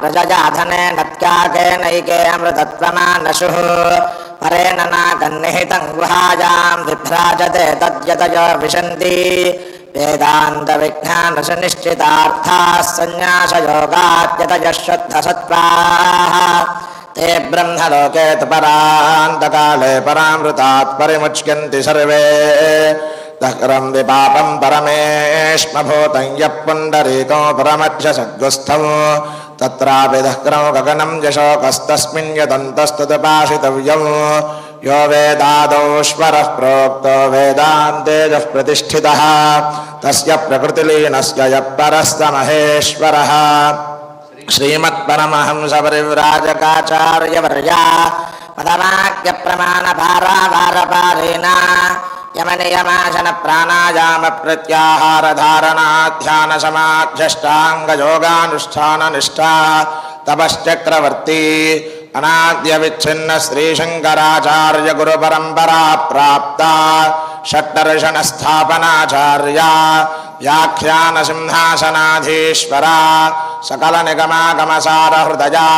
प्रजया धनेन त्यागेनैके अमृतत्वमानशुः, परेण नागन्निहितं गृहायां विभ्राजते तद्यतयो विशन्ति। वेदान्तविज्ञानसुनिश्चितार्थाः सन्न्यासयोगाद्यतयः शुद्धसत्त्वाः ते ब्रह्मलोके तु परान्तकाले परामृतात् परिमुच्यन्ति सर्वे। दक्रं विपापं परमेष्मभूतं यः पुण्डरीको तत्रापि दक्रौ गगनं यशोकस्तस्मिन् यदन्तस्तुतपाशितव्यौ यो वेदादौश्वरः प्रोक्तो वेदान्तेजः प्रतिष्ठितः। तस्य प्रकृतिलीनस्य यः परस्तमहेश्वरः श्रीमत्परमहंसपरिव्राजकाचार्यवर्या पदवाक्यप्रमाणभाराभारपारेण यमनियमाजनप्राणायामप्रत्याहारधारणाध्यानसमाध्यष्टाङ्गयोगानुष्ठाननिष्ठा तपश्चक्रवर्ती। अनाद्यविच्छिन्न श्रीशङ्कराचार्यगुरुपरम्परा प्राप्ता। षट्दर्शनस्थापनाचार्या व्याख्यानसिंहासनाधीश्वरा सकलनिगमागमसारहृदया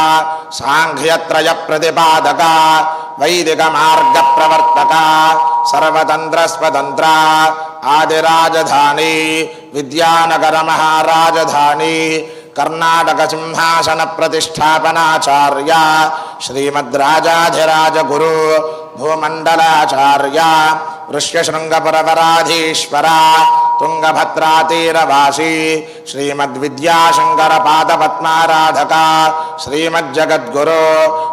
साङ्ख्यत्रयप्रतिपादका वैदिकमार्गप्रवर्तका सर्वतन्त्रस्वतन्त्रा आदिराजधानी विद्यानगरमहाराजधानी कर्णाटकसिंहासनप्रतिष्ठापनाचार्या श्रीमद्राजाधिराजगुरु भूमण्डलाचार्या ऋष्यशृङ्गपरपराधीश्वरा तुङ्गभद्रातीरवासी श्रीमद्विद्याशङ्करपादपद्माराधका श्रीमज्जगद्गुरो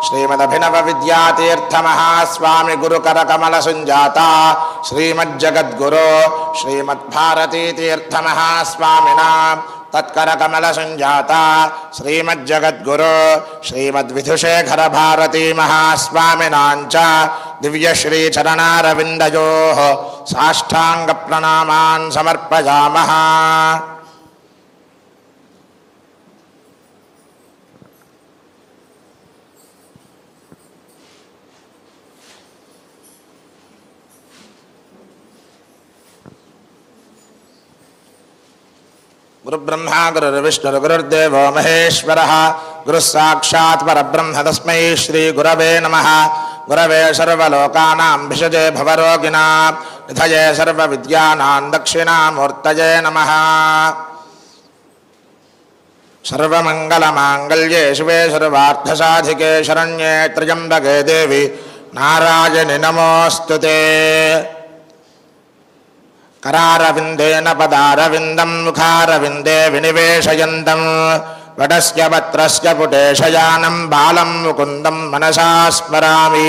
श्रीमदभिनवविद्यातीर्थमहास्वामि गुरुकरकमलसञ्जाता श्रीमज्जगद्गुरो श्रीमद्भारतीतीर्थमहास्वामिना। तत्करकमलसञ्जाता श्रीमज्जगद्गुरो श्रीमद्विधुशेखरभारती महास्वामिनां च दिव्यश्रीचरणारविन्दयोः साष्टाङ्गप्रणामान् समर्पयामः। गुरुब्रह्मा गुरुर्विष्णुर्गुरुर्देवो महेश्वरः। गुरुः साक्षात् परब्रह्म तस्मै श्रीगुरवे नमः। गुरवे सर्वलोकानां भिषजे भवरोगिणां। निधये सर्वविद्यानां दक्षिणामूर्तये नमः। सर्वमङ्गलमाङ्गल्ये शिवे सर्वार्थसाधिके शरण्ये त्र्यम्बके देवि। नारायणि नमोऽस्तु ते। करारविन्देन पदारविन्दं मुखारविन्दे विनिवेशयन्तं वटस्य पत्रस्य पुटेशयानं बालं मुकुन्दं मनसा स्मरामि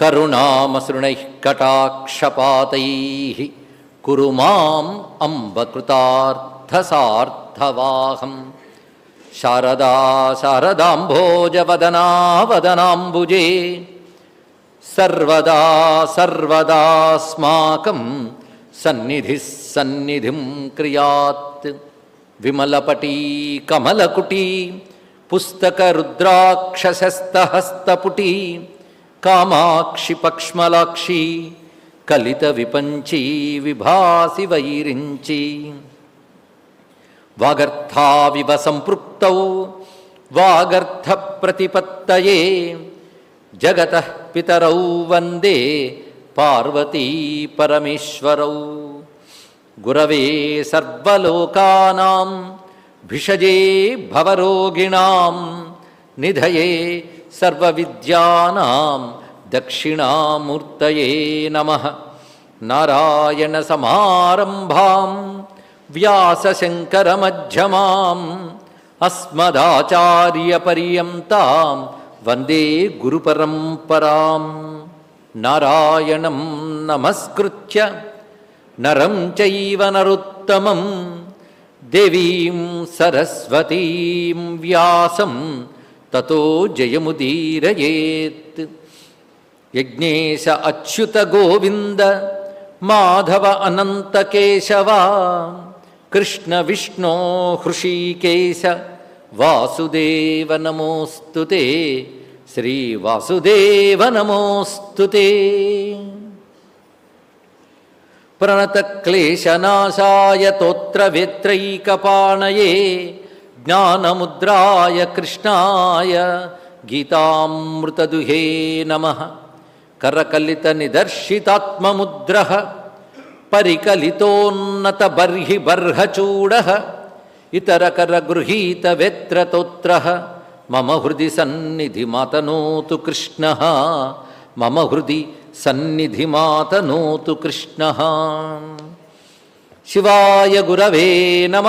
కరుణామసృణై కటాక్షపాతై కురు మాం అంబకృతార్థసార్థవాహం శారదా శారదాంభోజవదనావదనాంబుజే సర్వదా సర్వదాస్మాకం సన్నిధి సన్నిధిం క్రియాత్ విమలపటీ కమలకుటీ పుస్తకరుద్రాక్షసస్తహస్తపుటీ కామాక్షి పక్ష్మలాక్షి కలిత విపంచి విభాసి వైరించి. వాగర్థావివ సంపృక్తౌ వాగర్థ ప్రతిపత్తయే జగత పితరౌ వందే పార్వతీ పరమేశ్వరౌ. గురవే సర్వలోకానాం భిషజే భవరోగిణాం నిధయే సర్వవిద్యానాం దక్షిణామూర్తయే నమ. నారాయణ సమారంభాం వ్యాసశంకరమధ్యమాం అస్మదాచార్యపర్యంతం వందే గురుపరంపరాం. నారాయణం నమస్కృత్య నరం చైవ నరుత్తమం దేవీం సరస్వతీం వ్యాసం తతో జయముదీరయేత్. యజ్ఞేశ అచ్యుత గోవింద మాధవ అనంత కేశవ కృష్ణ విష్ణో హృషీకేశ వాసుదేవ నమోస్తు శ్రీ వాసుదేవ నమోస్తు ప్రణతక్లేశనాశాయ తోత్రవేత్రైకపాణయే జ్ఞానముద్రాయ కృష్ణాయ గీతామృతదుహే నమ. కరకలిత నిదర్శితాత్మముద్ర పరికలితోన్నత బర్హి బర్హచూడ ఇతరకర గృహీత వేత్రతోత్ర మమ హృది సన్నిధి మాతనోతు కృష్ణ. మమ హృది సన్నిధి మాతనోతు కృష్ణ. శివాయ గురవే నమ.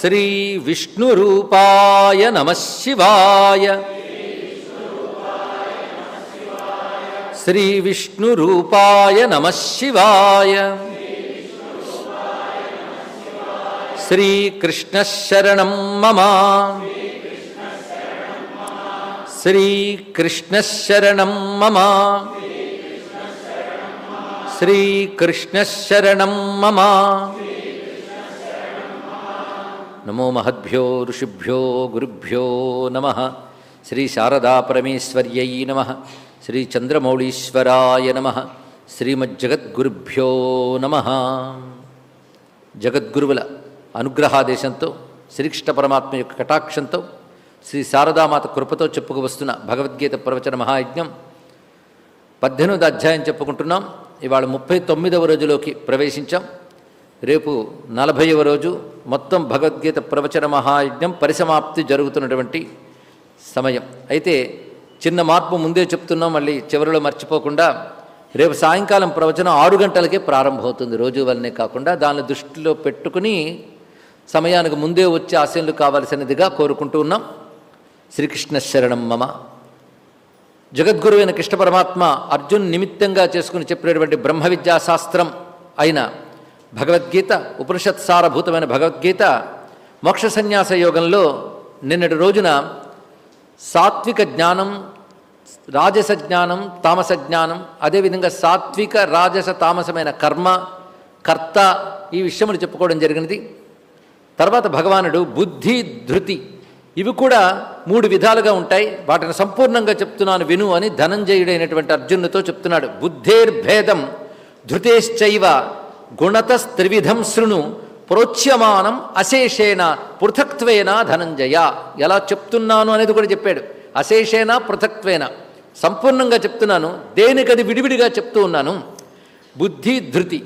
श्रीविष्णुरूपाय नमः शिवाय श्रीविष्णुरूपाय नमः शिवाय श्रीकृष्णशरणं मम श्रीकृष्णशरणं मम श्रीकृष्णशरणं मम నమో మహద్భ్యో ఋషిభ్యో గురుభ్యో నమ. శ్రీ శారదా పరమేశ్వర్యై నమ. శ్రీ చంద్రమౌళీశ్వరాయ నమ. శ్రీమజ్జగద్గురుభ్యో నమ. జగద్గురువుల అనుగ్రహాదేశంతో శ్రీకృష్ణ పరమాత్మ యొక్క కటాక్షంతో శ్రీ శారదామాత కృపతో చెప్పుకు వస్తున్న భగవద్గీత ప్రవచన మహాయజ్ఞం పద్దెనిమిది అధ్యాయం చెప్పుకుంటున్నాం. ఇవాళ ముప్పై తొమ్మిదవ రోజులోకి ప్రవేశించాం. రేపు నలభైవ రోజు మొత్తం భగవద్గీత ప్రవచన మహాయజ్ఞం పరిసమాప్తి జరుగుతున్నటువంటి సమయం. అయితే చిన్న మార్పు ముందే చెప్తున్నాం మళ్ళీ చివరిలో మర్చిపోకుండా రేపు సాయంకాలం ప్రవచనం ఆరు గంటలకే ప్రారంభమవుతుంది. రోజు వల్లనే కాకుండా దాన్ని దృష్టిలో పెట్టుకుని సమయానికి ముందే వచ్చే ఆశయంలు కావలసినదిగా కోరుకుంటూ ఉన్నాం. శ్రీకృష్ణ శరణం మమ. జగద్గురువైన కృష్ణ పరమాత్మ అర్జున్ నిమిత్తంగా చేసుకుని చెప్పినటువంటి బ్రహ్మ విద్యాశాస్త్రం అయిన భగవద్గీత ఉపనిషత్ సారభూతమైన భగవద్గీత మోక్ష సన్యాస యోగంలో నిన్నటి రోజున సాత్విక జ్ఞానం రాజస జ్ఞానం తామస జ్ఞానం అదేవిధంగా సాత్విక రాజస తామసమైన కర్మ కర్త ఈ విషయములు చెప్పుకోవడం జరిగినది. తర్వాత భగవానుడు బుద్ధి ధృతి ఇవి కూడా మూడు విధాలుగా ఉంటాయి. వాటిని సంపూర్ణంగా చెప్తున్నాను విను అని ధనంజయుడైనటువంటి అర్జునుడితో చెప్తున్నాడు. బుద్ధేర్భేదం ధృతేశ్చైవ గుణతస్త్రివిధం శృణు ప్రోచ్యమానం అశేషేణ పృథక్త్వేన ధనంజయ. ఎలా చెప్తున్నాను అనేది కూడా చెప్పాడు. అశేషేణ పృథక్త్వేన. సంపూర్ణంగా చెప్తున్నాను. దేనికది విడివిడిగా చెప్తూ ఉన్నాను? బుద్ధి ధృతి.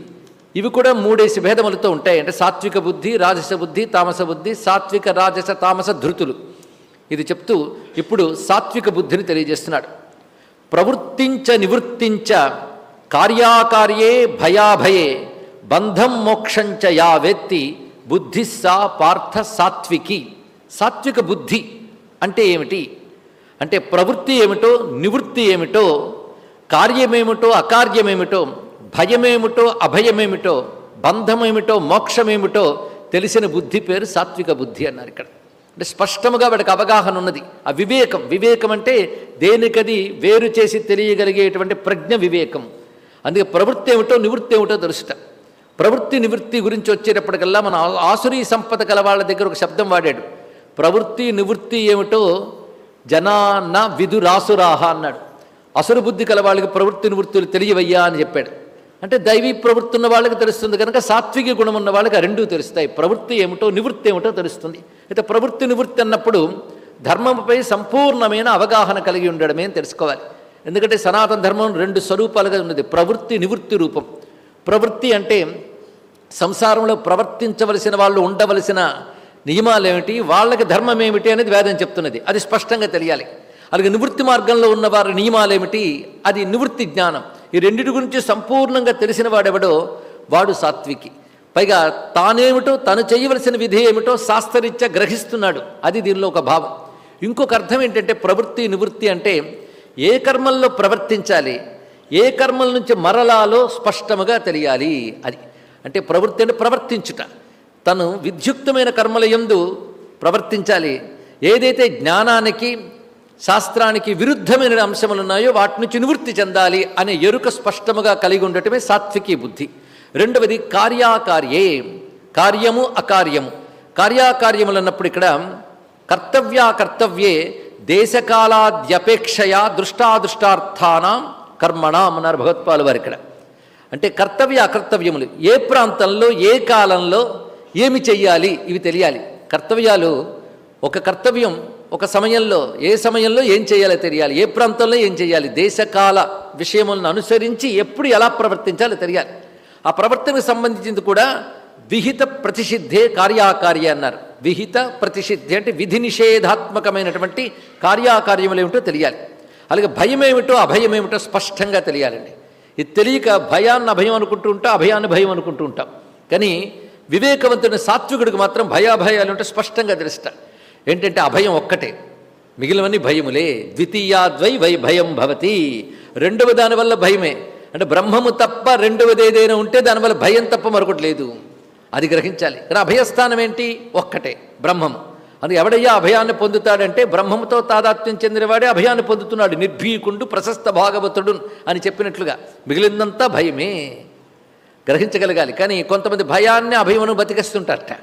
ఇవి కూడా మూడేసి భేదములతో ఉంటాయి. అంటే సాత్విక బుద్ధి రాజస బుద్ధి తామస బుద్ధి సాత్విక రాజస తామస ధృతులు. ఇది చెప్తూ ఇప్పుడు సాత్విక బుద్ధిని తెలియజేస్తున్నాడు. ప్రవృత్తించ నివృత్తించ కార్యాకార్యే భయాభయే. బంధం మోక్షంచ యా వేత్తి బుద్ధి సా పార్థ సాత్వికి. సాత్విక బుద్ధి అంటే ఏమిటి? అంటే ప్రవృత్తి ఏమిటో నివృత్తి ఏమిటో కార్యమేమిటో అకార్యమేమిటో భయమేమిటో అభయమేమిటో బంధమేమిటో మోక్షమేమిటో తెలిసిన బుద్ధి పేరు సాత్విక బుద్ధి అన్నారు ఇక్కడ. అంటే స్పష్టముగా వాడికి అవగాహన ఉన్నది. ఆ వివేకం వివేకం అంటే దేనికది వేరు చేసి తెలియగలిగేటువంటి ప్రజ్ఞ వివేకం. అందుకే ప్రవృత్తి ఏమిటో నివృత్తి ఏమిటో తెలుసుట. ప్రవృత్తి నివృత్తి గురించి వచ్చేటప్పటికల్లా మన ఆసురీ సంపద కల వాళ్ళ దగ్గర ఒక శబ్దం వాడాడు. ప్రవృత్తి నివృత్తి ఏమిటో జనాన్న విధురాసురాహ అన్నాడు. అసురు బుద్ధి కల వాళ్ళకి ప్రవృత్తి నివృత్తులు తెలియవయ్యా అని చెప్పాడు. అంటే దైవీ ప్రవృత్తి ఉన్న వాళ్ళకి తెలుస్తుంది కనుక సాత్విక గుణం ఉన్న వాళ్ళకి ఆ రెండూ తెలుస్తాయి. ప్రవృత్తి ఏమిటో నివృత్తి ఏమిటో తెలుస్తుంది. అయితే ప్రవృత్తి నివృత్తి అన్నప్పుడు ధర్మంపై సంపూర్ణమైన అవగాహన కలిగి ఉండడమే అని తెలుసుకోవాలి. ఎందుకంటే సనాతన ధర్మం రెండు స్వరూపాలుగా ఉన్నది. ప్రవృత్తి నివృత్తి రూపం. ప్రవృత్తి అంటే సంసారంలో ప్రవర్తించవలసిన వాళ్ళు ఉండవలసిన నియమాలు ఏమిటి వాళ్ళకి ధర్మం ఏమిటి అనేది వేదం చెప్తున్నది. అది స్పష్టంగా తెలియాలి. అలాగే నివృత్తి మార్గంలో ఉన్న వారి నియమాలు ఏమిటి అది నివృత్తి జ్ఞానం. ఈ రెండిటి గురించి సంపూర్ణంగా తెలిసిన వాడెవడో? వాడు సాత్వికి. పైగా తానేమిటో తను చేయవలసిన విధి ఏమిటో శాస్త్రరీత్యా గ్రహిస్తున్నాడు. అది దీనిలో ఒక భావం. ఇంకొక అర్థం ఏంటంటే ప్రవృత్తి నివృత్తి అంటే ఏ కర్మల్లో ప్రవర్తించాలి ఏ కర్మల నుంచి మరలాలో స్పష్టముగా తెలియాలి. అది అంటే ప్రవృత్తి అంటే ప్రవర్తించుట. తను విద్యుక్తమైన కర్మల ఎందు ప్రవర్తించాలి. ఏదైతే జ్ఞానానికి శాస్త్రానికి విరుద్ధమైన అంశములు ఉన్నాయో వాటి నుంచి నివృత్తి చెందాలి అనే ఎరుక స్పష్టముగా కలిగి ఉండటమే సాత్వికీ బుద్ధి. రెండవది కార్యాకార్యే. కార్యము అకార్యము. కార్యాకార్యములు అన్నప్పుడు ఇక్కడ కర్తవ్యాకర్తవ్యే దేశకాలాద్యపేక్షయా దృష్టాదృష్టార్థానం కర్మణాం అన్నారు భగవత్పాలు వారు ఇక్కడ. అంటే కర్తవ్య అకర్తవ్యములు. ఏ ప్రాంతంలో ఏ కాలంలో ఏమి చెయ్యాలి? ఇవి తెలియాలి. కర్తవ్యాలు ఒక కర్తవ్యం ఒక సమయంలో. ఏ సమయంలో ఏం చేయాలో తెలియాలి. ఏ ప్రాంతంలో ఏం చేయాలి దేశకాల విషయములను అనుసరించి ఎప్పుడు ఎలా ప్రవర్తించాలో తెలియాలి. ఆ ప్రవర్తనకు సంబంధించింది కూడా విహిత ప్రతిషిద్ధే కార్యాకార్య అన్నారు. విహిత ప్రతిషిద్ధి అంటే విధి నిషేధాత్మకమైనటువంటి కార్యాకార్యములు ఏమిటో తెలియాలి. అలాగే భయం ఏమిటో అభయం ఏమిటో స్పష్టంగా తెలియాలండి. ఇది తెలియక భయాన్ని అభయం అనుకుంటూ ఉంటాం అభయాన్ని భయం అనుకుంటూ ఉంటాం. కానీ వివేకవంతుడిని సాత్వికుడికి మాత్రం భయాభయాలు ఉంటే స్పష్టంగా తెలుస్తా. ఏంటంటే అభయం ఒక్కటే. మిగిలినవన్నీ భయములే. ద్వితీయాద్వై వై భయం భవతి. రెండవ దానివల్ల భయమే. అంటే బ్రహ్మము తప్ప రెండవది ఏదైనా ఉంటే దానివల్ల భయం తప్ప మరొకటి లేదు. అది గ్రహించాలి. కానీ అభయస్థానం ఏంటి? ఒక్కటే. బ్రహ్మము. అది ఎవడయ్యా అభయాన్ని పొందుతాడంటే బ్రహ్మముతో తాదాత్మ్యం చెందినవాడే అభయాన్ని పొందుతున్నాడు. నిర్భీకుండు ప్రశస్త భాగవతుడు అని చెప్పినట్లుగా మిగిలిందంతా భయమే. గ్రహించగలగాలి. కానీ కొంతమంది భయాన్ని అభయమును బతికేస్తుంటారట.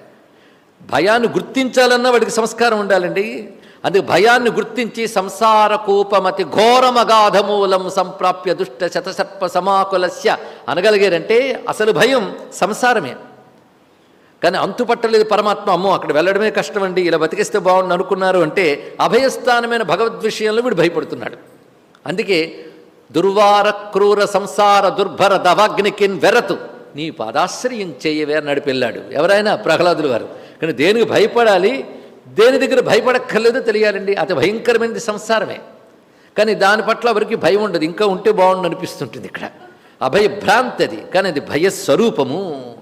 భయాన్ని గుర్తించాలన్నా వాడికి సంస్కారం ఉండాలండి. అందుకు భయాన్ని గుర్తించి సంసార కూపమతి ఘోరమగాధమూలం సంప్రాప్య దుష్ట శతసర్ప సమాకులస్య అనగలిగారంటే అసలు భయం సంసారమే. కానీ అంతుపట్టలేదు పరమాత్మ. అమ్మో అక్కడ వెళ్ళడమే కష్టం అండి ఇలా బతికిస్తే బాగుండు అనుకున్నారు అంటే అభయస్థానమైన భగవద్ విషయంలో వీడు భయపడుతున్నాడు. అందుకే దుర్వార క్రూర సంసార దుర్భర దవాగ్నికిన్ వెరతు. నీ పాదాశ్రయం చేయవే అన్నాడు పిల్లాడు. ఎవరైనా? ప్రహ్లాదులు వారు. కానీ దేనికి భయపడాలి? దేని దగ్గర భయపడక్కర్లేదో తెలియాలండి. అతి భయంకరమైనది సంసారమే. కానీ దాని పట్ల ఎవరికి భయం ఉండదు. ఇంకా ఉంటే బాగుండు అనిపిస్తుంటుంది ఇక్కడ. అభయ భ్రాంతి అది. కానీ అది భయస్వరూపము.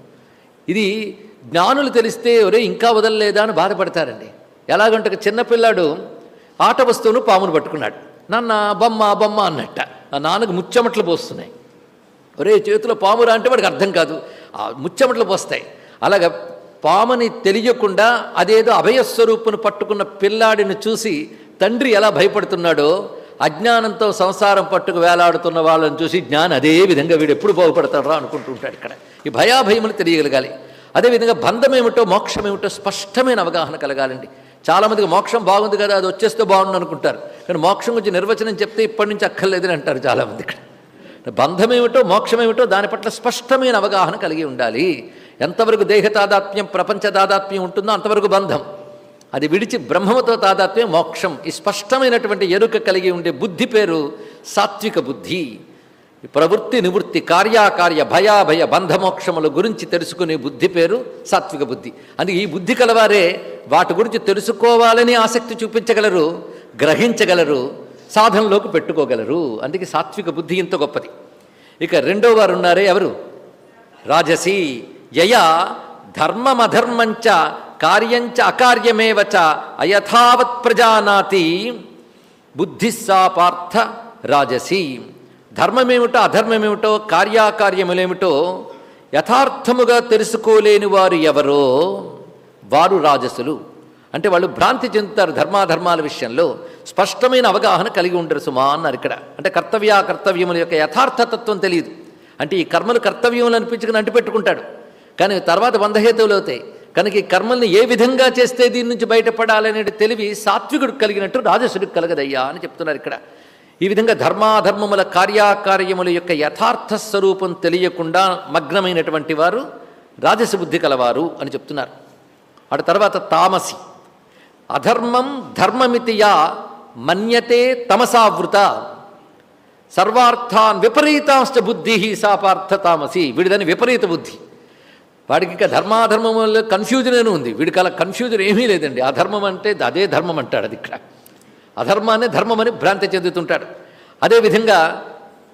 ఇది జ్ఞానులు తెలిస్తే ఒరే ఇంకా వదలలేదా? అని బాధపడతారండి. ఎలాగంటే చిన్నపిల్లాడు ఆట వస్తువును పామును పట్టుకున్నాడు. నాన్న బొమ్మ బొమ్మ అన్నట్ట. ఆ నాన్నకు ముచ్చమట్లు పోస్తున్నాయి. ఒరే చేతిలో పామురా అంటే వాడికి అర్థం కాదు. ఆ ముచ్చమట్లు పోస్తాయి. అలాగ పాముని తెలియకుండా అదేదో అభయస్వరూపును పట్టుకున్న పిల్లాడిని చూసి తండ్రి ఎలా భయపడుతున్నాడో అజ్ఞానంతో సంసారం పట్టుకు వేలాడుతున్న వాళ్ళని చూసి జ్ఞానం అదే విధంగా వీడు ఎప్పుడు బాగుపడతాడు రా అనుకుంటుంటాడు ఇక్కడ. ఈ భయాభయములు తెలియగలగాలి. అదేవిధంగా బంధం ఏమిటో మోక్షం ఏమిటో స్పష్టమైన అవగాహన కలగాలండి. చాలామందికి మోక్షం బాగుంది కదా అది వచ్చేస్తే బాగుండు అనుకుంటారు. కానీ మోక్షం గురించి నిర్వచనం చెప్తే ఇప్పటి నుంచి అక్కర్లేదని అంటారు చాలామంది ఇక్కడ. బంధం ఏమిటో మోక్షం ఏమిటో దాని పట్ల స్పష్టమైన అవగాహన కలిగి ఉండాలి. ఎంతవరకు దేహ తాదాత్మ్యం ప్రపంచ తాదాత్మ్యం ఉంటుందో అంతవరకు బంధం. అది విడిచి బ్రహ్మముతో తాదాత్మ్యం మోక్షం. ఈ స్పష్టమైనటువంటి ఎరుక కలిగి ఉండే బుద్ధి పేరు సాత్విక బుద్ధి. ప్రవృత్తి నివృత్తి కార్యాకార్య భయాభయ బంధమోక్షముల గురించి తెలుసుకునే బుద్ధి పేరు సాత్విక బుద్ధి. అందుకే ఈ బుద్ధి కలవారే వాటి గురించి తెలుసుకోవాలని ఆసక్తి చూపించగలరు గ్రహించగలరు సాధనలోకి పెట్టుకోగలరు. అందుకే సాత్విక బుద్ధి ఇంత గొప్పది. ఇక రెండో వారు ఉన్నారే ఎవరు? రాజసి. యయ ధర్మమధర్మంచ కార్యంచ అకార్యమేవచ అయథావత్ ప్రజానాతి. బుద్ధిస్సా పార్థ రాజసి. ధర్మమేమిటో అధర్మమేమిటో కార్యాకార్యములేమిటో యథార్థముగా తెలుసుకోలేని వారు ఎవరో వారు రాజసులు. అంటే వాళ్ళు భ్రాంతి చెందుతారు ధర్మాధర్మాల విషయంలో. స్పష్టమైన అవగాహన కలిగి ఉండరు సుమా అన్నారు ఇక్కడ. అంటే కర్తవ్య కర్తవ్యముల యొక్క యథార్థతత్వం తెలియదు. అంటే ఈ కర్మలు కర్తవ్యములు అనిపించుకుని అంటిపెట్టుకుంటాడు. కానీ తర్వాత బంధహేతువులు అవుతాయి. కనుక ఈ కర్మల్ని ఏ విధంగా చేస్తే దీని నుంచి బయటపడాలనే తెలివి సాత్వికుడికి కలిగినట్టు రాజసుడికి కలగదయ్యా అని చెప్తున్నారు ఇక్కడ. ఈ విధంగా ధర్మాధర్మముల కార్యాకార్యముల యొక్క యథార్థ స్వరూపం తెలియకుండా మగ్నమైనటువంటి వారు రాజస బుద్ధి కలవారు అని చెప్తున్నారు. అటు తర్వాత తామసి. అధర్మం ధర్మమితియా మన్యతే తమసావృత సర్వార్థాన్ విపరీతాంశ బుద్ధి సాపార్థ తామసి. వీడిదని విపరీత బుద్ధి. వాడికి ఇంకా ధర్మాధర్మముల కన్ఫ్యూజన్ అని ఉంది. వీడికి అలా కన్ఫ్యూజన్ ఏమీ లేదండి. అధర్మం అంటే అదే ధర్మం అంటాడు అది ఇక్కడ. అధర్మాన్ని ధర్మమని భ్రాంతి చెందుతుంటాడు. అదేవిధంగా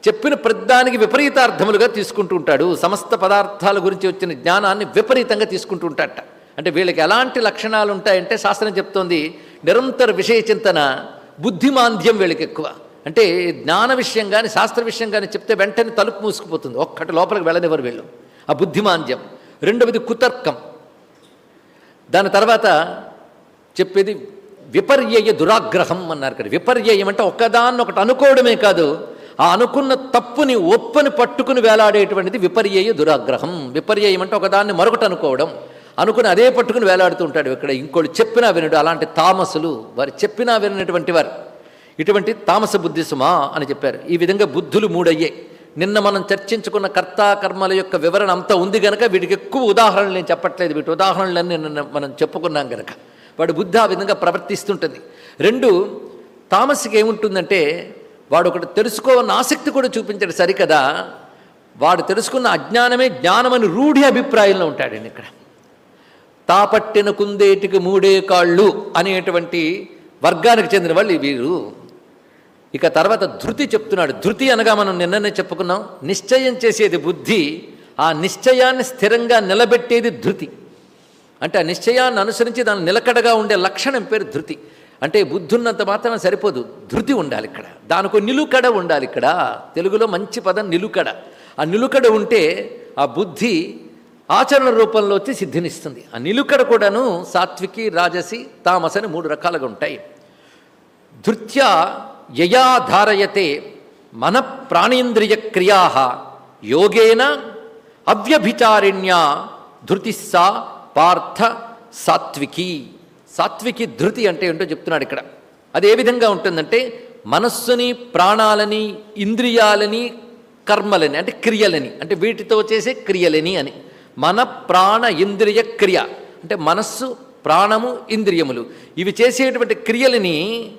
చెప్పిన ప్రద్దానికి విపరీతార్థములుగా తీసుకుంటూ ఉంటాడు. సమస్త పదార్థాల గురించి వచ్చిన జ్ఞానాన్ని విపరీతంగా తీసుకుంటూ ఉంటాడట. అంటే వీళ్ళకి ఎలాంటి లక్షణాలు ఉంటాయంటే శాస్త్రం చెప్తోంది నిరంతర విషయ చింతన బుద్ధిమాంద్యం వీళ్ళకి ఎక్కువ. అంటే జ్ఞాన విషయం కానీ శాస్త్ర విషయం కానీ చెప్తే వెంటనే తలుపు మూసుకుపోతుంది. ఒక్కటి లోపలికి వెళ్ళనివ్వరు వీళ్ళు. ఆ బుద్ధిమాంద్యం. రెండవది కుతర్కం. దాని తర్వాత చెప్పేది విపర్యయ దురాగ్రహం అన్నారు కదా. విపర్యయం అంటే ఒకదాన్ని ఒకటి అనుకోవడమే కాదు ఆ అనుకున్న తప్పుని ఒప్పని పట్టుకుని వేలాడేటువంటిది విపర్యయ దురాగ్రహం. విపర్యయం అంటే ఒకదాన్ని మరొకటి అనుకోవడం. అనుకుని అదే పట్టుకుని వేలాడుతూ ఉంటాడు ఇక్కడ. ఇంకోటి చెప్పినా వినడు. అలాంటి తామసులు వారు చెప్పినా వినటువంటి వారు. ఇటువంటి తామస బుద్ధి సుమా అని చెప్పారు. ఈ విధంగా బుద్ధులు మూడయ్యాయి నిన్న మనం చర్చించుకున్న కర్తా కర్మల యొక్క వివరణ అంతా ఉంది గనక వీటికి ఎక్కువ ఉదాహరణలు నేను చెప్పట్లేదు. వీటి ఉదాహరణలన్నీ నిన్న మనం చెప్పుకున్నాం గనక. వాడు బుద్ధి ఆ విధంగా ప్రవర్తిస్తుంటుంది. రెండు తామస్కి ఏముంటుందంటే వాడు ఒకటి తెలుసుకోవాలన్న ఆసక్తి కూడా చూపించాడు సరికదా. వాడు తెలుసుకున్న అజ్ఞానమే జ్ఞానమని రూఢి అభిప్రాయంలో ఉంటాడండి ఇక్కడ. తాపట్టిన కుందేటికి మూడే కాళ్ళు అనేటువంటి వర్గానికి చెందిన వాళ్ళు వీరు. ఇక తర్వాత ధృతి చెప్తున్నాడు. ధృతి అనగా మనం నిన్ననే చెప్పుకున్నాం. నిశ్చయం చేసేది బుద్ధి ఆ నిశ్చయాన్ని స్థిరంగా నిలబెట్టేది ధృతి. అంటే ఆ నిశ్చయాన్ని అనుసరించి దాని నిలకడగా ఉండే లక్షణం పేరు ధృతి. అంటే బుద్ధున్నంత మాత్రం సరిపోదు. ధృతి ఉండాలి ఇక్కడ. దానికి నిలుకడ ఉండాలి ఇక్కడ. తెలుగులో మంచి పదం నిలుకడ. ఆ నిలుకడ ఉంటే ఆ బుద్ధి ఆచరణ రూపంలో వచ్చి సిద్ధినిస్తుంది. ఆ నిలుకడ కూడాను సాత్వికి రాజసి తామసని మూడు రకాలుగా ఉంటాయి. ధృత్యా యయా ధారయతే మన ప్రాణేంద్రియ క్రియా. యోగేన అవ్యభిచారిణ్యా ధృతిస్సా పార్థ సాత్వికి. సాత్వికి ధృతి అంటే ఏంటో చెప్తున్నాడు ఇక్కడ. అది ఏ విధంగా ఉంటుందంటే మనస్సుని ప్రాణాలని ఇంద్రియాలని కర్మలని అంటే క్రియలని అంటే వీటితో చేసే క్రియలని అని. మన ప్రాణ ఇంద్రియ క్రియ అంటే మనస్సు ప్రాణము ఇంద్రియములు. ఇవి చేసేటువంటి క్రియలని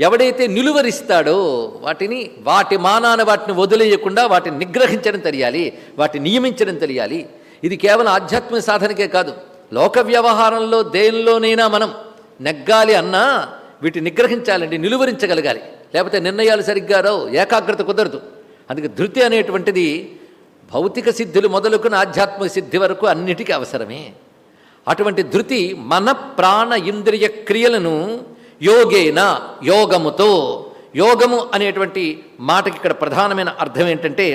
ఎవడైతే నిలువరిస్తాడో వాటిని వాటి మానాన వాటిని వదిలేయకుండా వాటిని నిగ్రహించడం తెలియాలి వాటిని నియమించడం తెలియాలి. ఇది కేవలం ఆధ్యాత్మిక సాధనకే కాదు. లోక వ్యవహారంలో దేనిలోనైనా మనం నెగ్గాలి అన్నా వీటిని నిగ్రహించాలండి నిలువరించగలగాలి. లేకపోతే నిర్ణయాలు సరిగ్గా రావు ఏకాగ్రత కుదరదు. అందుకే ధృతి అనేటువంటిది భౌతిక సిద్ధులు మొదలుకుని ఆధ్యాత్మిక సిద్ధి వరకు అన్నిటికీ అవసరమే. అటువంటి ధృతి మన ప్రాణ ఇంద్రియ క్రియలను యోగేన యోగముతో. యోగము అనేటువంటి మాటకి ఇక్కడ ప్రధానమైన అర్థం ఏంటంటే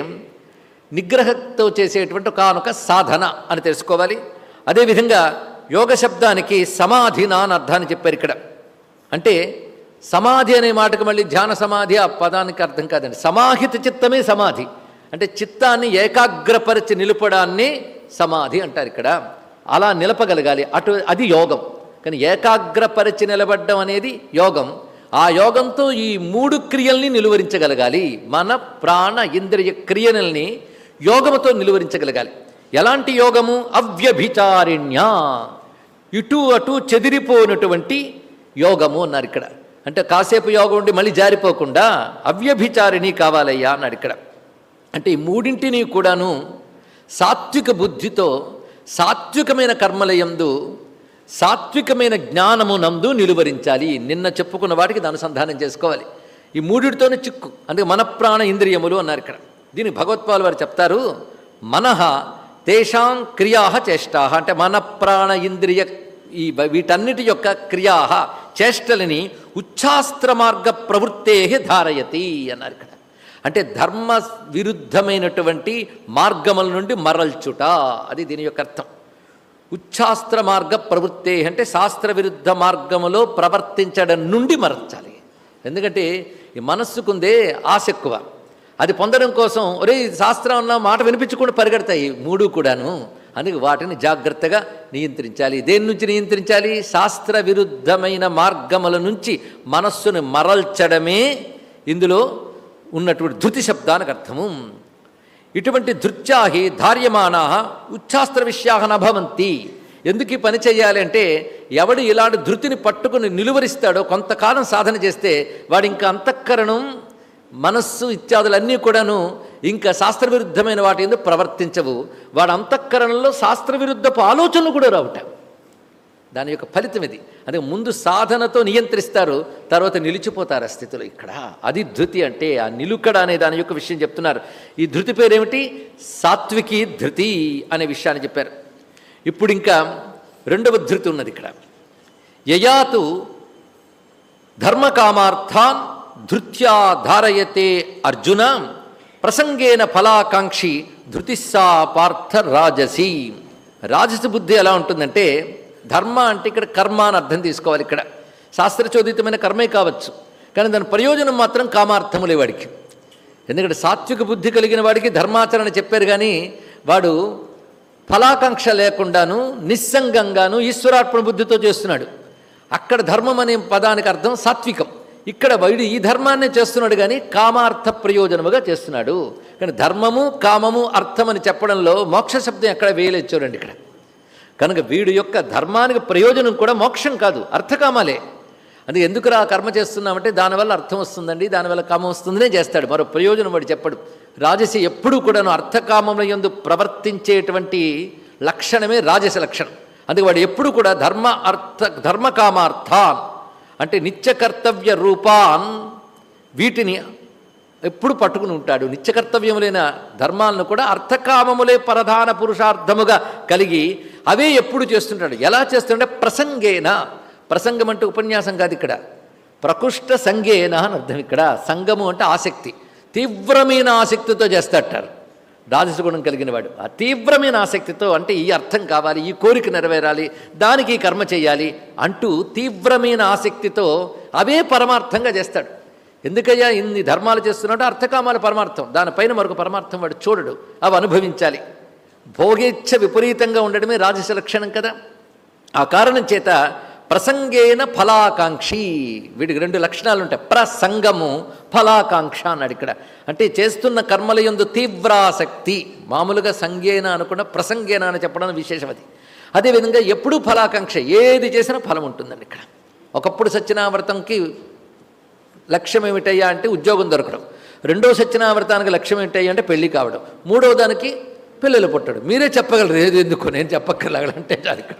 నిగ్రహంతో చేసేటువంటి కానుక సాధన అని తెలుసుకోవాలి. అదేవిధంగా యోగ శబ్దానికి సమాధి నాన్ అర్థాన్ని చెప్పారు ఇక్కడ. అంటే సమాధి అనే మాటకు మళ్ళీ ధ్యాన సమాధి ఆ పదానికి అర్థం కాదండి. సమాహిత చిత్తమే సమాధి. అంటే చిత్తాన్ని ఏకాగ్రపరిచి నిలపడాన్ని సమాధి అంటారు ఇక్కడ. అలా నిలపగలగాలి. అటు అది యోగం. కానీ ఏకాగ్రపరిచి నిలబడడం అనేది యోగం. ఆ యోగంతో ఈ మూడు క్రియల్ని నిలువరించగలగాలి. మన ప్రాణ ఇంద్రియ క్రియలని యోగముతో నిలువరించగలగాలి. ఎలాంటి యోగము? అవ్యభిచారిణ్య. ఇటు అటు చెదిరిపోయినటువంటి యోగము అన్నారు ఇక్కడ. అంటే కాసేపు యోగం ఉండి మళ్ళీ జారిపోకుండా అవ్యభిచారిణి కావాలయ్యా అన్నాడు ఇక్కడ. అంటే ఈ మూడింటిని కూడాను సాత్విక బుద్ధితో సాత్వికమైన కర్మలయందు సాత్వికమైన జ్ఞానము నందు నిలువరించాలి. నిన్న చెప్పుకున్న వాటికి దాని అనుసంధానం చేసుకోవాలి. ఈ మూడిటితోనే చిక్కు. అందుకే మన ప్రాణ ఇంద్రియములు అన్నారు ఇక్కడ. దీని భగవత్పాల్ వారు చెప్తారు మనహ తేషాం క్రియా చేష్టా. అంటే మన ప్రాణ ఇంద్రియ ఈ వీటన్నిటి యొక్క క్రియా చేష్టలని ఉచ్ఛాస్త్ర మార్గ ప్రవృత్తే ధారయతి అన్నారు ఇక్కడ. అంటే ధర్మ విరుద్ధమైనటువంటి మార్గముల నుండి మరల్చుట అది దీని యొక్క అర్థం. ఉచ్ఛాస్త్ర మార్గ ప్రవృత్తే అంటే శాస్త్ర విరుద్ధ మార్గములో ప్రవర్తించడం నుండి మరల్చాలి. ఎందుకంటే ఈ మనస్సుకుందే ఆశ ఎక్కువ. అది పొందడం కోసం ఒరే శాస్త్రం అన్న మాట వినిపించకుండా పరిగెడతాయి మూడు కూడాను. అందుకే వాటిని జాగ్రత్తగా నియంత్రించాలి. దేని నుంచి నియంత్రించాలి? శాస్త్ర విరుద్ధమైన మార్గముల నుంచి మనస్సును మరల్చడమే ఇందులో ఉన్నటువంటి ధృతి శబ్దానికి అర్థము. ఇటువంటి ధృత్యాహి ధార్యమానా ఉచ్ఛాస్త్ర విషయాహ నభవంతి. ఎందుకు ఈ పని చేయాలి అంటే ఎవడు ఇలాంటి ధృతిని పట్టుకుని నిలువరిస్తాడో కొంతకాలం సాధన చేస్తే వాడు ఇంకా అంతఃకరణం మనస్సు ఇత్యాదులన్నీ కూడాను ఇంకా శాస్త్రవిరుద్ధమైన వాటి ఎందుకు ప్రవర్తించవు. వాడు అంతఃకరణలో శాస్త్రవిరుద్ధపు ఆలోచనలు కూడా రావుట. దాని యొక్క ఫలితం ఇది. అదే ముందు సాధనతో నియంత్రిస్తారు తర్వాత నిలిచిపోతారు ఆ స్థితిలో ఇక్కడ. అది ధృతి అంటే ఆ నిలుకడ అనే దాని యొక్క విషయం చెప్తున్నారు. ఈ ధృతి పేరేమిటి? సాత్వికి ధృతి అనే విషయాన్ని చెప్పారు. ఇప్పుడు ఇంకా రెండవ ధృతి ఉన్నది ఇక్కడ. యయాతు ధర్మకామార్థాన్ ధృత్యా ధారయతే అర్జున ప్రసంగేన ఫలాకాంక్షి ధృతిస్సా పార్థ రాజసి రాజసి బుద్ధి ఎలా ఉంటుందంటే ధర్మ అంటే ఇక్కడ కర్మ అని అర్థం తీసుకోవాలి ఇక్కడ. శాస్త్రచోదితమైన కర్మే కావచ్చు. కానీ దాని ప్రయోజనం మాత్రం కామార్థములే వాడికి. ఎందుకంటే సాత్విక బుద్ధి కలిగిన వాడికి ధర్మాచరణ చెప్పారు కానీ వాడు ఫలాకాంక్ష లేకుండాను నిస్సంగంగాను ఈశ్వరార్పణ బుద్ధితో చేస్తున్నాడు. అక్కడ ధర్మం అనే పదానికి అర్థం సాత్వికం. ఇక్కడ వైడు ఈ ధర్మాన్నే చేస్తున్నాడు కానీ కామార్థ ప్రయోజనముగా చేస్తున్నాడు. కానీ ధర్మము కామము అర్థం అని చెప్పడంలో మోక్ష శబ్దం ఎక్కడ వేయలేదు చూడండి ఇక్కడ. కనుక వీడు యొక్క ధర్మానికి ప్రయోజనం కూడా మోక్షం కాదు అర్థకామాలే. అందుకే ఎందుకురా కర్మ చేస్తున్నామంటే దానివల్ల అర్థం వస్తుందండి దానివల్ల కామం వస్తుందనే చేస్తాడు. మరో ప్రయోజనం వాడు చెప్పడు. రాజసి ఎప్పుడూ కూడాను అర్థకామముల యందు ప్రవర్తించేటువంటి లక్షణమే రాజస లక్షణం. అందుకే వాడు ఎప్పుడు కూడా ధర్మ అర్థ ధర్మకామార్థాన్ అంటే నిత్యకర్తవ్య రూపాన్ వీటిని ఎప్పుడు పట్టుకుని ఉంటాడు. నిత్యకర్తవ్యములైన ధర్మాలను కూడా అర్థకామములే ప్రధాన పురుషార్థముగా కలిగి అవే ఎప్పుడు చేస్తుంటాడు. ఎలా చేస్తుంటే ప్రసంగేన. ప్రసంగం అంటే ఉపన్యాసం కాదు ఇక్కడ. ప్రకృష్ట సంగేన అని అర్థం ఇక్కడ. సంగము అంటే ఆసక్తి. తీవ్రమైన ఆసక్తితో చేస్తాటారు రాజసగుణం కలిగిన వాడు ఆ తీవ్రమైన ఆసక్తితో అంటే ఈ అర్థం కావాలి ఈ కోరిక నెరవేరాలి దానికి కర్మ చేయాలి అంటూ తీవ్రమైన ఆసక్తితో అవే పరమార్థంగా చేస్తాడు. ఎందుకయ్యా ఇన్ని ధర్మాలు చేస్తున్నాడో? అర్థకామాల పరమార్థం. దానిపైన మరొక పరమార్థం వాడు చూడడు అవి అనుభవించాలి. భోగేచ్ఛ విపరీతంగా ఉండడమే రాజస లక్షణం కదా. ఆ కారణం చేత ప్రసంగేన ఫలాకాంక్షి. వీడికి రెండు లక్షణాలు ఉంటాయి. ప్రసంగము ఫలాకాంక్ష అన్నాడు ఇక్కడ. అంటే చేస్తున్న కర్మల యందు తీవ్రాసక్తి. మామూలుగా సంగేన అనుకున్న ప్రసంగేన అని చెప్పడం విశేషం అది. అదేవిధంగా ఎప్పుడూ ఫలాకాంక్ష. ఏది చేసినా ఫలం ఉంటుందండి ఇక్కడ. ఒకప్పుడు సత్యనావ్రతంకి లక్ష్యం ఏమిటయ్యా అంటే ఉద్యోగం దొరకడం. రెండో సత్యనావ్రతానికి లక్ష్యం ఏంటయ్యా అంటే పెళ్ళి కావడం. మూడో దానికి పిల్లలు పుట్టడం. మీరే చెప్పగలరు. ఏది ఎందుకు? నేను చెప్పక్కర్లాగలంటే చాలు ఇక్కడ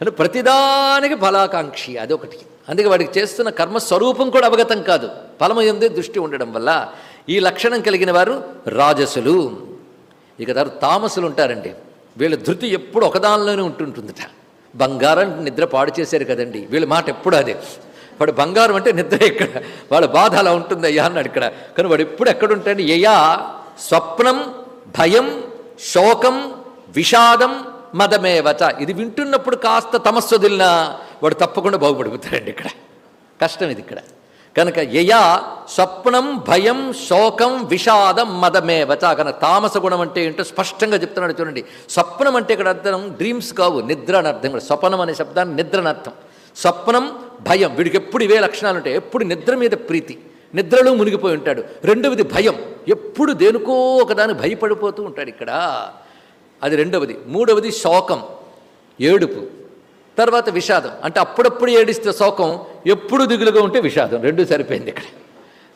అంటే ప్రతిదానికి ఫలాకాంక్షి అదొకటి. అందుకే వాడికి చేస్తున్న కర్మస్వరూపం కూడా అవగతం కాదు. ఫలము ఎందే దృష్టి ఉండడం వల్ల ఈ లక్షణం కలిగిన వారు రాజసులు. ఇక తర్వాత తామసులు ఉంటారండి. వీళ్ళ ధృతి ఎప్పుడు ఒకదానిలోనే ఉంటుంటుందట. బంగారం నిద్ర పాడు చేశారు కదండి. వీళ్ళ మాట ఎప్పుడు అదే. వాడు బంగారం అంటే నిద్ర ఇక్కడ వాళ్ళ బాధ అలా ఉంటుంది అయ్యా అన్నాడు ఇక్కడ. కానీ వాడు ఎప్పుడు ఎక్కడుంటాడు యయా స్వప్నం భయం శోకం విషాదం మదమేవచ. ఇది వింటున్నప్పుడు కాస్త తమస్సు వదిలినా వాడు తప్పకుండా బాగుపడిపోతాడండి ఇక్కడ. కష్టం ఇది ఇక్కడ. కనుక యయా స్వప్నం భయం శోకం విషాదం మదమేవచ. కనుక తామస గుణం అంటే ఏంటో స్పష్టంగా చెప్తున్నాడు చూడండి. స్వప్నం అంటే ఇక్కడ అర్థం డ్రీమ్స్ కావు నిద్ర అని అర్థం కూడా. స్వప్నం అనే శబ్దాన్ని నిద్ర అని అర్థం. స్వప్నం భయం. వీడికి ఎప్పుడు ఇవే లక్షణాలు ఉంటాయి. ఎప్పుడు నిద్ర మీద ప్రీతి. నిద్రలో మునిగిపోయి ఉంటాడు. రెండవది భయం. ఎప్పుడు దేనికో ఒకదాన్ని భయపడిపోతూ ఉంటాడు ఇక్కడ. అది రెండవది. మూడవది శోకం ఏడుపు. తర్వాత విషాదం. అంటే అప్పుడప్పుడు ఏడిస్తే శోకం ఎప్పుడు దిగులుగా ఉంటే విషాదం. రెండు సరిపోయింది ఇక్కడ.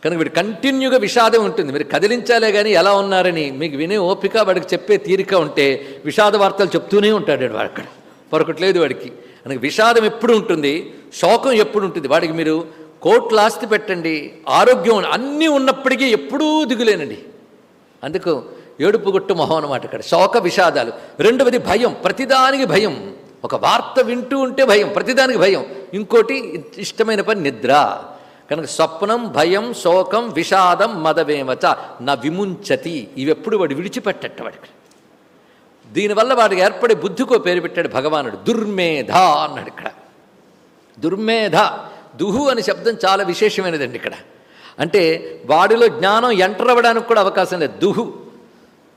కనుక వీడు కంటిన్యూగా విషాదం ఉంటుంది. మీరు కదిలించాలే కానీ ఎలా ఉన్నారని మీకు వినే ఓపిక వాడికి చెప్పే తీరిక ఉంటే విషాద వార్తలు చెప్తూనే ఉంటాడు వాడు అక్కడ. పొరకట్లేదు వాడికి. కనుక విషాదం ఎప్పుడు ఉంటుంది? శోకం ఎప్పుడు ఉంటుంది? వాడికి మీరు కోట్లు ఆస్తి పెట్టండి. ఆరోగ్యం అన్నీ ఉన్నప్పటికీ ఎప్పుడూ దిగులేనండి. అందుకు ఏడుపు గుట్టు మొహం అనమాట ఇక్కడ. శోక విషాదాలు. రెండవది భయం. ప్రతిదానికి భయం. ఒక వార్త వింటూ ఉంటే భయం. ప్రతిదానికి భయం. ఇంకోటి ఇష్టమైన పని నిద్ర. కనుక స్వప్నం భయం శోకం విషాదం మదవేమచ నా విముంచతి. ఇవెప్పుడు వాడు విడిచిపెట్టట వాడికి దీనివల్ల వాడికి ఏర్పడే బుద్ధికో పేరు పెట్టాడు భగవానుడు. దుర్మేధ అన్నాడు ఇక్కడ. దుర్మేధ. దుహు అనే శబ్దం చాలా విశేషమైనదండి ఇక్కడ. అంటే వాడిలో జ్ఞానం ఎంటర్ అవ్వడానికి కూడా అవకాశం లేదు. దుహు.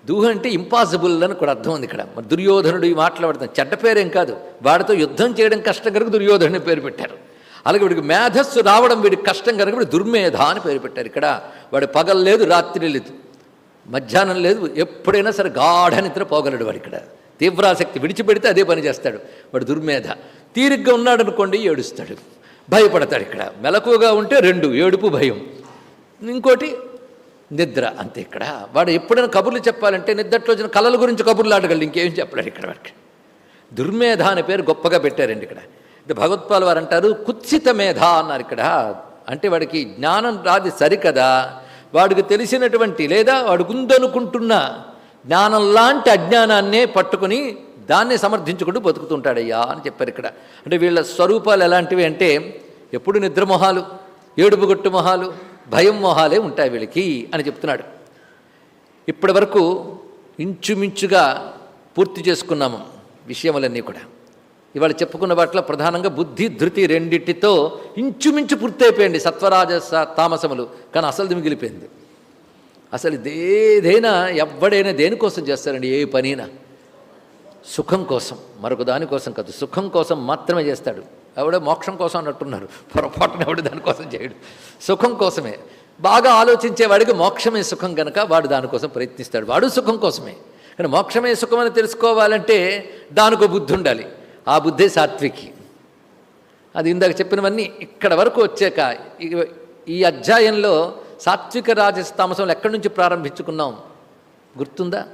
దూహ అంటే ఇంపాసిబుల్ అని కూడా అర్థం ఉంది ఇక్కడ. మరి దుర్యోధనుడు ఈ మాట్లాడుతాం చెడ్డ పేరేం కాదు. వాడితో యుద్ధం చేయడం కష్టం కనుక దుర్యోధనుని పేరు పెట్టారు. అలాగే వీడికి మేధస్సు రావడం వీడికి కష్టం కనుక వీడు దుర్మేధ అని పేరు పెట్టారు. ఇక్కడ వాడు పగలు లేదు రాత్రి లేదు. మధ్యాహ్నం లేదు ఎప్పుడైనా సరే గాఢ నిద్ర పోగలడు వాడు ఇక్కడ. తీవ్రాసక్తి విడిచిపెడితే అదే పని చేస్తాడు వాడు దుర్మేధ. తీరిగ్గా ఉన్నాడు అనుకోండి ఏడుస్తాడు. భయపడతాడు ఇక్కడ. మెలకువగా ఉంటే రెండు ఏడుపు భయం. ఇంకోటి నిద్ర అంతే ఇక్కడ. వాడు ఎప్పుడైనా కబుర్లు చెప్పాలంటే నిద్రట్లో వచ్చిన కళల గురించి కబుర్లు ఆడగలడు ఇంకేం చెప్పలేడు ఇక్కడ వాడికి. దుర్మేధ అనే పేరు గొప్పగా పెట్టారండి ఇక్కడ. అంటే భగవత్పాల్ వారు అంటారు కుత్సిత మేధ అన్నారు ఇక్కడ. అంటే వాడికి జ్ఞానం రాది సరికదా. వాడికి తెలిసినటువంటి లేదా వాడికి ఉందనుకుంటున్న జ్ఞానం లాంటి అజ్ఞానాన్నే పట్టుకుని దాన్నే సమర్థించుకుంటూ బతుకుతుంటాడయ్యా అని చెప్పారు ఇక్కడ. అంటే వీళ్ళ స్వరూపాలు ఎలాంటివి అంటే ఎప్పుడు నిద్రమొహాలు ఏడుపుగొట్టు మొహాలు భయం మొహాలే ఉంటాయి వీళ్ళకి అని చెప్తున్నాడు. ఇప్పటి వరకు ఇంచుమించుగా పూర్తి చేసుకున్నాము విషయములన్నీ కూడా. ఇవాళ చెప్పుకున్న వాటిలో ప్రధానంగా బుద్ధి ధృతి రెండింటితో ఇంచుమించు పూర్తయిపోయింది సత్వరాజ తామసములు కానీ అసలు మిగిలిపోయింది. అసలు ఏదైనా ఎవ్వడైనా దేనికోసం చేస్తారండి ఏ పనైనా? సుఖం కోసం మరొక దానికోసం కాదు సుఖం కోసం మాత్రమే చేస్తాడు. ఆవిడ మోక్షం కోసం అన్నట్టున్నారు. పొరపాటున ఎవడు దానికోసం చేయడు. సుఖం కోసమే. బాగా ఆలోచించేవాడికి మోక్షమే సుఖం కనుక వాడు దానికోసం ప్రయత్నిస్తాడు. వాడు సుఖం కోసమే. కానీ మోక్షమే సుఖం అని తెలుసుకోవాలంటే దానికో బుద్ధి ఉండాలి. ఆ బుద్ధే సాత్వికి. అది ఇందాక చెప్పినవన్నీ ఇక్కడ వరకు వచ్చాక ఈ అధ్యాయంలో సాత్విక రాజస తామసం ఎక్కడి నుంచి ప్రారంభించుకున్నాం? గుర్తుందా?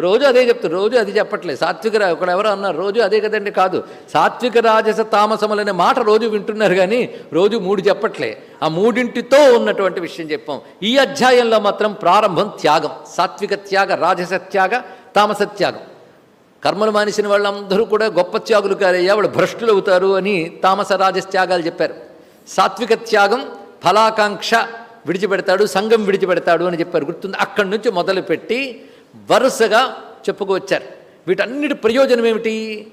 రోజు అదే చెప్తారు రోజు అది చెప్పట్లేదు. సాత్విక ఒకడు ఎవరో అన్నారు రోజు అదే కదండి కాదు. సాత్విక రాజస తామసములు అనే మాట రోజు వింటున్నారు కానీ రోజు మూడు చెప్పట్లే. ఆ మూడింటితో ఉన్నటువంటి విషయం చెప్పాం. ఈ అధ్యాయంలో మాత్రం ప్రారంభం త్యాగం. సాత్విక త్యాగ రాజస త్యాగ తామస త్యాగం. కర్మలు మానేసిన వాళ్ళందరూ కూడా గొప్ప త్యాగులు కారయ్యా వాళ్ళు భ్రష్టులు అవుతారు అని తామస రాజత్యాగాలు చెప్పారు. సాత్విక త్యాగం ఫలాకాంక్ష విడిచిపెడతాడు సంఘం విడిచిపెడతాడు అని చెప్పారు. గుర్తుంది? అక్కడి నుంచి మొదలుపెట్టి వరుసగా చెప్పుకొచ్చారు వీటన్నిటి ప్రయోజనం ఏమిటి?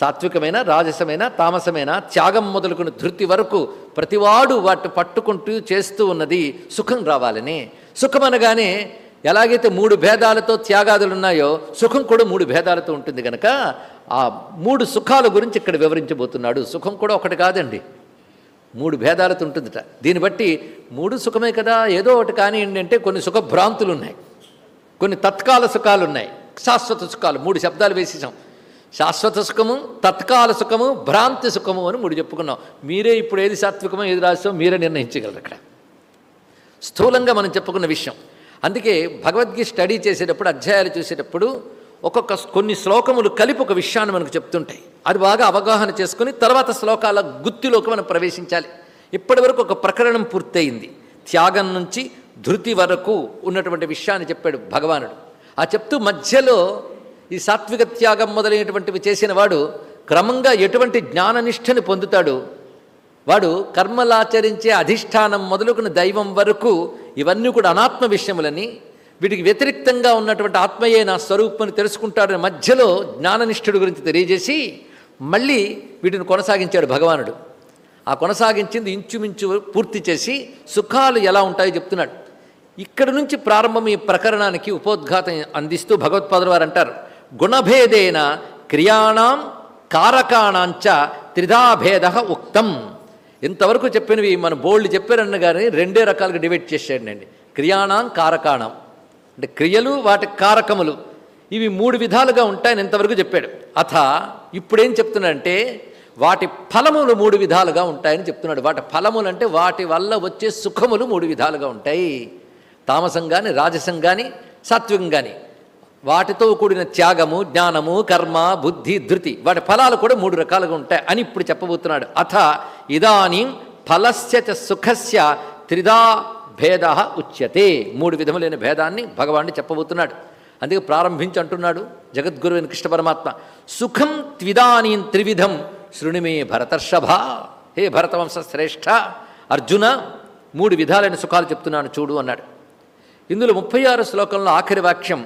సాత్వికమైన రాజసమైన తామసమైన? త్యాగం మొదలుకుని ధృతి వరకు ప్రతివాడు వాటి పట్టుకుంటూ చేస్తూ ఉన్నది సుఖం రావాలని. సుఖం అనగానే ఎలాగైతే మూడు భేదాలతో త్యాగాదులు ఉన్నాయో సుఖం కూడా మూడు భేదాలతో ఉంటుంది కనుక ఆ మూడు సుఖాల గురించి ఇక్కడ వివరించబోతున్నాడు. సుఖం కూడా ఒకటి కాదండి. మూడు భేదాలతో ఉంటుందిట. దీన్ని బట్టి మూడు సుఖమే కదా ఏదో ఒకటి కానివ్వండి అంటే కొన్ని సుఖభ్రాంతులు ఉన్నాయి కొన్ని తత్కాల సుఖాలు ఉన్నాయి. శాశ్వత సుఖాలు మూడు శబ్దాలు వేసేసాం. శాశ్వత సుఖము తత్కాల సుఖము భ్రాంతి సుఖము అని మూడు చెప్పుకున్నాం. మీరే ఇప్పుడు ఏది సాత్వికమో ఏది రాస్తామో మీరే నిర్ణయించగలరు అక్కడ. స్థూలంగా మనం చెప్పుకున్న విషయం. అందుకే భగవద్గీత స్టడీ చేసేటప్పుడు అధ్యాయాలు చూసేటప్పుడు ఒక్కొక్క కొన్ని శ్లోకములు కలిపి ఒక విషయాన్ని మనకు చెప్తుంటాయి. అది బాగా అవగాహన చేసుకుని తర్వాత శ్లోకాల గుత్తిలోకి మనం ప్రవేశించాలి. ఇప్పటివరకు ఒక ప్రకరణం పూర్తయింది. త్యాగం నుంచి ధృతి వరకు ఉన్నటువంటి విషయాన్ని చెప్పాడు భగవానుడు. ఆ చెప్తూ మధ్యలో ఈ సాత్విక త్యాగం మొదలైనటువంటివి చేసిన వాడు క్రమంగా ఎటువంటి జ్ఞాననిష్టని పొందుతాడు? వాడు కర్మలాచరించే అధిష్టానం మొదలుకున్న దైవం వరకు ఇవన్నీ కూడా అనాత్మ విషయములని వీటికి వ్యతిరిక్తంగా ఉన్నటువంటి ఆత్మయే నా స్వరూపం తెలుసుకుంటాడని మధ్యలో జ్ఞాననిష్ఠుడి గురించి తెలియజేసి మళ్ళీ వీటిని కొనసాగించాడు భగవానుడు. ఆ కొనసాగించింది ఇంచుమించు పూర్తి చేసి సుఖాలు ఎలా ఉంటాయో చెప్తున్నాడు. ఇక్కడ నుంచి ప్రారంభం ఈ ప్రకరణానికి ఉపోద్ఘాతం అందిస్తూ భగవత్పాదుల వారు అంటారు. గుణభేదేన క్రియాణం కారకాణాంచ త్రిధాభేద ఉక్తం. ఇంతవరకు చెప్పినవి మన బోల్డ్ చెప్పారన్న కానీ రెండే రకాలుగా డివైడ్ చేశాడండి క్రియాణం కారకాణం. అంటే క్రియలు వాటి కారకములు. ఇవి మూడు విధాలుగా ఉంటాయని ఇంతవరకు చెప్పాడు. అథ ఇప్పుడేం చెప్తున్నాడంటే వాటి ఫలములు మూడు విధాలుగా ఉంటాయని చెప్తున్నాడు. వాటి ఫలములు అంటే వాటి వల్ల వచ్చే సుఖములు మూడు విధాలుగా ఉంటాయి. తామసం కానీ రాజసం కానీ సాత్వికం కానీ వాటితో కూడిన త్యాగము జ్ఞానము కర్మ బుద్ధి ధృతి వాటి ఫలాలు కూడా మూడు రకాలుగా ఉంటాయి అని ఇప్పుడు చెప్పబోతున్నాడు. అథ ఇదానీ ఫలస్య సుఖస్య త్రిదా భేద ఉచ్యతే. మూడు విధములైన భేదాన్ని భగవాన్ని చెప్పబోతున్నాడు. అందుకే ప్రారంభించి అంటున్నాడు జగద్గురు కృష్ణ పరమాత్మ. సుఖం త్విదానీ త్రివిధం శృణిమే భరతర్షభ. హే భరతవంశ శ్రేష్ఠ అర్జున మూడు విధాలైన సుఖాలు చెప్తున్నాను చూడు అన్నాడు. ఇందులో ముప్పై ఆరు శ్లోకంలో ఆఖరి వాక్యం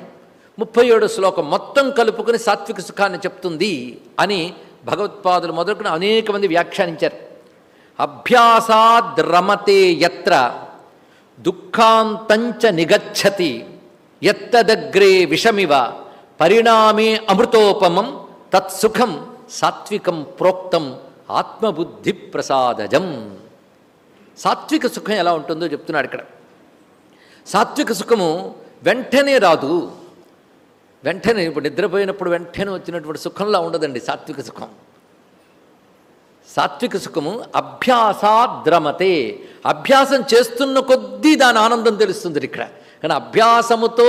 ముప్పై ఏడు శ్లోకం మొత్తం కలుపుకుని సాత్విక సుఖాన్ని చెప్తుంది అని భగవత్పాదులు మొదలుకుని అనేక మంది వ్యాఖ్యానించారు. అభ్యాసాద్రమతే ఎత్ర దుఃఖాంతంచ నిగచ్చతి ఎత్తదగ్రే విషమివ పరిణామే అమృతోపమం తత్సుఖం సాత్వికం ప్రోక్తం ఆత్మబుద్ధి ప్రసాదజం సాత్విక సుఖం ఎలా ఉంటుందో చెప్తున్నాడు ఇక్కడ. సాత్విక సుఖము వెంటనే రాదు. వెంటనే ఇప్పుడు నిద్రపోయినప్పుడు వెంటనే వచ్చినటువంటి సుఖంలా ఉండదండి సాత్విక సుఖం. సాత్విక సుఖము అభ్యాసాద్రమతే. అభ్యాసం చేస్తున్న కొద్దీ దాని ఆనందం తెలుస్తుంది ఇక్కడ. కానీ అభ్యాసముతో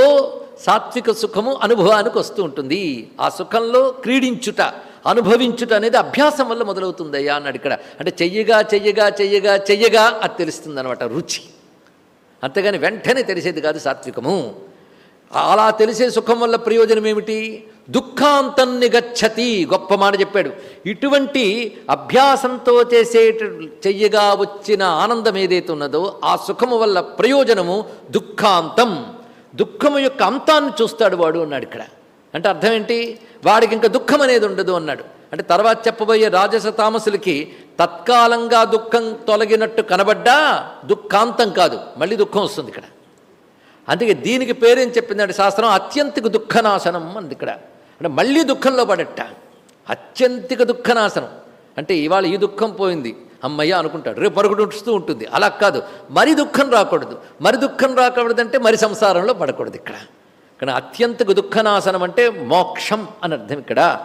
సాత్విక సుఖము అనుభవానికి వస్తూ ఉంటుంది. ఆ సుఖంలో క్రీడించుట అనుభవించుట అనేది అభ్యాసం వల్ల మొదలవుతుందయ్యా అన్నాడు ఇక్కడ. అంటే చెయ్యగా చెయ్యగా చెయ్యగా చెయ్యగా అది తెలుస్తుంది అనమాట రుచి. అంతేగాని వెంటనే తెలిసేది కాదు సాత్వికము. అలా తెలిసే సుఖం వల్ల ప్రయోజనం ఏమిటి? దుఃఖాంతం నిగచ్చతి గొప్ప మాట చెప్పాడు. ఇటువంటి అభ్యాసంతో చేసే చెయ్యగా వచ్చిన ఆనందం ఏదైతే ఉన్నదో ఆ సుఖము వల్ల ప్రయోజనము దుఃఖాంతం. దుఃఖము యొక్క అంతాన్ని చూస్తాడు వాడు అన్నాడు ఇక్కడ. అంటే అర్థం ఏంటి? వాడికి ఇంకా దుఃఖం అనేది ఉండదు అన్నాడు. అంటే తర్వాత చెప్పబోయే రాజస తామసులకి తత్కాలంగా దుఃఖం తొలగినట్టు కనబడ్డా దుఃఖాంతం కాదు మళ్ళీ దుఃఖం వస్తుంది ఇక్కడ. అందుకే దీనికి పేరేం చెప్పిందంటే శాస్త్రం అత్యంతిక దుఃఖనాశనం అంది ఇక్కడ. అంటే మళ్ళీ దుఃఖంలో పడట అత్యంతిక దుఃఖనాశనం. అంటే ఇవాళ ఈ దుఃఖం పోయింది. అమ్మయ్య అనుకుంటాడు రేపు పరుగుడుస్తూ ఉంటుంది. అలా కాదు మరి దుఃఖం రాకూడదు. మరి దుఃఖం రాకూడదంటే మరి సంసారంలో పడకూడదు ఇక్కడ. కానీ అత్యంతకు దుఃఖనాశనం అంటే మోక్షం అని అర్థం ఇక్కడ.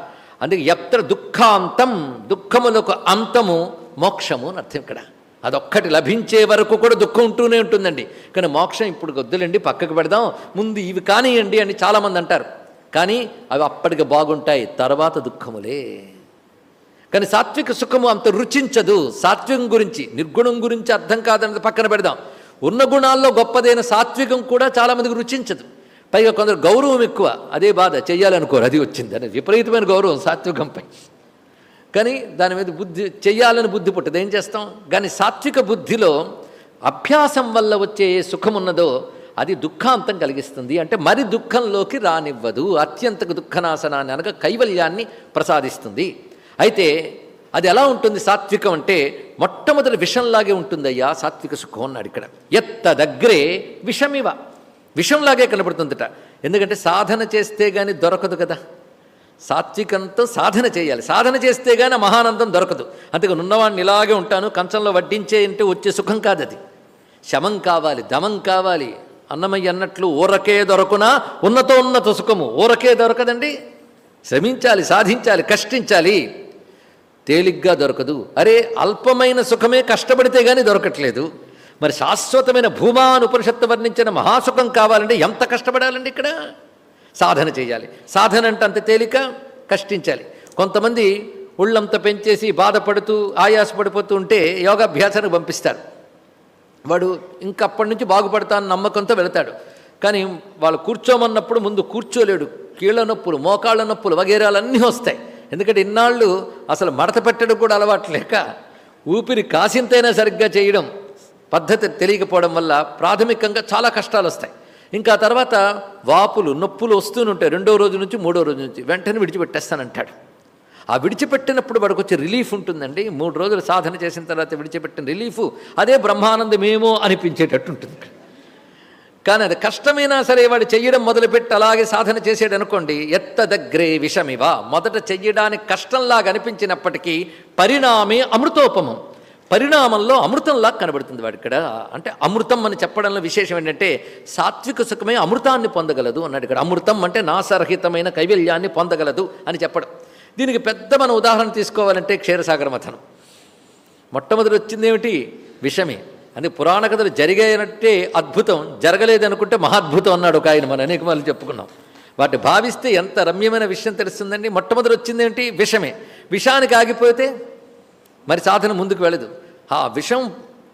అందుకే ఎత్ర దుఃఖాంతం దుఃఖములకు అంతము మోక్షము అని అర్థం ఇక్కడ. అదొక్కటి లభించే వరకు కూడా దుఃఖం ఉంటూనే ఉంటుందండి. కానీ మోక్షం ఇప్పుడు వద్దులండి పక్కకు పెడదాం ముందు ఇవి కానియండి అని చాలామంది అంటారు. కానీ అవి అప్పటికి బాగుంటాయి తర్వాత దుఃఖములే. కానీ సాత్విక సుఖము అంత రుచించదు. సాత్వికం గురించి నిర్గుణం గురించి అర్థం కాదన్నది పక్కన పెడదాం. ఉన్న గుణాల్లో గొప్పదైన సాత్వికం కూడా చాలామందికి రుచించదు. పైగా కొందరు గౌరవం ఎక్కువ అదే బాధ చెయ్యాలనుకోరు అది వచ్చింది అనేది విపరీతమైన గౌరవం సాత్వికంపై. కానీ దాని మీద బుద్ధి చెయ్యాలని బుద్ధి పుట్టదు. ఏం చేస్తాం? కానీ సాత్విక బుద్ధిలో అభ్యాసం వల్ల వచ్చే ఏ సుఖం ఉన్నదో అది దుఃఖాంతం కలిగిస్తుంది. అంటే మరి దుఃఖంలోకి రానివ్వదు. అత్యంత దుఃఖనాశనాన్ని అనగా కైవల్యాన్ని ప్రసాదిస్తుంది. అయితే అది ఎలా ఉంటుంది సాత్వికం అంటే మొట్టమొదటి విషంలాగే ఉంటుందయ్యా సాత్విక సుఖం అన్నాడు ఇక్కడ. ఎత్త దగ్గరే విషమివ. విషంలాగే కనబడుతుందట. ఎందుకంటే సాధన చేస్తే కానీ దొరకదు కదా. సాత్వికంతో సాధన చేయాలి. సాధన చేస్తే కానీ మహానందం దొరకదు. అందుకని ఉన్నవాడిని ఇలాగే ఉంటాను కంచంలో వడ్డించే అంటే వచ్చే సుఖం కాదు అది శమం కావాలి దమం కావాలి. అన్నమయ్య అన్నట్లు ఊరకే దొరకునా ఉన్నతో ఉన్నత సుఖము. ఊరకే దొరకదండి. శ్రమించాలి సాధించాలి కష్టించాలి. తేలిగ్గా దొరకదు. అరే అల్పమైన సుఖమే కష్టపడితే కానీ దొరకట్లేదు. మరి శాశ్వతమైన భూమా ఉపనిషత్తు వర్ణించిన మహాసుఖం కావాలంటే ఎంత కష్టపడాలండి ఇక్కడ? సాధన చేయాలి. సాధన అంటే అంత తేలిక? కష్టించాలి. కొంతమంది ఉళ్ళంత పెంచేసి బాధపడుతూ ఆయాసపడిపోతూ ఉంటే యోగాభ్యాసానికి పంపిస్తారు. వాడు ఇంకప్పటి నుంచి బాగుపడతాను నమ్మకంతో వెళతాడు. కానీ వాళ్ళు కూర్చోమన్నప్పుడు ముందు కూర్చోలేడు. కీళ్ళ నొప్పులు మోకాళ్ళ నొప్పులు వగేరాలన్నీ వస్తాయి. ఎందుకంటే ఇన్నాళ్ళు అసలు మడత పెట్టడం కూడా అలవాటు లేక ఊపిరి కాసింతైనా సరిగ్గా చేయడం పద్ధతి తెలియకపోవడం వల్ల ప్రాథమికంగా చాలా కష్టాలు వస్తాయి. ఇంకా తర్వాత వాపులు నొప్పులు వస్తూనే ఉంటాయి. రెండో రోజు నుంచి మూడో రోజు నుంచి. వెంటనే విడిచిపెట్టేస్తానంటాడు. ఆ విడిచిపెట్టినప్పుడు వాడికి వచ్చే రిలీఫ్ ఉంటుందండి. మూడు రోజులు సాధన చేసిన తర్వాత విడిచిపెట్టిన రిలీఫ్ అదే బ్రహ్మానందమేమో అనిపించేటట్టు ఉంటుంది. కానీ అది కష్టమైనా సరే వాడు చెయ్యడం మొదలుపెట్టి అలాగే సాధన చేసాడు అనుకోండి ఎత్త దగ్గరే విషమివా. మొదట చెయ్యడానికి కష్టంలాగా అనిపించినప్పటికీ పరిణామే అమృతోపమం. పరిణామంలో అమృతంలా కనబడుతుంది వాడు ఇక్కడ. అంటే అమృతం అని చెప్పడంలో విశేషం ఏంటంటే సాత్విక సుఖమే అమృతాన్ని పొందగలదు అన్నాడు ఇక్కడ. అమృతం అంటే నాసరహితమైన కైవల్యాన్ని పొందగలదు అని చెప్పడం. దీనికి పెద్ద మన ఉదాహరణ తీసుకోవాలంటే క్షీరసాగర మథనం. మొట్టమొదటి వచ్చింది ఏమిటి? విషమే. అని పురాణ కథలు జరిగాయనట్టే అద్భుతం. జరగలేదు అనుకుంటే మహాద్భుతం అన్నాడు ఒక ఆయన. మనం అనేక వాళ్ళు చెప్పుకున్నాం. వాటిని భావిస్తే ఎంత రమ్యమైన విషయం తెలుస్తుందండి. మొట్టమొదటి వచ్చింది విషమే. విషానికి ఆగిపోతే మరి సాధన ముందుకు వెళ్ళదు. ఆ విషం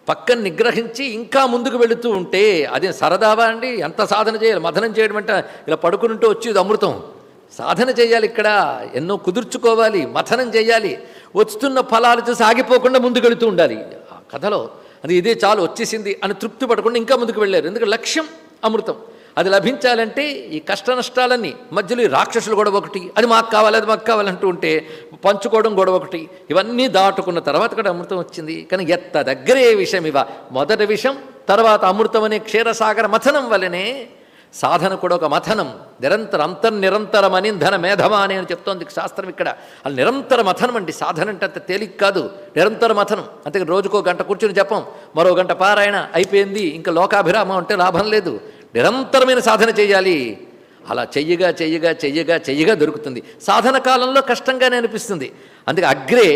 పక్కన నిగ్రహించి ఇంకా ముందుకు వెళుతూ ఉంటే అది సరదావా అండి? ఎంత సాధన చేయాలి? మథనం చేయడం అంటే ఇలా పడుకునింటూ వచ్చేది అమృతం. సాధన చేయాలి ఇక్కడ ఎన్నో కుదుర్చుకోవాలి మథనం చేయాలి. వస్తున్న ఫలాలు చూసి ఆగిపోకుండా ముందుకు వెళుతూ ఉండాలి. ఆ కథలో అది ఇదే చాలు వచ్చేసింది అని తృప్తి పడకుండా ఇంకా ముందుకు వెళ్ళారు. ఎందుకంటే లక్ష్యం అమృతం. అది లభించాలంటే ఈ కష్ట నష్టాలన్నీ మధ్యలో ఈ రాక్షసులు గొడవ ఒకటి అది మాకు కావాలి అది మాకు కావాలంటూ ఉంటే పంచుకోవడం గొడవ ఒకటి ఇవన్నీ దాటుకున్న తర్వాత కూడా అమృతం వచ్చింది. కానీ ఎత్త దగ్గరే విషయం ఇవ మొదటి విషయం తర్వాత అమృతం అనే క్షీరసాగర మథనం వలనే సాధన కూడా ఒక మథనం. నిరంతరం అంతర్నిరంతర మనింధన మేధమాని అని చెప్తోంది శాస్త్రం ఇక్కడ. అది నిరంతర మథనం అండి. సాధన అంటే అంత తేలిక కాదు. నిరంతర మథనం. అంతే రోజుకో గంట కూర్చుని చెప్పం మరో గంట పారాయణ అయిపోయింది. ఇంకా లోకాభిరామం అంటే లాభం లేదు. నిరంతరమైన సాధన చేయాలి. అలా చెయ్యగా చెయ్యగా చెయ్యగా చెయ్యగా దొరుకుతుంది. సాధన కాలంలో కష్టంగానే అనిపిస్తుంది. అందుకే అగ్రే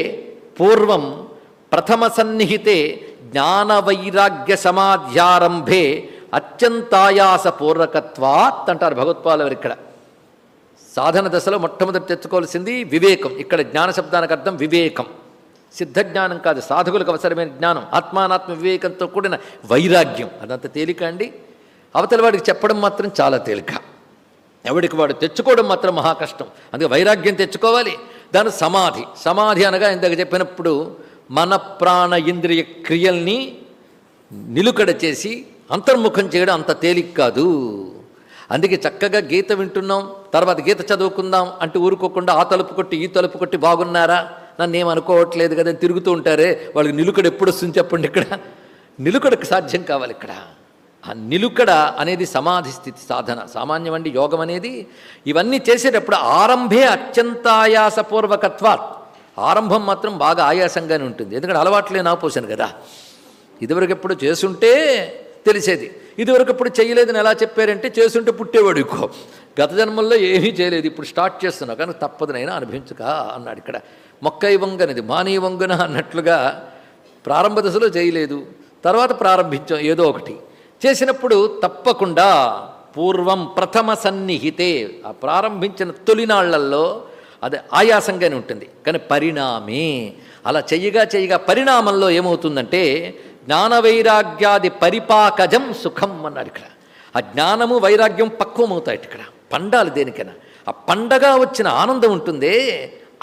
పూర్వం ప్రథమ సన్నిహితే జ్ఞాన వైరాగ్య సమాధ్యారంభే అత్యంతాయాస పూర్వకత్వాత్ అంటారు భగవత్పాలవారు ఇక్కడ. సాధన దశలో మొట్టమొదటి తెచ్చుకోవాల్సింది వివేకం. ఇక్కడ జ్ఞాన శబ్దానికి అర్థం వివేకం. సిద్ధ జ్ఞానం కాదు సాధకులకు అవసరమైన జ్ఞానం ఆత్మానాత్మ వివేకంతో కూడిన వైరాగ్యం. అదంత తేలిక అండి. అవతల వాడికి చెప్పడం మాత్రం చాలా తేలిక. ఎవడికి వాడు తెచ్చుకోవడం మాత్రం మహా కష్టం. అందుకే వైరాగ్యం తెచ్చుకోవాలి. దాని సమాధి. సమాధి అనగా ఇందాక చెప్పినప్పుడు మన ప్రాణ ఇంద్రియ క్రియల్ని నిలుకడ చేసి అంతర్ముఖం చేయడం అంత తేలిక కాదు. అందుకే చక్కగా గీత వింటున్నాం. తర్వాత గీత చదువుకుందాం అంటే ఊరుకోకుండా ఆ తలుపు కొట్టి ఈ తలుపు కొట్టి బాగున్నారా? నన్ను ఏమనుకోవట్లేదు కదా అని తిరుగుతూ ఉంటారే. వాళ్ళకి నిలుకడ ఎప్పుడు వస్తుంది చెప్పండి ఇక్కడ? నిలుకడకు సాధ్యం కావాలి ఇక్కడ. ఆ నిలుకడ అనేది సమాధి స్థితి సాధన. సామాన్యం అండి యోగం అనేది ఇవన్నీ చేసేటప్పుడు ఆరంభే అత్యంతాయాసపూర్వకత్వాత్. ఆరంభం మాత్రం బాగా ఆయాసంగానే ఉంటుంది. ఎందుకంటే అలవాట్లే నాపోసాను కదా. ఇదివరకు ఎప్పుడు చేసుంటే తెలిసేది. ఇదివరకు ఎప్పుడు చేయలేదని ఎలా చెప్పారంటే చేసుంటే పుట్టేవాడు ఇంకో గత జన్మల్లో ఏమీ చేయలేదు. ఇప్పుడు స్టార్ట్ చేస్తున్నావు. కానీ తప్పదునైనా అనుభవించుక అన్నాడు ఇక్కడ. మొక్క వంగనది మానీ వంగున అన్నట్లుగా ప్రారంభ దశలో చేయలేదు. తర్వాత ప్రారంభించాం ఏదో ఒకటి. చేసినప్పుడు తప్పకుండా పూర్వం ప్రథమ సన్నిహితే ఆ ప్రారంభించిన తొలినాళ్ళలో అది ఆయాసంగానే ఉంటుంది. కానీ పరిణామే అలా చెయ్యగా చెయ్యగా పరిణామంలో ఏమవుతుందంటే జ్ఞాన వైరాగ్యాది పరిపాకజం సుఖం అన్నాడు ఇక్కడ. ఆ జ్ఞానము వైరాగ్యం పక్వమవుతాయి ఇక్కడ. పండాలి దేనికైనా. ఆ పండగ వచ్చిన ఆనందం ఉంటుందే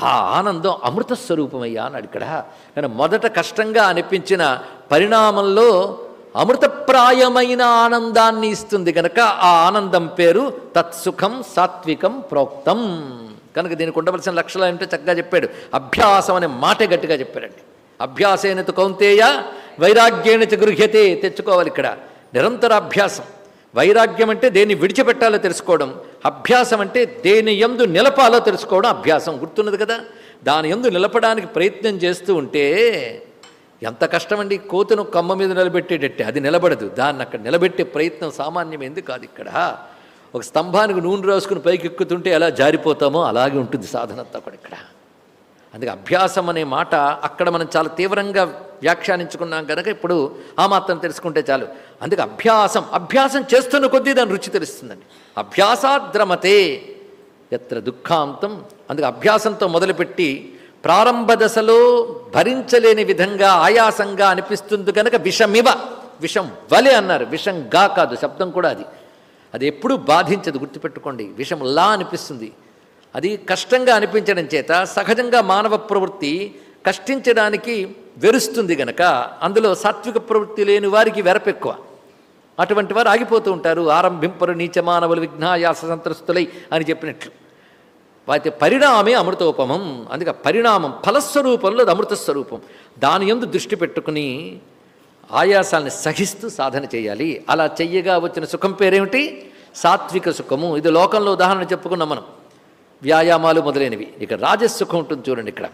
ఆ ఆనందం అమృత స్వరూపమయ్యా అన్నాడు ఇక్కడ. కానీ మొదట కష్టంగా అనిపించిన పరిణామంలో అమృతప్రాయమైన ఆనందాన్ని ఇస్తుంది కనుక ఆ ఆనందం పేరు తత్సుఖం సాత్వికం ప్రోక్తం. కనుక దీనికి ఉండవలసిన లక్షణాలు ఏమిటో చక్కగా చెప్పాడు. అభ్యాసం అనే మాటే గట్టిగా చెప్పాడండి. అభ్యాసేన తు కౌంతేయ వైరాగ్యేణ గృహ్యతే తెచ్చుకోవాలి ఇక్కడ. నిరంతర అభ్యాసం. వైరాగ్యం అంటే దేన్ని విడిచిపెట్టాలో తెలుసుకోవడం. అభ్యాసం అంటే దేని ఎందు నిలపాలో తెలుసుకోవడం అభ్యాసం. గుర్తున్నది కదా? దాని ఎందు నిలపడానికి ప్రయత్నం చేస్తూ ఉంటే ఎంత కష్టమండి? కోతును కమ్మ మీద నిలబెట్టేటట్టే. అది నిలబడదు. దాన్ని అక్కడ నిలబెట్టే ప్రయత్నం సామాన్యమైంది కాదు ఇక్కడ? ఒక స్తంభానికి నూనె రాసుకుని పైకి ఎక్కుతుంటే ఎలా జారిపోతామో అలాగే ఉంటుంది సాధనంతా కూడా ఇక్కడ. అందుకే అభ్యాసం అనే మాట అక్కడ మనం చాలా తీవ్రంగా వ్యాఖ్యానించుకున్నాం కనుక ఇప్పుడు ఆ మాత్రం తెలుసుకుంటే చాలు. అందుకే అభ్యాసం అభ్యాసం చేస్తున్న కొద్దీ దాని రుచి తెలుస్తుందండి. అభ్యాసాద్రమతే ఎత్ర దుఃఖాంతం. అందుకే అభ్యాసంతో మొదలుపెట్టి ప్రారంభ దశలో భరించలేని విధంగా ఆయాసంగా అనిపిస్తుంది కనుక విషమివ. విషం వలె అన్నారు. విషం గా కాదు శబ్దం కూడా అది. అది ఎప్పుడూ బాధించదు గుర్తుపెట్టుకోండి. విషం లా అనిపిస్తుంది. అది కష్టంగా అనిపించడం చేత సహజంగా మానవ ప్రవృత్తి కష్టించడానికి వెరుస్తుంది గనక అందులో సాత్విక ప్రవృత్తి లేని వారికి వెరపెక్కువ అటువంటి వారు ఆగిపోతూ ఉంటారు. ఆరంభింపరు నీచ మానవులు విఘ్నాయాస సంతృస్తులై అని చెప్పినట్లు. అయితే పరిణామే అమృతోపమం. అందుకే పరిణామం ఫలస్వరూపంలో అది అమృత స్వరూపం దాని ఎందు దృష్టి పెట్టుకుని ఆయాసాన్ని సహిస్తూ సాధన చేయాలి. అలా చెయ్యగా వచ్చిన సుఖం పేరేమిటి? సాత్విక సుఖము. ఇది లోకంలో ఉదాహరణ చెప్పుకున్నాం మనం. వ్యాయామాలు మొదలైనవి. ఇక రాజసుఖం ఉంటుంది చూడండి ఇక్కడ.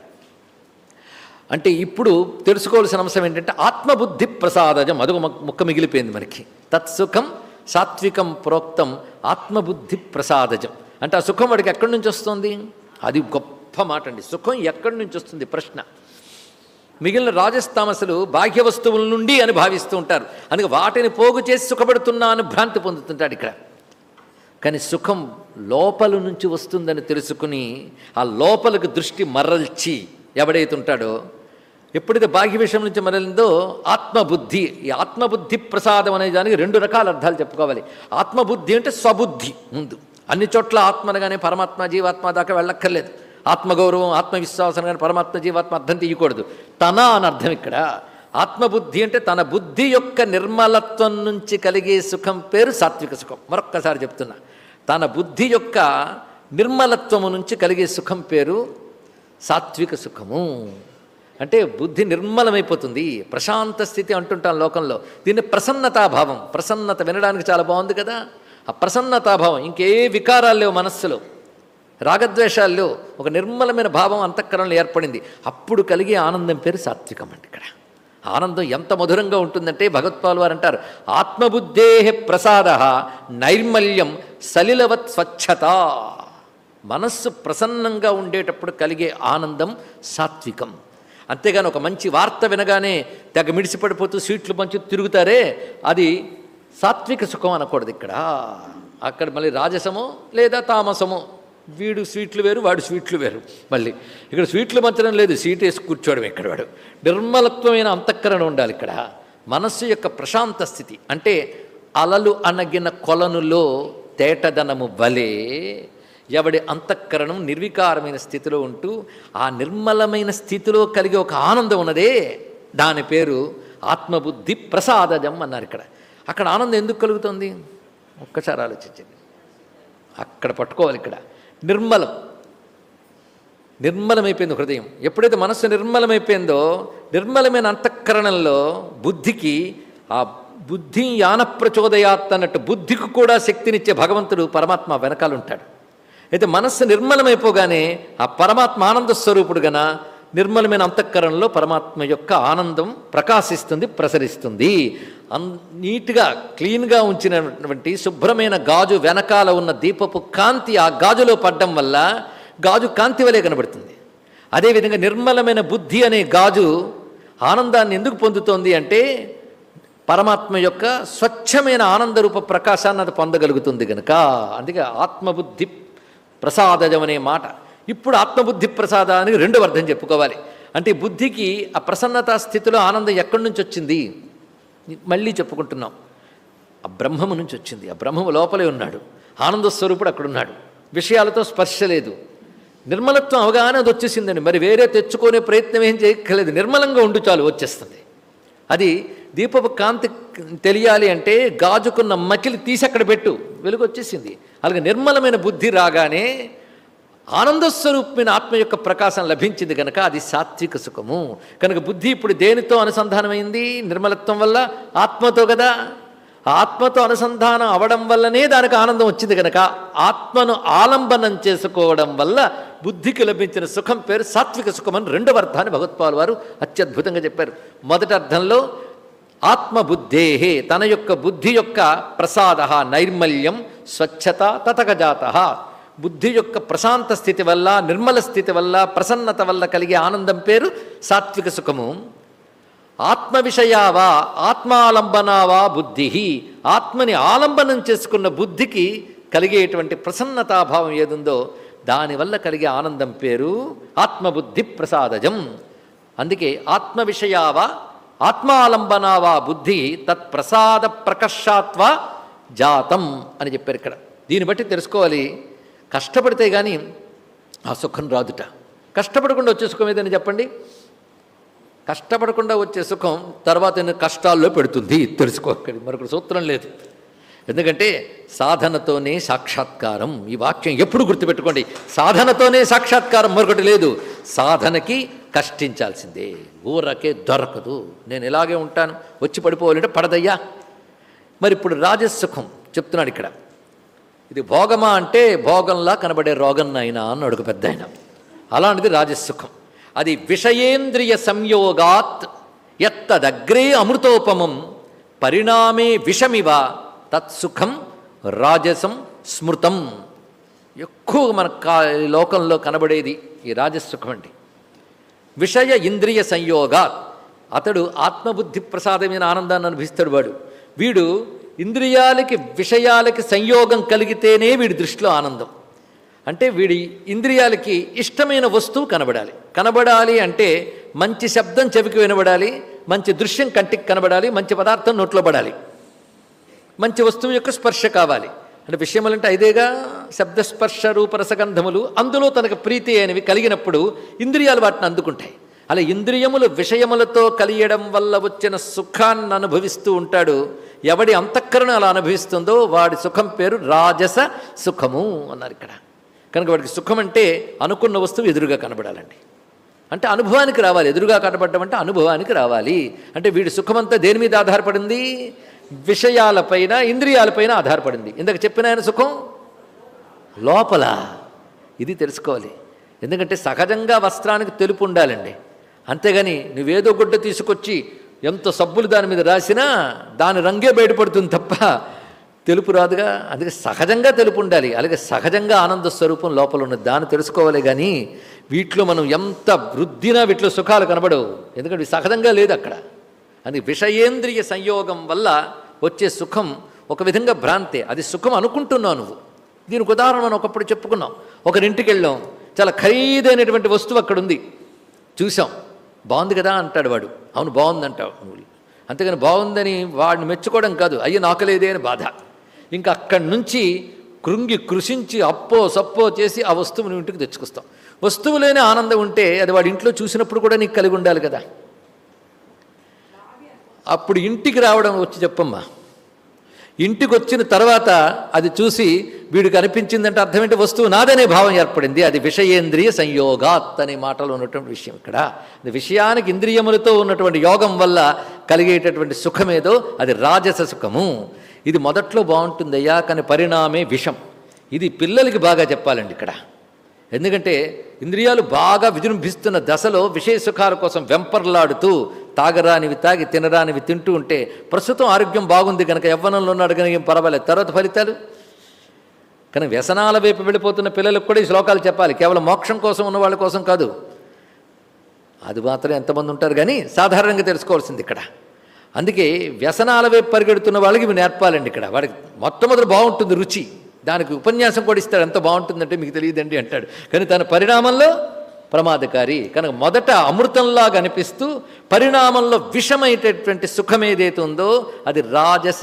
అంటే ఇప్పుడు తెలుసుకోవాల్సిన అంశం ఏంటంటే ఆత్మబుద్ధి ప్రసాదజం. అదొక ముక్క మిగిలిపోయింది మనకి. తత్సుఖం సాత్వికం ప్రోక్తం ఆత్మబుద్ధి ప్రసాదజం. అంటే ఆ సుఖం వాడికి ఎక్కడి నుంచి వస్తుంది? అది గొప్ప మాట అండి. సుఖం ఎక్కడి నుంచి వస్తుంది? ప్రశ్న. మిగిలిన రాజస్తామసులు బాహ్య వస్తువుల నుండి అని భావిస్తూ ఉంటారు. అందుకే వాటిని పోగు చేసి సుఖపడుతున్నా అని భ్రాంతి పొందుతుంటాడు ఇక్కడ. కానీ సుఖం లోపల నుంచి వస్తుందని తెలుసుకుని ఆ లోపలకు దృష్టి మరల్చి ఎవడైతే ఉంటాడో ఎప్పుడైతే బాహ్య విషయం నుంచి మరలిందో ఆత్మబుద్ధి. ఈ ఆత్మబుద్ధి ప్రసాదం అనే దానికి రెండు రకాల అర్థాలు చెప్పుకోవాలి. ఆత్మబుద్ధి అంటే స్వబుద్ధి ముందు. అన్ని చోట్ల ఆత్మనగానే పరమాత్మ జీవాత్మ దాకా వెళ్ళక్కర్లేదు. ఆత్మగౌరవం ఆత్మవిశ్వాసం కానీ పరమాత్మ జీవాత్మ అర్థం తీయకూడదు. తన అని అర్థం ఇక్కడ. ఆత్మబుద్ధి అంటే తన బుద్ధి యొక్క నిర్మలత్వం నుంచి కలిగే సుఖం పేరు సాత్విక సుఖం. మరొక్కసారి చెప్తున్నా. తన బుద్ధి యొక్క నిర్మలత్వము నుంచి కలిగే సుఖం పేరు సాత్విక సుఖము. అంటే బుద్ధి నిర్మలమైపోతుంది. ప్రశాంత స్థితి అంటుంటాం లోకంలో. దీన్ని ప్రసన్నతాభావం ప్రసన్నత వినడానికి చాలా బాగుంది కదా. ఆ ప్రసన్నతాభావం ఇంకే వికారాలు లేవు మనస్సులో. రాగద్వేషాలు లేవు. ఒక నిర్మలమైన భావం అంతఃకరణలో ఏర్పడింది. అప్పుడు కలిగే ఆనందం పేరు సాత్వికం అండి ఇక్కడ. ఆనందం ఎంత మధురంగా ఉంటుందంటే భగవత్పాల్ వారు అంటారు ఆత్మబుద్ధే ప్రసాద నైర్మల్యం సలిలవత్ స్వచ్ఛత. మనస్సు ప్రసన్నంగా ఉండేటప్పుడు కలిగే ఆనందం సాత్వికం. అంతేగాని ఒక మంచి వార్త వినగానే తెగ మిడిసిపడిపోతూ సీట్లు పంచు తిరుగుతారే అది సాత్విక సుఖం అనకూడదు ఇక్కడ. అక్కడ మళ్ళీ రాజసమో లేదా తామసమో. వీడు స్వీట్లు వేరు వాడు స్వీట్లు వేరు. మళ్ళీ ఇక్కడ స్వీట్లు పంచడం లేదు సీట్ వేసి కూర్చోవడం ఇక్కడ వాడు? నిర్మలత్వమైన అంతఃకరణ ఉండాలి ఇక్కడ. మనస్సు యొక్క ప్రశాంత స్థితి. అంటే అలలు అనగిన కొలనులో తేటదనము వలే ఎవడి అంతఃకరణం నిర్వికారమైన స్థితిలో ఉంటూ ఆ నిర్మలమైన స్థితిలో కలిగే ఒక ఆనందం ఉన్నదే. దాని పేరు ఆత్మబుద్ధి ప్రసాదజం అన్నారు ఇక్కడ. అక్కడ ఆనందం ఎందుకు కలుగుతుంది? ఒక్కసారి ఆలోచించండి. అక్కడ పట్టుకోవాలి ఇక్కడ. నిర్మలం. నిర్మలమైపోయింది హృదయం. ఎప్పుడైతే మనస్సు నిర్మలమైపోయిందో నిర్మలమైన అంతఃకరణంలో బుద్ధికి ఆ బుద్ధి యాన ప్రచోదయాత్ అన్నట్టు బుద్ధికి కూడా శక్తినిచ్చే భగవంతుడు పరమాత్మ వెనకాల ఉంటాడు. అయితే మనస్సు నిర్మలమైపోగానే ఆ పరమాత్మ ఆనంద స్వరూపుడు గన నిర్మలమైన అంతఃకరణలో పరమాత్మ యొక్క ఆనందం ప్రకాశిస్తుంది ప్రసరిస్తుంది. అన్ నీట్గా క్లీన్గా ఉంచినటువంటి శుభ్రమైన గాజు వెనకాల ఉన్న దీపపు కాంతి ఆ గాజులో పడ్డం వల్ల గాజు కాంతి వలె కనబడుతుంది. అదేవిధంగా నిర్మలమైన బుద్ధి అనే గాజు ఆనందాన్ని ఎందుకు పొందుతోంది అంటే పరమాత్మ యొక్క స్వచ్ఛమైన ఆనందరూప ప్రకాశాన్ని అది పొందగలుగుతుంది కనుక అందుకే ఆత్మబుద్ధి ప్రసాదజం అనే మాట. ఇప్పుడు ఆత్మబుద్ధి ప్రసాదానికి రెండవ అర్థం చెప్పుకోవాలి. అంటే బుద్ధికి ఆ ప్రసన్నతా స్థితిలో ఆనందం ఎక్కడి నుంచి వచ్చింది? మళ్ళీ చెప్పుకుంటున్నాం. ఆ బ్రహ్మము నుంచి వచ్చింది. ఆ బ్రహ్మము లోపలే ఉన్నాడు. ఆనంద స్వరూపుడు అక్కడున్నాడు విషయాలతో స్పర్శ లేదు. నిర్మలత్వం అవగానే అది వచ్చేసిందండి. మరి వేరే తెచ్చుకునే ప్రయత్నం ఏం చేయక్కర్లేదు. నిర్మలంగా ఉండు చాలు వచ్చేస్తుంది. అది దీపపు కాంతి తెలియాలి అంటే గాజుకున్న మకిలి తీసి అక్కడ పెట్టు. వెలుగు వచ్చేసింది. అలాగే నిర్మలమైన బుద్ధి రాగానే ఆనందస్వరూపమైన ఆత్మ యొక్క ప్రకాశం లభించింది కనుక అది సాత్విక సుఖము. కనుక బుద్ధి ఇప్పుడు దేనితో అనుసంధానమైంది? నిర్మలత్వం వల్ల? ఆత్మతో కదా. ఆత్మతో అనుసంధానం అవడం వల్లనే దానికి ఆనందం వచ్చింది కనుక ఆత్మను ఆలంబనం చేసుకోవడం వల్ల బుద్ధికి లభించిన సుఖం పేరు సాత్విక సుఖం అని రెండవ అర్థాన్ని భగవత్పాల్ వారు అత్యద్భుతంగా చెప్పారు. మొదటి అర్థంలో ఆత్మబుద్ధేహే తన యొక్క బుద్ధి యొక్క ప్రసాద నైర్మల్యం స్వచ్ఛత తతకజాత. బుద్ధి యొక్క ప్రశాంత స్థితి వల్ల నిర్మల స్థితి వల్ల ప్రసన్నత వల్ల కలిగే ఆనందం పేరు సాత్విక సుఖము. ఆత్మ విషయావా ఆత్మాలంబనావా బుద్ధి ఆత్మని ఆలంబనం చేసుకున్న బుద్ధికి కలిగేటువంటి ప్రసన్నతాభావం ఏదుందో దానివల్ల కలిగే ఆనందం పేరు ఆత్మబుద్ధి ప్రసాదజం. అందుకే ఆత్మ విషయావా ఆత్మాలంబనావా బుద్ధి తత్ప్రసాద ప్రకర్షాత్వ జాతం అని చెప్పారు ఇక్కడ. దీన్ని బట్టి తెలుసుకోవాలి కష్టపడితే కానీ ఆ సుఖం రాదుట. కష్టపడకుండా వచ్చే సుఖం ఏదైనా చెప్పండి? కష్టపడకుండా వచ్చే సుఖం తర్వాత కష్టాల్లో పెడుతుంది. తెలుసుకోకండి. మరొక సూత్రం లేదు. ఎందుకంటే సాధనతోనే సాక్షాత్కారం. ఈ వాక్యం ఎప్పుడు గుర్తుపెట్టుకోండి. సాధనతోనే సాక్షాత్కారం మరొకటి లేదు. సాధనకి కష్టించాల్సిందే. ఊరకే దొరకదు. నేను ఇలాగే ఉంటాను. వచ్చి పడిపోవాలంటే పడదయ్యా. మరి ఇప్పుడు రాజసుఖం చెప్తున్నాడు ఇక్కడ. ఇది భోగమా అంటే భోగంలా కనబడే రోగం నాయన అన్నాడు ఒక పెద్ద ఆయన అలాంటిది రాజసుఖం. అది విషయేంద్రియ సంయోగాత్ ఎత్తదగ్రే అమృతోపమం పరిణామే విషమివ తత్సుఖం రాజసం స్మృతం. ఎక్కువ మన కా లోకంలో కనబడేది ఈ రాజసుఖం అండి. విషయ ఇంద్రియ సంయోగాత్. అతడు ఆత్మబుద్ధి ప్రసాదమైన ఆనందాన్ని అనుభవిస్తాడు వాడు. వీడు ఇంద్రియాలకి విషయాలకి సంయోగం కలిగితేనే వీడి దృష్టిలో ఆనందం. అంటే వీడి ఇంద్రియాలకి ఇష్టమైన వస్తువు కనబడాలి. కనబడాలి అంటే మంచి శబ్దం చెవికి వినబడాలి మంచి దృశ్యం కంటికి కనబడాలి మంచి పదార్థం నోట్లో పడాలి. మంచి వస్తువు యొక్క స్పర్శ కావాలి. అంటే విషయములంటే ఐదేగా శబ్దస్పర్శ రూపరసగంధములు అందులో తనకు ప్రీతి అయినవి కలిగినప్పుడు ఇంద్రియాలు వాటిని అందుకుంటాయి. అలా ఇంద్రియములు విషయములతో కలియడం వల్ల వచ్చిన సుఖాన్ని అనుభవిస్తూ ఉంటాడు. ఎవడి అంతఃకరణ అలా అనుభవిస్తుందో వాడి సుఖం పేరు రాజస సుఖము అన్నారు ఇక్కడ. కనుక వాడికి సుఖం అంటే అనుకున్న వస్తువు ఎదురుగా కనబడాలండి. అంటే అనుభవానికి రావాలి. ఎదురుగా కనబడడం అంటే అనుభవానికి రావాలి. అంటే వీడి సుఖమంతా దేని మీద ఆధారపడింది? విషయాలపైన ఇంద్రియాలపైన ఆధారపడింది. ఇందాక చెప్పిన ఆయన సుఖం? లోపల. ఇది తెలుసుకోవాలి. ఎందుకంటే సహజంగా వస్త్రానికి తెలుపు ఉండాలండి. అంతేగాని నువ్వేదో గుడ్డ తీసుకొచ్చి ఎంత సబ్బులు దాని మీద రాసినా దాని రంగే బయటపడుతుంది తప్ప తెలుపు రాదుగా. అందుకే సహజంగా తెలుపు ఉండాలి. అలాగే సహజంగా ఆనంద స్వరూపం లోపల ఉన్నది. దాన్ని తెలుసుకోవాలి కానీ వీటిలో మనం ఎంత వృద్ధినా వీటిలో సుఖాలు కనబడవు. ఎందుకంటే సహజంగా లేదు అక్కడ. అది విషయేంద్రియ సంయోగం వల్ల వచ్చే సుఖం ఒక విధంగా భ్రాంతే. అది సుఖం అనుకుంటున్నావు నువ్వు. దీనికి ఉదాహరణ మనం ఒకప్పుడు చెప్పుకున్నాం. ఒకరింటికి వెళ్ళాం చాలా ఖరీదైనటువంటి వస్తువు అక్కడ ఉంది చూసాం బాగుంది కదా అంటాడు వాడు. అవును బాగుంది అంటావు నువ్వు. అంతేగాని బాగుందని వాడిని మెచ్చుకోవడం కాదు. అయ్యో నాకలేదే అని బాధ. ఇంకా అక్కడి నుంచి కృంగి కృషించి అప్పో సప్పో చేసి ఆ వస్తువుని ఇంటికి తెచ్చుకొస్తాం. వస్తువు లేని ఆనందం ఉంటే అది వాడి ఇంట్లో చూసినప్పుడు కూడా నీకు కలిగి ఉండాలి కదా. అప్పుడు ఇంటికి రావడం వచ్చి చెప్పమ్మా. ఇంటికి వచ్చిన తర్వాత అది చూసి వీడికి అనిపించిందంటే అర్థం ఏంటి వస్తువు నాదనే భావం ఏర్పడింది. అది విషయేంద్రియ సంయోగాత్ అనే మాటలో ఉన్నటువంటి విషయం ఇక్కడ. విషయానికి ఇంద్రియములతో ఉన్నటువంటి యోగం వల్ల కలిగేటటువంటి సుఖమేదో? అది రాజస సుఖము. ఇది మొదట్లో బాగుంటుందయ్యా కానీ పరిణామే విషం. ఇది పిల్లలకి బాగా చెప్పాలండి ఇక్కడ. ఎందుకంటే ఇంద్రియాలు బాగా విజృంభిస్తున్న దశలో విషయ సుఖాల కోసం వెంపర్లాడుతూ తాగరానివి తాగి తినరానివి తింటూ ఉంటే ప్రస్తుతం ఆరోగ్యం బాగుంది కనుక యవ్వనంలో ఉన్నాడు కనుక ఏం పర్వాలేదు. తర్వాత ఫలితాలు? కానీ వ్యసనాల వైపు వెళ్ళిపోతున్న పిల్లలకు కూడా ఈ శ్లోకాలు చెప్పాలి. కేవలం మోక్షం కోసం ఉన్న వాళ్ళ కోసం కాదు. అది మాత్రం ఎంతమంది ఉంటారు కానీ సాధారణంగా తెలుసుకోవాల్సింది ఇక్కడ. అందుకే వ్యసనాల వైపు పరిగెడుతున్న వాళ్ళకి ఇవి నేర్పాలండి ఇక్కడ. వాడికి మొట్టమొదటి బాగుంటుంది రుచి. దానికి ఉపన్యాసం కూడా ఇస్తాడు. ఎంత బాగుంటుందంటే మీకు తెలియదండి అంటాడు. కానీ తన పరిణామంలో ప్రమాదకారి. కనుక మొదట అమృతంలాగా అనిపిస్తూ పరిణామంలో విషమైనటువంటి సుఖం ఏదైతే ఉందో అది రాజస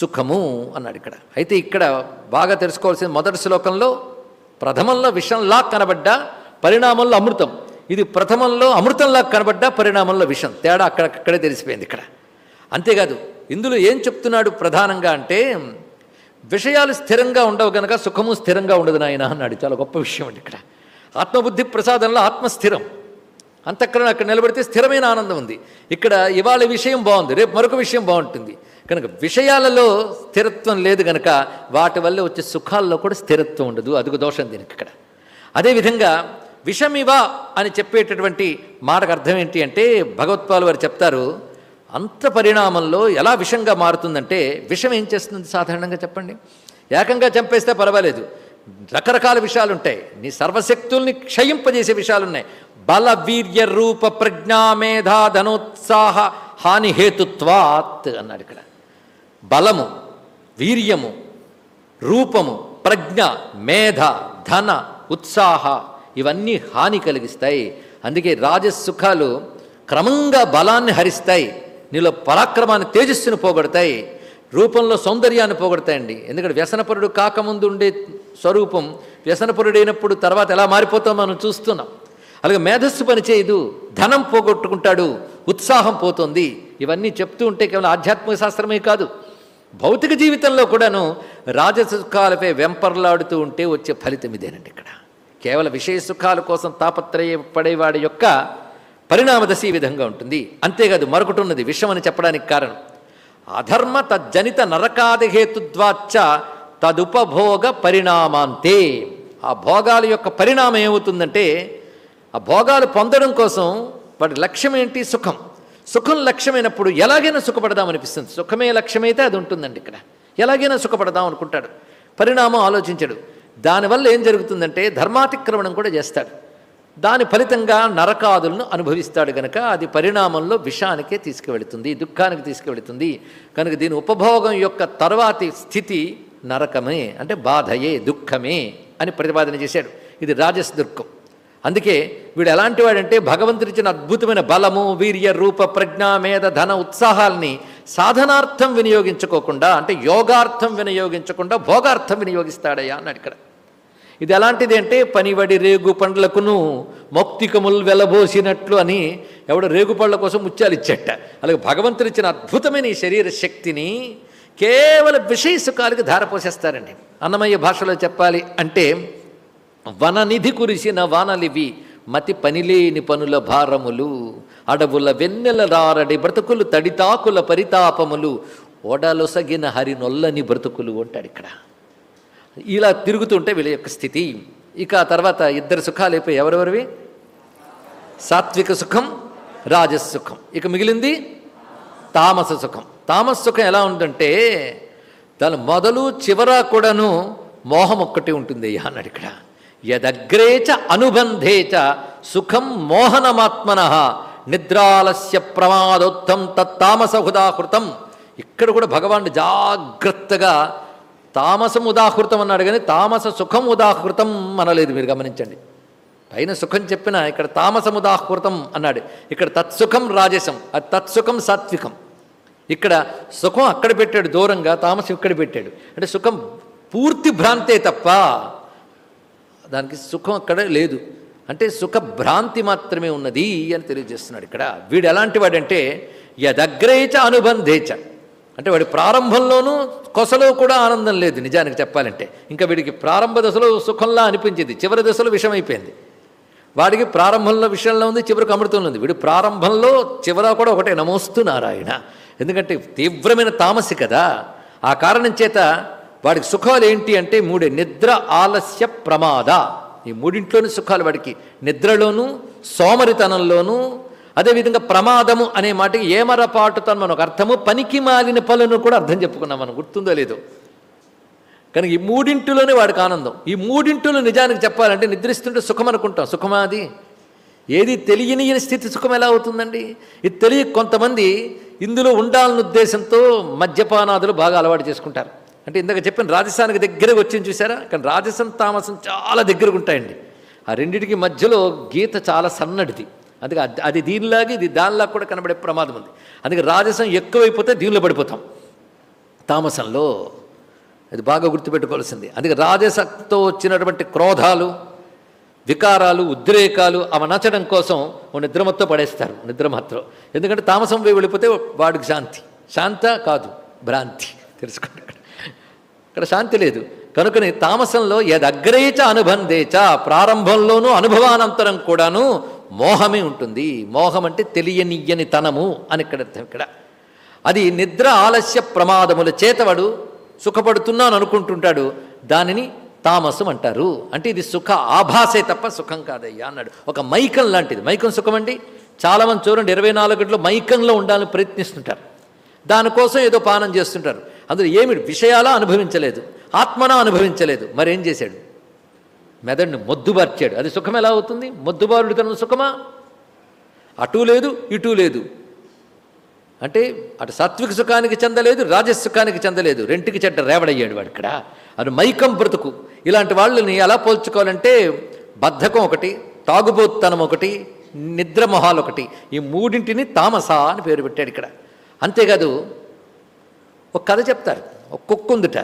సుఖము అన్నాడు ఇక్కడ. అయితే ఇక్కడ బాగా తెలుసుకోవాల్సిన మొదటి శ్లోకంలో ప్రథమంలో విషంలా కనబడ్డా పరిణామంలో అమృతం. ఇది ప్రథమంలో అమృతంలా కనబడ్డా పరిణామంలో విషం. తేడా అక్కడక్కడే తెలిసిపోయింది ఇక్కడ. అంతేకాదు ఇందులో ఏం చెప్తున్నాడు ప్రధానంగా అంటే విషయాలు స్థిరంగా ఉండవు గనక సుఖము స్థిరంగా ఉండదు నాయన అన్నాడు. చాలా గొప్ప విషయం అండి ఇక్కడ. ఆత్మబుద్ధి ప్రసాదంలో ఆత్మస్థిరం అంతఃకరణ అక్కడ నిలబడితే స్థిరమైన ఆనందం ఉంది. ఇక్కడ ఇవాళ విషయం బాగుంది రేపు మరొక విషయం బాగుంటుంది. కనుక విషయాలలో స్థిరత్వం లేదు గనక వాటి వల్ల వచ్చే సుఖాల్లో కూడా స్థిరత్వం ఉండదు. అదుగు దోషం దీనికి ఇక్కడ. అదేవిధంగా విషమివా అని చెప్పేటటువంటి మాటకు అర్థం ఏంటి అంటే భగవత్పాలు వారు చెప్తారు అంత పరిణామంలో ఎలా విషంగా మారుతుందంటే విషం ఏం చేస్తుంది సాధారణంగా చెప్పండి? ఏకంగా చంపేస్తే పర్వాలేదు. రకరకాల విషయాలు ఉంటాయి నీ సర్వశక్తుల్ని క్షయింపజేసే విషయాలు ఉన్నాయి బల వీర్య రూప ప్రజ్ఞా మేధా ధనోత్సాహ హాని హేతుత్వాత్ అన్నాడు ఇక్కడ. బలము వీర్యము రూపము ప్రజ్ఞ మేధ ధన ఉత్సాహ ఇవన్నీ హాని కలిగిస్తాయి. అందుకే రాజసుఖాలు క్రమంగా బలాన్ని హరిస్తాయి. నీలో పరాక్రమాన్ని తేజస్సును పోగొడతాయి రూపంలో సౌందర్యాన్ని పోగొడతాయండి. ఎందుకంటే వ్యసనపరుడు కాకముందు ఉండే స్వరూపం వ్యసనపరుడైనప్పుడు తర్వాత ఎలా మారిపోతామో మనం చూస్తున్నాం. అలాగే మేధస్సు పని చేయదు ధనం పోగొట్టుకుంటాడు ఉత్సాహం పోతుంది. ఇవన్నీ చెప్తూ ఉంటే కేవలం ఆధ్యాత్మిక శాస్త్రమే కాదు. భౌతిక జీవితంలో కూడాను రాజసుఖాలపై వెంపర్లాడుతూ ఉంటే వచ్చే ఫలితం ఇదేనండి ఇక్కడ. కేవలం విషయ సుఖాల కోసం తాపత్రయపడేవాడి యొక్క పరిణామదశ ఈ విధంగా ఉంటుంది. అంతేకాదు మరొకటి ఉన్నది విషం అని చెప్పడానికి కారణం. అధర్మ తజ్జనిత నరకాది హేతుద్వాచ్చ తదుపభోగ పరిణామాంతే. ఆ భోగాల యొక్క పరిణామం ఏమవుతుందంటే ఆ భోగాలు పొందడం కోసం వాటి లక్ష్యం ఏంటి? సుఖం. సుఖం లక్ష్యమైనప్పుడు ఎలాగైనా సుఖపడదాం అనిపిస్తుంది. సుఖమే లక్ష్యమైతే అది ఉంటుందండి ఇక్కడ. ఎలాగైనా సుఖపడదాం అనుకుంటాడు. పరిణామం ఆలోచించడు. దానివల్ల ఏం జరుగుతుందంటే ధర్మాతిక్రమణం కూడా చేస్తాడు. దాని ఫలితంగా నరకాదులను అనుభవిస్తాడు గనక అది పరిణామంలో విషానికే తీసుకువెళుతుంది దుఃఖానికి తీసుకువెళుతుంది. కనుక దీని ఉపభోగం యొక్క తర్వాతి స్థితి నరకమే అంటే బాధయే దుఃఖమే అని ప్రతిపాదన చేశాడు. ఇది రాజస్ దుఃఖం అందుకే వీడు ఎలాంటి వాడంటే భగవంతుడిచ్చిన అద్భుతమైన బలము వీర్య రూప ప్రజ్ఞ మేధ ధన ఉత్సాహాల్ని సాధనార్థం వినియోగించుకోకుండా అంటే యోగార్థం వినియోగించకుండా భోగార్థం వినియోగిస్తాడయ్యా అన్నాడు ఇక్కడ. ఇది ఎలాంటిది అంటే పనివడి రేగు పండ్లకును మౌక్తికములు వెలబోసినట్లు అని ఎవడ రేగు పండ్ల కోసం ముత్యాలు ఇచ్చట. అలాగే భగవంతుడు ఇచ్చిన అద్భుతమైన ఈ శరీర శక్తిని కేవలం విషయ సుఖాలకు ధారపోసేస్తారండి. అన్నమయ్య భాషలో చెప్పాలి అంటే వననిధి కురిసిన వానలివి మతి పనిలేని పనుల భారములు అడవుల వెన్నెల రారడి బ్రతుకులు తడితాకుల పరితాపములు ఓడలొసగిన హరి నొల్లని బ్రతుకులు అంటాడు ఇక్కడ. ఇలా తిరుగుతుంటే వీళ్ళ యొక్క స్థితి. ఇక ఆ తర్వాత ఇద్దరు సుఖాలు అయిపోయి ఎవరెవరివి? సాత్విక సుఖం రాజస్ సుఖం. ఇక మిగిలింది? తామస సుఖం. తామస సుఖం ఎలా ఉందంటే దాని మొదలు చివర కూడాను మోహం ఒక్కటి ఉంటుంది అయ్యా అన్నాడు ఇక్కడ. యదగ్రేచ అనుబంధేచ సుఖం మోహనమాత్మన నిద్రాలస్య ప్రమాదోత్తం తత్తామస ఉదాహృతం ఇక్కడ కూడా భగవానుడు జాగ్రత్తగా తామసం ఉదాహృతం అన్నాడు కానీ తామస సుఖం ఉదాహృతం అనలేదు మీరు గమనించండి. పైన సుఖం చెప్పిన ఇక్కడ తామసం ఉదాహృతం అన్నాడు. ఇక్కడ తత్సుఖం రాజసం అది తత్సుఖం సాత్వికం. ఇక్కడ సుఖం అక్కడ పెట్టాడు దూరంగా తామసం ఇక్కడ పెట్టాడు. అంటే సుఖం పూర్తి భ్రాంతే తప్ప దానికి సుఖం అక్కడ లేదు. అంటే సుఖ భ్రాంతి మాత్రమే ఉన్నది అని తెలియజేస్తున్నాడు ఇక్కడ. వీడు ఎలాంటి వాడంటే యదగ్రేచ అనుబంధేచ. అంటే వాడి ప్రారంభంలోనూ కొసలో కూడా ఆనందం లేదు నిజానికి చెప్పాలంటే. ఇంకా వీడికి ప్రారంభ దశలో సుఖంలా అనిపించింది. చివరి దశలో విషమైపోయింది. వాడికి ప్రారంభంలో విషయంలో ఉంది చివరికి అమృతంలో ఉంది. వీడు ప్రారంభంలో చివర కూడా ఒకటే నమోస్తు నారాయణ. ఎందుకంటే తీవ్రమైన తామసి కదా. ఆ కారణం చేత వాడికి సుఖాలు ఏంటి అంటే మూడే నిద్ర ఆలస్య ప్రమాద. ఈ మూడింట్లోని సుఖాలు వాడికి. నిద్రలోనూ సోమరితనంలోనూ అదేవిధంగా ప్రమాదము అనే మాటకి ఏమరపాటుతో మనకు అర్థము పనికి మాలిన పనులను కూడా అర్థం చెప్పుకున్నాం మనం. గుర్తుందో లేదో? కనుక ఈ మూడింటిలోనే వాడికి ఆనందం. ఈ మూడింటిలో నిజానికి చెప్పాలంటే నిద్రిస్తుంటే సుఖం అనుకుంటాం. సుఖమా అది? ఏది తెలియని స్థితి సుఖం ఎలా అవుతుందండి? ఇది తెలియ కొంతమంది ఇందులో ఉండాలన్న ఉద్దేశంతో మద్యపానాదులు బాగా అలవాటు చేసుకుంటారు. అంటే ఇందాక చెప్పిన రాజస్థానికి దగ్గరకు వచ్చింది చూసారా? కానీ రాజస్థాన్ తామసం చాలా దగ్గరకు ఉంటాయండి. ఆ రెండింటికి మధ్యలో గీత చాలా సన్నడిది. అందుకే అది- అది ఇది దానిలాగా కూడా కనబడే ప్రమాదం ఉంది. అందుకే రాజసం ఎక్కువైపోతే దీనిలో పడిపోతాం. తామసంలో అది బాగా గుర్తుపెట్టుకోవాల్సింది. అందుకే రాజసంతో వచ్చినటువంటి క్రోధాలు వికారాలు ఉద్రేకాలు అవి నచ్చడం కోసం ఓ నిద్రమత్తో పడేస్తారు నిద్రమత్తో ఎందుకంటే తామసం వెళ్ళిపోతే వాడికి శాంతి. శాంత కాదు భ్రాంతి. తెలుసుకుంటాడు. ఇక్కడ శాంతి లేదు. కనుకని తామసంలో యదగ్రేచ అనుబంధేచ ప్రారంభంలోనూ అనుభవానంతరం కూడాను మోహమే ఉంటుంది. మోహం అంటే తెలియనియ్యని తనము అని ఇక్కడ అర్థం ఇక్కడ. అది నిద్ర ఆలస్య ప్రమాదముల చేతవాడు సుఖపడుతున్నాను అనుకుంటుంటాడు. దానిని తామసం అంటారు. అంటే ఇది సుఖ ఆభాసే తప్ప సుఖం కాదయ్యా అన్నాడు. ఒక మైకం లాంటిది. మైకం సుఖం అండి? చాలామంది చూడండి ఇరవై నాలుగు గంటలు మైకంలో ఉండాలని ప్రయత్నిస్తుంటారు. దానికోసం ఏదో పానం చేస్తుంటారు. అందులో ఏమి విషయాలా అనుభవించలేదు. ఆత్మనా అనుభవించలేదు. మరేం చేశాడు? మెదడుని మొద్దుబార్చాడు. అది సుఖం ఎలా అవుతుంది? మొద్దుబారుడు తన సుఖమా? అటు లేదు ఇటు లేదు. అంటే అటు సాత్విక సుఖానికి చెందలేదు రాజసుఖానికి చెందలేదు. రెంటికి చెడ్డ రేవడయ్యాడు వాడు ఇక్కడ అది మైకం బ్రతుకు. ఇలాంటి వాళ్ళని ఎలా పోల్చుకోవాలంటే బద్ధకం ఒకటి తాగుబోత్తనం ఒకటి నిద్ర మొహాలు ఒకటి. ఈ మూడింటిని తామస అని పేరు పెట్టాడు ఇక్కడ. అంతేకాదు ఒక కథ చెప్తారు. ఒక కుక్క ఉందిట.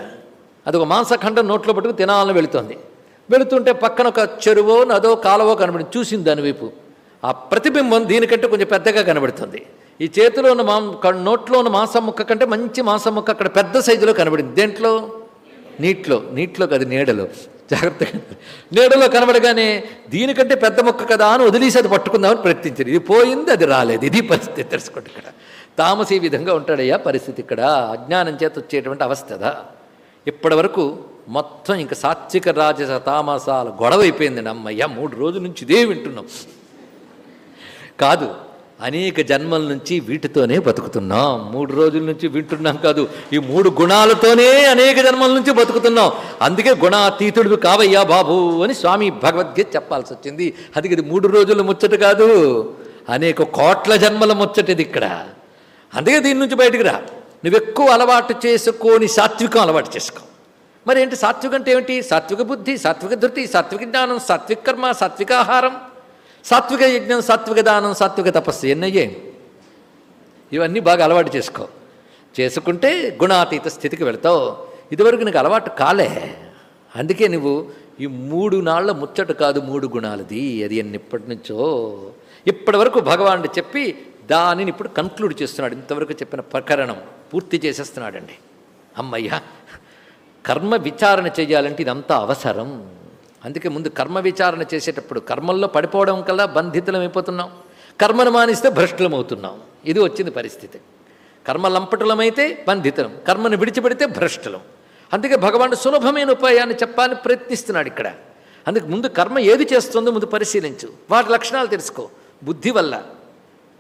అది ఒక మాంసఖండం నోట్లో పట్టుకు తినాలని వెళుతోంది. వెళుతుంటే పక్కన ఒక చెరువో నదో కాలవో కనబడి చూసింది దాని వైపు. ఆ ప్రతిబింబం దీనికంటే కొంచెం పెద్దగా కనబడుతుంది. ఈ చేతిలో ఉన్న మా నోట్లో ఉన్న మాంసం ముక్క కంటే మంచి మాంసం ముక్క అక్కడ పెద్ద సైజులో కనబడింది. దేంట్లో? నీటిలో. నీటిలో కాదు నీడలో. జాగ్రత్తగా. నీడలో కనబడగానే దీనికంటే పెద్ద మొక్క కదా అని వదిలేసి అది పట్టుకుందామని ప్రయత్నించారు. ఇది పోయింది అది రాలేదు. ఇది పరిస్థితి. తెలుసుకోండి ఇక్కడ. తామసీ విధంగా ఉంటాడయ్యా పరిస్థితి ఇక్కడ. అజ్ఞానం చేత వచ్చేటువంటి అవస్థదా ఇప్పటి వరకు మొత్తం ఇంకా సాత్విక రాజస తామసాల గొడవ అయిపోయిందండి అమ్మయ్య మూడు రోజుల నుంచి ఇదే వింటున్నాం. కాదు అనేక జన్మల నుంచి వీటితోనే బతుకుతున్నాం. మూడు రోజుల నుంచి వింటున్నాం కాదు ఈ మూడు గుణాలతోనే అనేక జన్మల నుంచి బతుకుతున్నాం. అందుకే గుణాతీతుడు కావయ్యా బాబు అని స్వామి భగవద్గీత చెప్పాల్సి వచ్చింది. అది ఇది మూడు రోజుల ముచ్చట కాదు అనేక కోట్ల జన్మల ముచ్చటిది ఇక్కడ. అందుకే దీని నుంచి బయటికి రా. నువ్వెక్కువ అలవాటు చేసుకోని సాత్వికం అలవాటు చేసుకో. మరి ఏంటి సాత్వికం అంటే ఏమిటి? సాత్విక బుద్ధి సాత్విక ధృతి సాత్విక జ్ఞానం సాత్విక కర్మ సాత్విక ఆహారం సాత్విక యజ్ఞం సాత్విక దానం సాత్విక తపస్సు ఎన్నయ్యే? ఇవన్నీ బాగా అలవాటు చేసుకో. చేసుకుంటే గుణాతీత స్థితికి వెళ్తావు. ఇదివరకు నీకు అలవాటు కాలే. అందుకే నువ్వు ఈ మూడు నాళ్ళ ముచ్చట కాదు మూడు గుణాలది. అది ఎన్నిప్పటి నుంచో? ఇప్పటి వరకు భగవానుడు చెప్పి దానిని ఇప్పుడు కంక్లూడ్ చేస్తున్నాడు. ఇంతవరకు చెప్పిన ప్రకరణం పూర్తి చేసేస్తున్నాడండి. అమ్మయ్యా! కర్మ విచారణ చేయాలంటే ఇదంతా అవసరం. అందుకే ముందు కర్మ విచారణ చేసేటప్పుడు కర్మల్లో పడిపోవడం కల్లా బంధితులం అయిపోతున్నాం. కర్మను మానిస్తే భ్రష్టులం అవుతున్నాం. ఇది వచ్చింది పరిస్థితి. కర్మ లంపటులమైతే బంధితులం. కర్మను విడిచిపెడితే భ్రష్టులం. అందుకే భగవానుడు సులభమైన ఉపాయాన్ని చెప్పాలని ప్రయత్నిస్తున్నాడు ఇక్కడ. అందుకు ముందు కర్మ ఏది చేస్తుందో ముందు పరిశీలించు. వాటి లక్షణాలు తెలుసుకో. బుద్ధి వల్ల.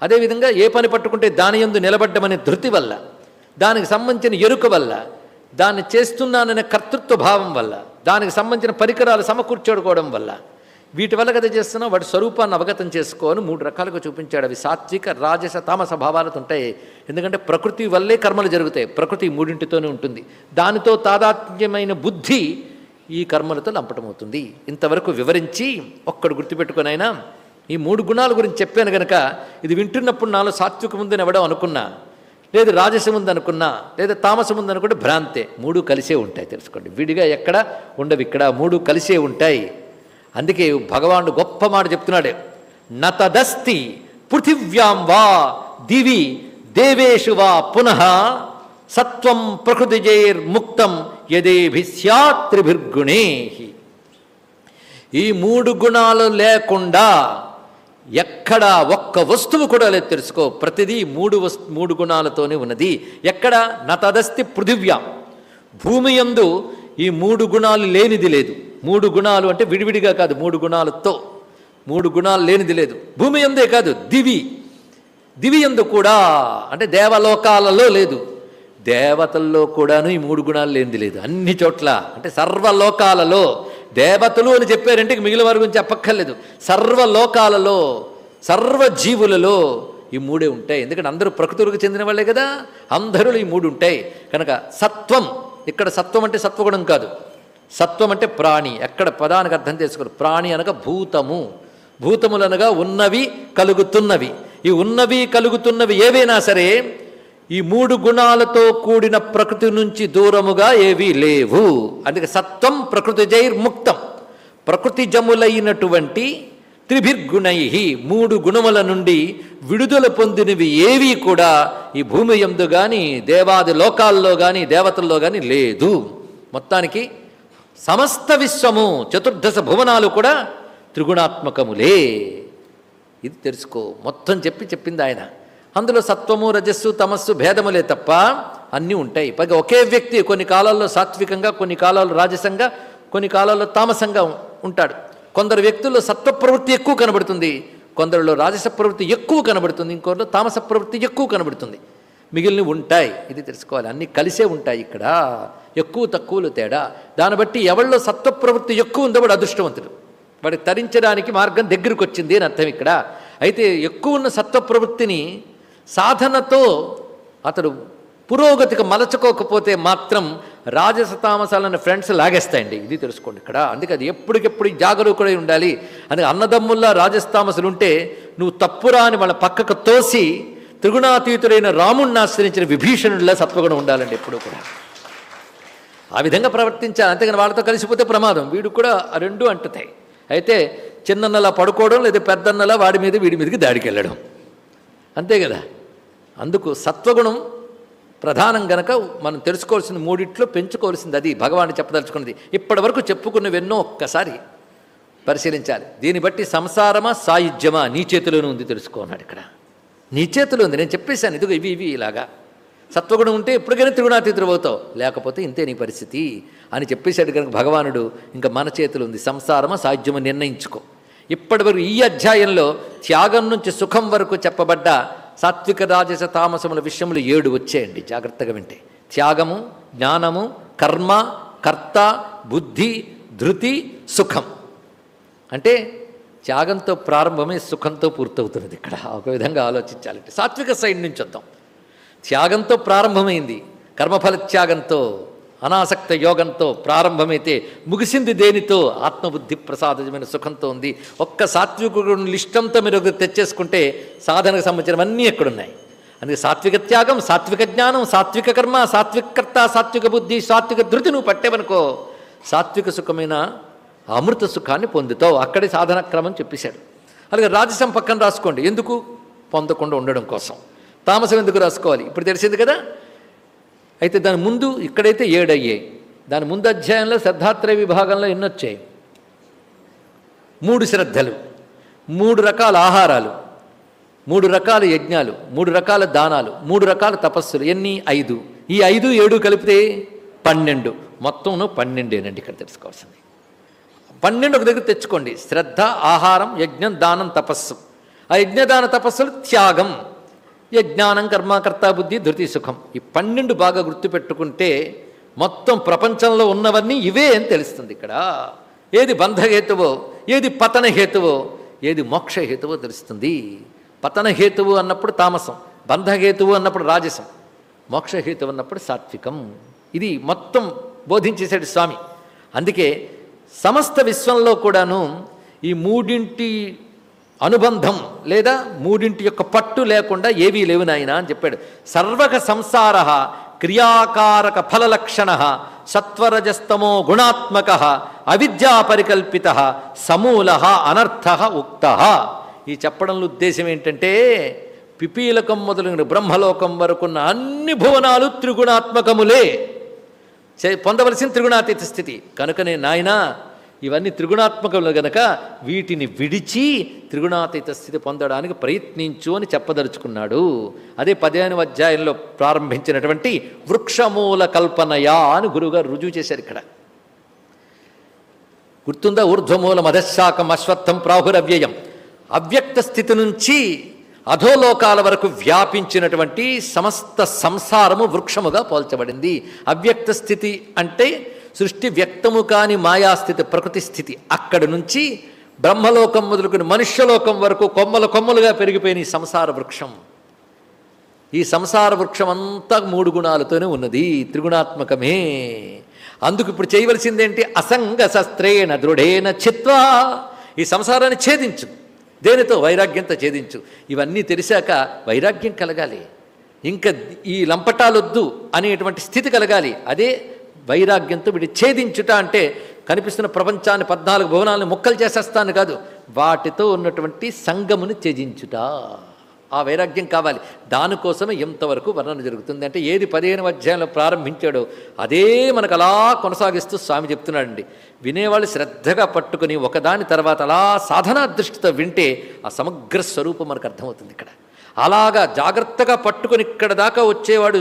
అదేవిధంగా ఏ పని పట్టుకుంటే దాని ఎందు నిలబడ్డమనే ధృతి వల్ల. దానికి సంబంధించిన ఎరుక వల్ల. దాన్ని చేస్తున్నాననే కర్తృత్వ భావం వల్ల దానికి సంబంధించిన పరికరాలు సమకూర్చోడుకోవడం వల్ల వీటి వల్ల కదా చేస్తున్నా వాటి స్వరూపాన్ని అవగతం చేసుకోని మూడు రకాలుగా చూపించాడు అవి. సాత్విక రాజస తామస భావాలతో ఉంటాయి. ఎందుకంటే ప్రకృతి వల్లే కర్మలు జరుగుతాయి. ప్రకృతి మూడింటితోనే ఉంటుంది. దానితో తాదాత్మ్యమైన బుద్ధి ఈ కర్మలతో లంపటమవుతుంది. ఇంతవరకు వివరించి ఒక్కడు గుర్తుపెట్టుకునైనా ఈ మూడు గుణాల గురించి చెప్పాను గనక ఇది వింటున్నప్పుడు నాలో సాత్వికం ఉందని ఎవడో అనుకున్నా లేదు రాజసం ఉందనుకున్నా లేదా తామసం ఉందనుకుంటే భ్రాంతే. మూడు కలిసే ఉంటాయి తెలుసుకోండి. విడిగా ఎక్కడ ఉండవు ఇక్కడ మూడు కలిసే ఉంటాయి. అందుకే భగవానుడు గొప్ప మాట చెప్తున్నాడే. నతదస్తి పృథివ్యాం వా దివి దేవేషు వా పునః సత్వం ప్రకృతిజైర్ముక్తం యదేభి త్రిభిర్గుణే ఈ మూడు గుణాలు లేకుండా ఎక్కడా ఒక్క వస్తువు కూడా లేదు తెలుసుకో. ప్రతిదీ మూడు వస్ మూడు గుణాలతోనే ఉన్నది. ఎక్కడ? నతదస్తి పృథివ్యా. భూమి యందు ఈ మూడు గుణాలు లేనిది లేదు. మూడు గుణాలు అంటే విడివిడిగా కాదు మూడు గుణాలతో. మూడు గుణాలు లేనిది లేదు. భూమి ఎందే కాదు దివి. దివి ఎందు కూడా అంటే దేవలోకాలలో లేదు. దేవతల్లో కూడాను ఈ మూడు గుణాలు లేనిది లేదు. అన్ని చోట్ల అంటే సర్వలోకాలలో దేవతలు అని చెప్పారంటే మిగిలిన వారి గురించి చెప్పక్కర్లేదు. సర్వలోకాలలో సర్వజీవులలో ఈ మూడే ఉంటాయి. ఎందుకంటే అందరూ ప్రకృతులకు చెందిన వాళ్ళే కదా. అందరూ ఈ మూడు ఉంటాయి. కనుక సత్వం ఇక్కడ సత్వం అంటే సత్వగుణం కాదు. సత్వం అంటే ప్రాణి. ఎక్కడ పదానికి అర్థం చేసుకోరు. ప్రాణి అనగా భూతము. భూతములు అనగా ఉన్నవి కలుగుతున్నవి. ఈ ఉన్నవి కలుగుతున్నవి ఏవైనా సరే ఈ మూడు గుణాలతో కూడిన ప్రకృతి నుంచి దూరముగా ఏవీ లేవు. అందుకే సత్వం ప్రకృతి జైర్ముక్తం. ప్రకృతి జములైనటువంటి త్రిభిర్గుణై మూడు గుణముల నుండి విడుదల పొందినవి ఏవీ కూడా ఈ భూమి ఎందు కానీ దేవాది లోకాల్లో కానీ దేవతల్లో కానీ లేదు. మొత్తానికి సమస్త విశ్వము చతుర్దశ భువనాలు కూడా త్రిగుణాత్మకములే. ఇది తెలుసుకో. మొత్తం చెప్పి చెప్పింది ఆయన. అందులో సత్వము రజస్సు తమస్సు భేదములే తప్ప అన్నీ ఉంటాయి. పైగా ఒకే వ్యక్తి కొన్ని కాలాల్లో సాత్వికంగా కొన్ని కాలాల్లో రాజసంగా కొన్ని కాలాల్లో తామసంగా ఉంటాడు. కొందరు వ్యక్తుల్లో సత్వ ప్రవృత్తి ఎక్కువ కనబడుతుంది. కొందరిలో రాజస ప్రవృత్తి ఎక్కువ కనబడుతుంది. ఇంకొకరిలో తామస ప్రవృత్తి ఎక్కువ కనబడుతుంది. మిగిలిన ఉంటాయి. ఇది తెలుసుకోవాలి. అన్నీ కలిసే ఉంటాయి ఇక్కడ. ఎక్కువ తక్కువలు తేడా. దాన్ని బట్టి ఎవరిలో సత్వ ప్రవృత్తి ఎక్కువ ఉందో వాడు అదృష్టవంతుడు. వాడికి తరించడానికి మార్గం దగ్గరికి వచ్చింది అని అర్థం ఇక్కడ. అయితే ఎక్కువ ఉన్న సత్వ ప్రవృత్తిని సాధనతో అతడు పురోగతికి మలచుకోకపోతే మాత్రం రాజసతామసాలన్న ఫ్రెండ్స్ లాగేస్తాయండి. ఇది తెలుసుకోండి ఇక్కడ. అందుకే అది ఎప్పటికెప్పుడు జాగరూకుడై ఉండాలి. అందుకే అన్నదమ్ముల్లా రాజస్తామసులు ఉంటే నువ్వు తప్పురా అని వాళ్ళ పక్కకు తోసి త్రిగుణాతీతుడైన రాముణ్ణి ఆశ్రయించిన విభీషణుడిలా సత్వగుణం ఉండాలండి ఎప్పుడు కూడా. ఆ విధంగా ప్రవర్తించాలి. అంతేగాని వాళ్ళతో కలిసిపోతే ప్రమాదం. వీడు కూడా ఆ రెండు అంటుతాయి. అయితే చిన్నన్నలా పడుకోవడం లేదా పెద్దన్నలా వాడి మీద వీడి మీదకి దాడికి వెళ్ళడం. అంతే కదా? అందుకు సత్వగుణం ప్రధానం గనక మనం తెలుసుకోవాల్సిన మూడిట్లో పెంచుకోవాల్సింది అది. భగవాన్ చెప్పదలుచుకున్నది. ఇప్పటి వరకు చెప్పుకున్నవెన్నో ఒక్కసారి పరిశీలించాలి. దీన్ని బట్టి సంసారమా సాయుధ్యమా నీ చేతిలోనే ఉంది తెలుసుకోన్నాడు ఇక్కడ. నీ చేతిలో ఉంది. నేను చెప్పేశాను. ఇదిగో ఇవి ఇవి ఇలాగా. సత్వగుణం ఉంటే ఎప్పటికైనా త్రిగుణాతీతులు అవుతావు లేకపోతే ఇంతే నీ పరిస్థితి అని చెప్పేశాడు కనుక భగవానుడు. ఇంకా మన చేతిలో ఉంది. సంసారమా సాయుధ్యమా నిర్ణయించుకో. ఇప్పటివరకు ఈ అధ్యాయంలో త్యాగం నుంచి సుఖం వరకు చెప్పబడ్డ సాత్విక రాజస తామసముల విషయములు ఏడు వచ్చేయండి. జాగ్రత్తగా వింటే. త్యాగము జ్ఞానము కర్మ కర్త బుద్ధి ధృతి సుఖం. అంటే త్యాగంతో ప్రారంభమే సుఖంతో పూర్తవుతున్నది ఇక్కడ. ఒక విధంగా ఆలోచించాలంటే. సాత్విక సైడ్ నుంచి వద్దాం త్యాగంతో ప్రారంభమైంది. కర్మఫల త్యాగంతో అనాసక్త యోగంతో ప్రారంభమైతే ముగిసింది దేనితో? ఆత్మబుద్ధి ప్రసాదమైన సుఖంతో ఉంది. ఒక్క సాత్వికుడు లిష్టంతో మీరు తెచ్చేసుకుంటే సాధనకు సంబంధించినవన్నీ ఎక్కడున్నాయి? అందుకే సాత్విక త్యాగం సాత్విక జ్ఞానం సాత్విక కర్మ సాత్విక కర్త సాత్విక బుద్ధి సాత్విక ధృతి నువ్వు పట్టేవనుకో. సాత్విక సుఖమైన అమృత సుఖాన్ని పొందుతావు. అక్కడే సాధన క్రమం చెప్పేశాడు. అలాగే రాజసం పక్కన రాసుకోండి. ఎందుకు? పొందకుండా ఉండడం కోసం. తామసం ఎందుకు రాసుకోవాలి? ఇప్పుడు తెలిసింది కదా? అయితే దాని ముందు ఇక్కడైతే ఏడు అయ్యాయి దాని ముందు అధ్యాయంలో శ్రద్ధాత్రయ విభాగంలో ఎన్నొచ్చాయి? మూడు శ్రద్ధలు మూడు రకాల ఆహారాలు మూడు రకాల యజ్ఞాలు మూడు రకాల దానాలు మూడు రకాల తపస్సులు. ఎన్ని? ఐదు. ఈ ఐదు ఏడు కలిపితే పన్నెండు. మొత్తం పన్నెండేనండి ఇక్కడ తెలుసుకోవాల్సింది. పన్నెండు ఒక దగ్గర తెచ్చుకోండి. శ్రద్ధ ఆహారం యజ్ఞం దానం తపస్సు. ఆ యజ్ఞదాన తపస్సులు త్యాగం. యజ్ఞానం కర్మకర్త బుద్ధి ధృతి సుఖం. ఈ పన్నెండు బాగా గుర్తుపెట్టుకుంటే మొత్తం ప్రపంచంలో ఉన్నవన్నీ ఇవే అని తెలుస్తుంది ఇక్కడ. ఏది బంధహేతువో ఏది పతన హేతువో ఏది మోక్ష హేతువో తెలుస్తుంది. పతన హేతువు అన్నప్పుడు తామసం బంధహేతువు అన్నప్పుడు రాజసం మోక్షహేతువు అన్నప్పుడు సాత్వికం. ఇది మొత్తం బోధించేశాడు స్వామి. అందుకే సమస్త విశ్వంలో కూడాను ఈ మూడింటి అనుబంధం లేదా మూడింటి యొక్క పట్టు లేకుండా ఏవీ లేవు నాయన అని చెప్పాడు. సర్వక సంసార క్రియాకారక ఫలలక్షణ సత్వరజస్తమో గుణాత్మక అవిద్యా పరికల్పిత సమూల అనర్థ ఉక్త. ఈ చెప్పడంలో ఉద్దేశం ఏంటంటే పిపీలకం మొదలైన బ్రహ్మలోకం వరకున్న అన్ని భువనాలు త్రిగుణాత్మకములే. పొందవలసిన త్రిగుణాతీత స్థితి. కనుకనే నాయనా ఇవన్నీ త్రిగుణాత్మకములు గనక వీటిని విడిచి త్రిగుణాతీత స్థితి పొందడానికి ప్రయత్నించు అని చెప్పదలుచుకున్నాడు. అదే పదిహేను అధ్యాయంలో ప్రారంభించినటువంటి వృక్షమూల కల్పనయా అని గురువుగారు రుజువు చేశారు ఇక్కడ. గుర్తుందా? ఊర్ధ్వమూలం అధశాకం అశ్వత్థం ప్రాహురవ్యయం. అవ్యక్త స్థితి నుంచి అధోలోకాల వరకు వ్యాపించినటువంటి సమస్త సంసారము వృక్షముగా పోల్చబడింది. అవ్యక్త స్థితి అంటే సృష్టి వ్యక్తము కాని మాయాస్థితి ప్రకృతి స్థితి. అక్కడి నుంచి బ్రహ్మలోకం మొదలుకుని మనుష్యలోకం వరకు కొమ్మలు కొమ్మలుగా పెరిగిపోయిన ఈ సంసార వృక్షం. ఈ సంసార వృక్షం అంతా మూడు గుణాలతోనే ఉన్నది త్రిగుణాత్మకమే. అందుకు ఇప్పుడు చేయవలసిందేంటి? అసంగ శస్త్రేణ దృఢేన చిత్వా. ఈ సంసారాన్ని ఛేదించు. దేనితో? వైరాగ్యంతో ఛేదించు. ఇవన్నీ తెలిసాక వైరాగ్యం కలగాలి. ఇంకా ఈ లంపటాలొద్దు అనేటువంటి స్థితి కలగాలి. అదే వైరాగ్యంతో వీడి ఛేదించుట అంటే కనిపిస్తున్న ప్రపంచాన్ని పద్నాలుగు భువనాలను ముక్కలు చేసేస్తాను కాదు వాటితో ఉన్నటువంటి సంగమును త్యజించుట ఆ వైరాగ్యం కావాలి. దానికోసమే ఎంతవరకు వర్ణన జరుగుతుంది అంటే ఏది పదిహేను అధ్యాయంలో ప్రారంభించాడో అదే మనకు అలా కొనసాగిస్తూ స్వామి చెప్తున్నాడండి. వినేవాళ్ళు శ్రద్ధగా పట్టుకుని ఒకదాని తర్వాత అలా సాధనా దృష్టితో వింటే ఆ సమగ్ర స్వరూపం మనకు అర్థమవుతుంది ఇక్కడ. అలాగా జాగ్రత్తగా పట్టుకొని ఇక్కడ దాకా వచ్చేవాడు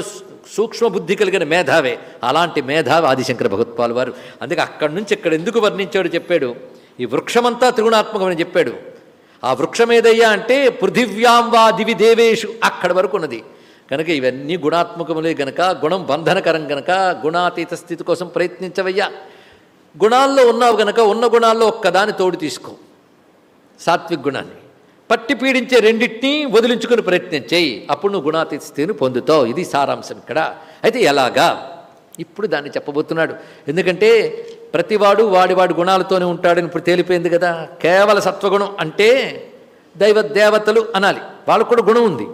సూక్ష్మబుద్ధి కలిగిన మేధావే. అలాంటి మేధావి ఆదిశంకర భగవత్పాల్ వారు. అందుకే అక్కడి నుంచి ఇక్కడ ఎందుకు వర్ణించాడు చెప్పాడు? ఈ వృక్షమంతా త్రిగుణాత్మకమని చెప్పాడు. ఆ వృక్షం ఏదయ్యా అంటే పృథివ్యాం వా దివి దేవేషు అక్కడి వరకు ఉన్నది. కనుక ఇవన్నీ గుణాత్మకములే గనక గుణం బంధనకరం గనక గుణాతీత స్థితి కోసం ప్రయత్నించవయ్యా. గుణాల్లో ఉన్నావు గనక ఉన్న గుణాల్లో ఒక్కదాని తోడు తీసుకో. సాత్విక్ గుణాన్ని. పట్టి పీడించే రెండింటినీ వదిలించుకుని ప్రయత్నం చేయి. అప్పుడు నువ్వు గుణాతీత స్థితిని పొందుతావు. ఇది సారాంశం ఇక్కడ. అయితే ఎలాగా? ఇప్పుడు దాన్ని చెప్పబోతున్నాడు. ఎందుకంటే ప్రతివాడు వాడి వాడి గుణాలతోనే ఉంటాడని ఇప్పుడు తేలిపోయింది కదా. కేవల సత్వగుణం అంటే దైవ దేవతలు అనాలి. వాళ్ళకు కూడా గుణం ఉంది.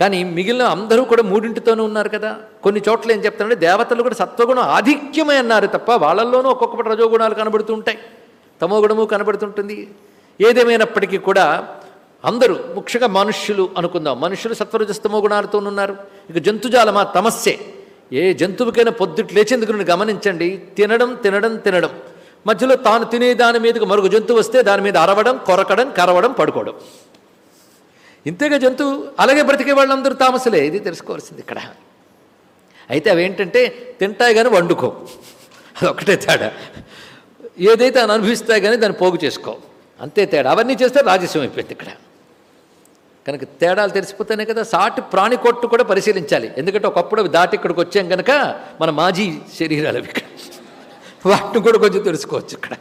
కానీ మిగిలిన అందరూ కూడా మూడింటితోనే ఉన్నారు కదా. కొన్ని చోట్ల ఏం చెప్తానంటే దేవతలు కూడా సత్వగుణం ఆధిక్యమే అన్నారు తప్ప వాళ్ళల్లోనూ ఒక్కొక్కటి రజోగుణాలు కనబడుతుంటాయి తమో గుణము కనబడుతుంటుంది. ఏదేమైనప్పటికీ కూడా అందరూ ముఖ్యంగా మనుష్యులు అనుకుందాం. మనుష్యులు సత్వరజస్తమో గుణాలతో ఉన్నారు. ఇక జంతుజాలమా? తమస్సే. ఏ జంతువుకైనా పొద్దుట్ లేచేందుకు నుండి గమనించండి. తినడం తినడం తినడం. మధ్యలో తాను తినే దాని మీదకు మరొక జంతువు వస్తే దాని మీద అరవడం కొరకడం కరవడం పడుకోవడం. ఇంతేగా జంతువు అలాగే బ్రతికే వాళ్ళందరూ తామసులే. ఇది తెలుసుకోవాల్సింది ఇక్కడ. అయితే అవేంటంటే తింటాయి కానీ వండుకో అదొక్కటే తేడా. ఏదైతే అని అనుభవిస్తాయి కానీ దాన్ని పోగు చేసుకో అంతే తేడా. అవన్నీ చేస్తే రాజస్యం అయిపోయింది ఇక్కడ. కనుక తేడాలు తెలిసిపోతేనే కదా సాటి ప్రాణి కొట్టు కూడా పరిశీలించాలి. ఎందుకంటే ఒకప్పుడు అవి దాటి ఇక్కడికి వచ్చాం కనుక మన మాజీ శరీరాలు అవి ఇక్కడ. వాటిని కూడా కొంచెం తెలుసుకోవచ్చు ఇక్కడ.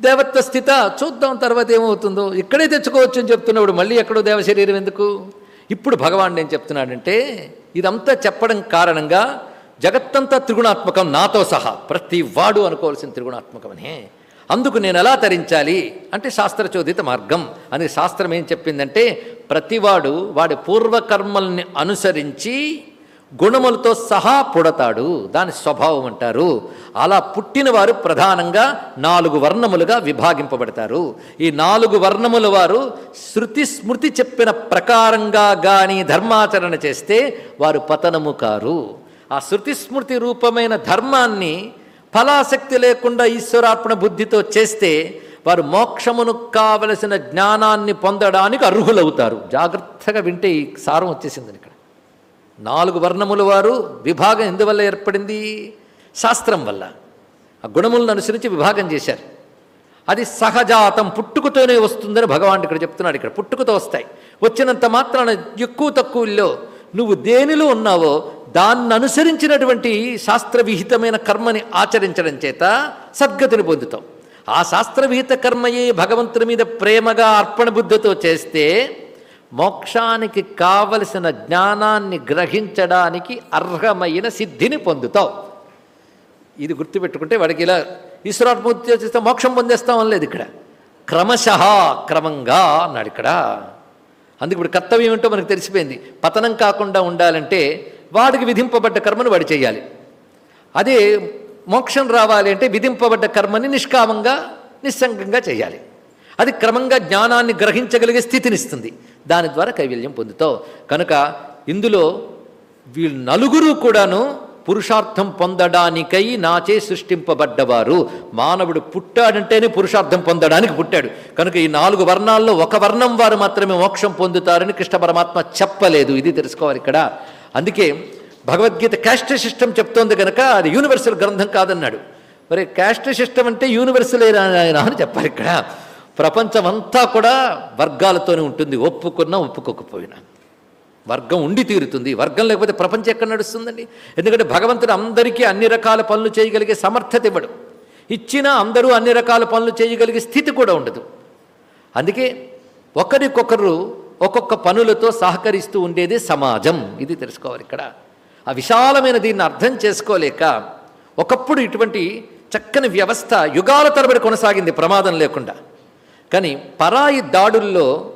దేవత్వ స్థిత చూద్దాం తర్వాత ఏమవుతుందో. ఇక్కడే తెచ్చుకోవచ్చు అని చెప్తున్నప్పుడు మళ్ళీ ఎక్కడో దేవ శరీరం ఎందుకు? ఇప్పుడు భగవాన్ ఏం చెప్తున్నాడంటే ఇదంతా చెప్పడం కారణంగా జగత్తంతా త్రిగుణాత్మకం నాతో సహా. ప్రతి వాడు అనుకోవాల్సిన త్రిగుణాత్మకమనే. అందుకు నేను ఎలా తరించాలి? అంటే శాస్త్రచోదిత మార్గం. అని శాస్త్రం ఏం చెప్పిందంటే ప్రతివాడు వాడి పూర్వకర్మల్ని అనుసరించి గుణములతో సహా పుడతాడు. దాని స్వభావం అంటారు. అలా పుట్టిన వారు ప్రధానంగా నాలుగు వర్ణములుగా విభాగింపబడతారు. ఈ నాలుగు వర్ణముల వారు శృతి స్మృతి చెప్పిన ప్రకారంగా గాని ధర్మాచరణ చేస్తే వారు పతనము కారు. ఆ శృతి స్మృతి రూపమైన ధర్మాన్ని ఫలాసక్తి లేకుండా ఈశ్వరార్పణ బుద్ధితో చేస్తే వారు మోక్షమును కావలసిన జ్ఞానాన్ని పొందడానికి అర్హులవుతారు. జాగ్రత్తగా వింటే ఈ సారం వచ్చేసింది ఇక్కడ. నాలుగు వర్ణముల వారు విభాగం ఎందువల్ల ఏర్పడింది? శాస్త్రం వల్ల. ఆ గుణములను అనుసరించి విభాగం చేశారు. అది సహజాతం పుట్టుకతోనే వస్తుందని భగవాన్ ఇక్కడ చెప్తున్నాడు ఇక్కడ. పుట్టుకతో వస్తాయి. వచ్చినంత మాత్రాన ఎక్కువ తక్కువలో నువ్వు దేనిలో ఉన్నావో దాన్ని అనుసరించినటువంటి శాస్త్రవిహితమైన కర్మని ఆచరించడం చేత సద్గతిని పొందుతాం. ఆ శాస్త్రవిహిత కర్మయే భగవంతుని మీద ప్రేమగా అర్పణ బుద్ధితో చేస్తే మోక్షానికి కావలసిన జ్ఞానాన్ని గ్రహించడానికి అర్హమైన సిద్ధిని పొందుతావు ఇది గుర్తుపెట్టుకుంటే వాడికి ఇలా ఈశ్వరాత్మూర్తి చేస్తే మోక్షం పొందేస్తాం లేదు ఇక్కడ. క్రమశః క్రమంగా అన్నాడు ఇక్కడ. అందుకు ఇప్పుడు కర్తవ్యం ఏంటో మనకు తెలిసిపోయింది. పతనం కాకుండా ఉండాలంటే వాడికి విధింపబడ్డ కర్మను వాడు చేయాలి. అదే మోక్షం రావాలి అంటే విధింపబడ్డ కర్మని నిష్కామంగా నిస్సంగంగా చేయాలి. అది క్రమంగా జ్ఞానాన్ని గ్రహించగలిగే స్థితినిస్తుంది. దాని ద్వారా కైవల్యం పొందుతావు. కనుక ఇందులో వీళ్ళు నలుగురు కూడాను పురుషార్థం పొందడానికై నాచే సృష్టింపబడ్డవారు. మానవుడు పుట్టాడంటేనే పురుషార్థం పొందడానికి పుట్టాడు. కనుక ఈ నాలుగు వర్ణాల్లో ఒక వర్ణం వారు మాత్రమే మోక్షం పొందుతారని కృష్ణ పరమాత్మ చెప్పలేదు. ఇది తెలుసుకోవాలి ఇక్కడ. అందుకే భగవద్గీత క్యాస్ట్ సిస్టమ్ చెప్తోంది కనుక అది యూనివర్సల్ గ్రంథం కాదన్నాడు. మరి క్యాస్ట్ సిస్టమ్ అంటే యూనివర్సల్ ఆయన అని చెప్పారు ఇక్కడ. ప్రపంచమంతా కూడా వర్గాలతోనే ఉంటుంది. ఒప్పుకున్నా ఒప్పుకోకపోయినా. వర్గం ఉండి తీరుతుంది. వర్గం లేకపోతే ప్రపంచం ఎక్కడ నడుస్తుందండి? ఎందుకంటే భగవంతుడు అందరికీ అన్ని రకాల పనులు చేయగలిగే సమర్థత ఇవ్వడు. ఇచ్చినా అందరూ అన్ని రకాల పనులు చేయగలిగే స్థితి కూడా ఉండదు. అందుకే ఒకరికొకరు ఒక్కొక్క పనులతో సహకరిస్తూ ఉండేది సమాజం. ఇది తెలుసుకోవాలి ఇక్కడ. ఆ విశాలమైన దీన్ని అర్థం చేసుకోలేక ఒకప్పుడు ఇటువంటి చక్కని వ్యవస్థ యుగాల తరబడి కొనసాగింది ప్రమాదం లేకుండా. కానీ పరాయి దాడుల్లో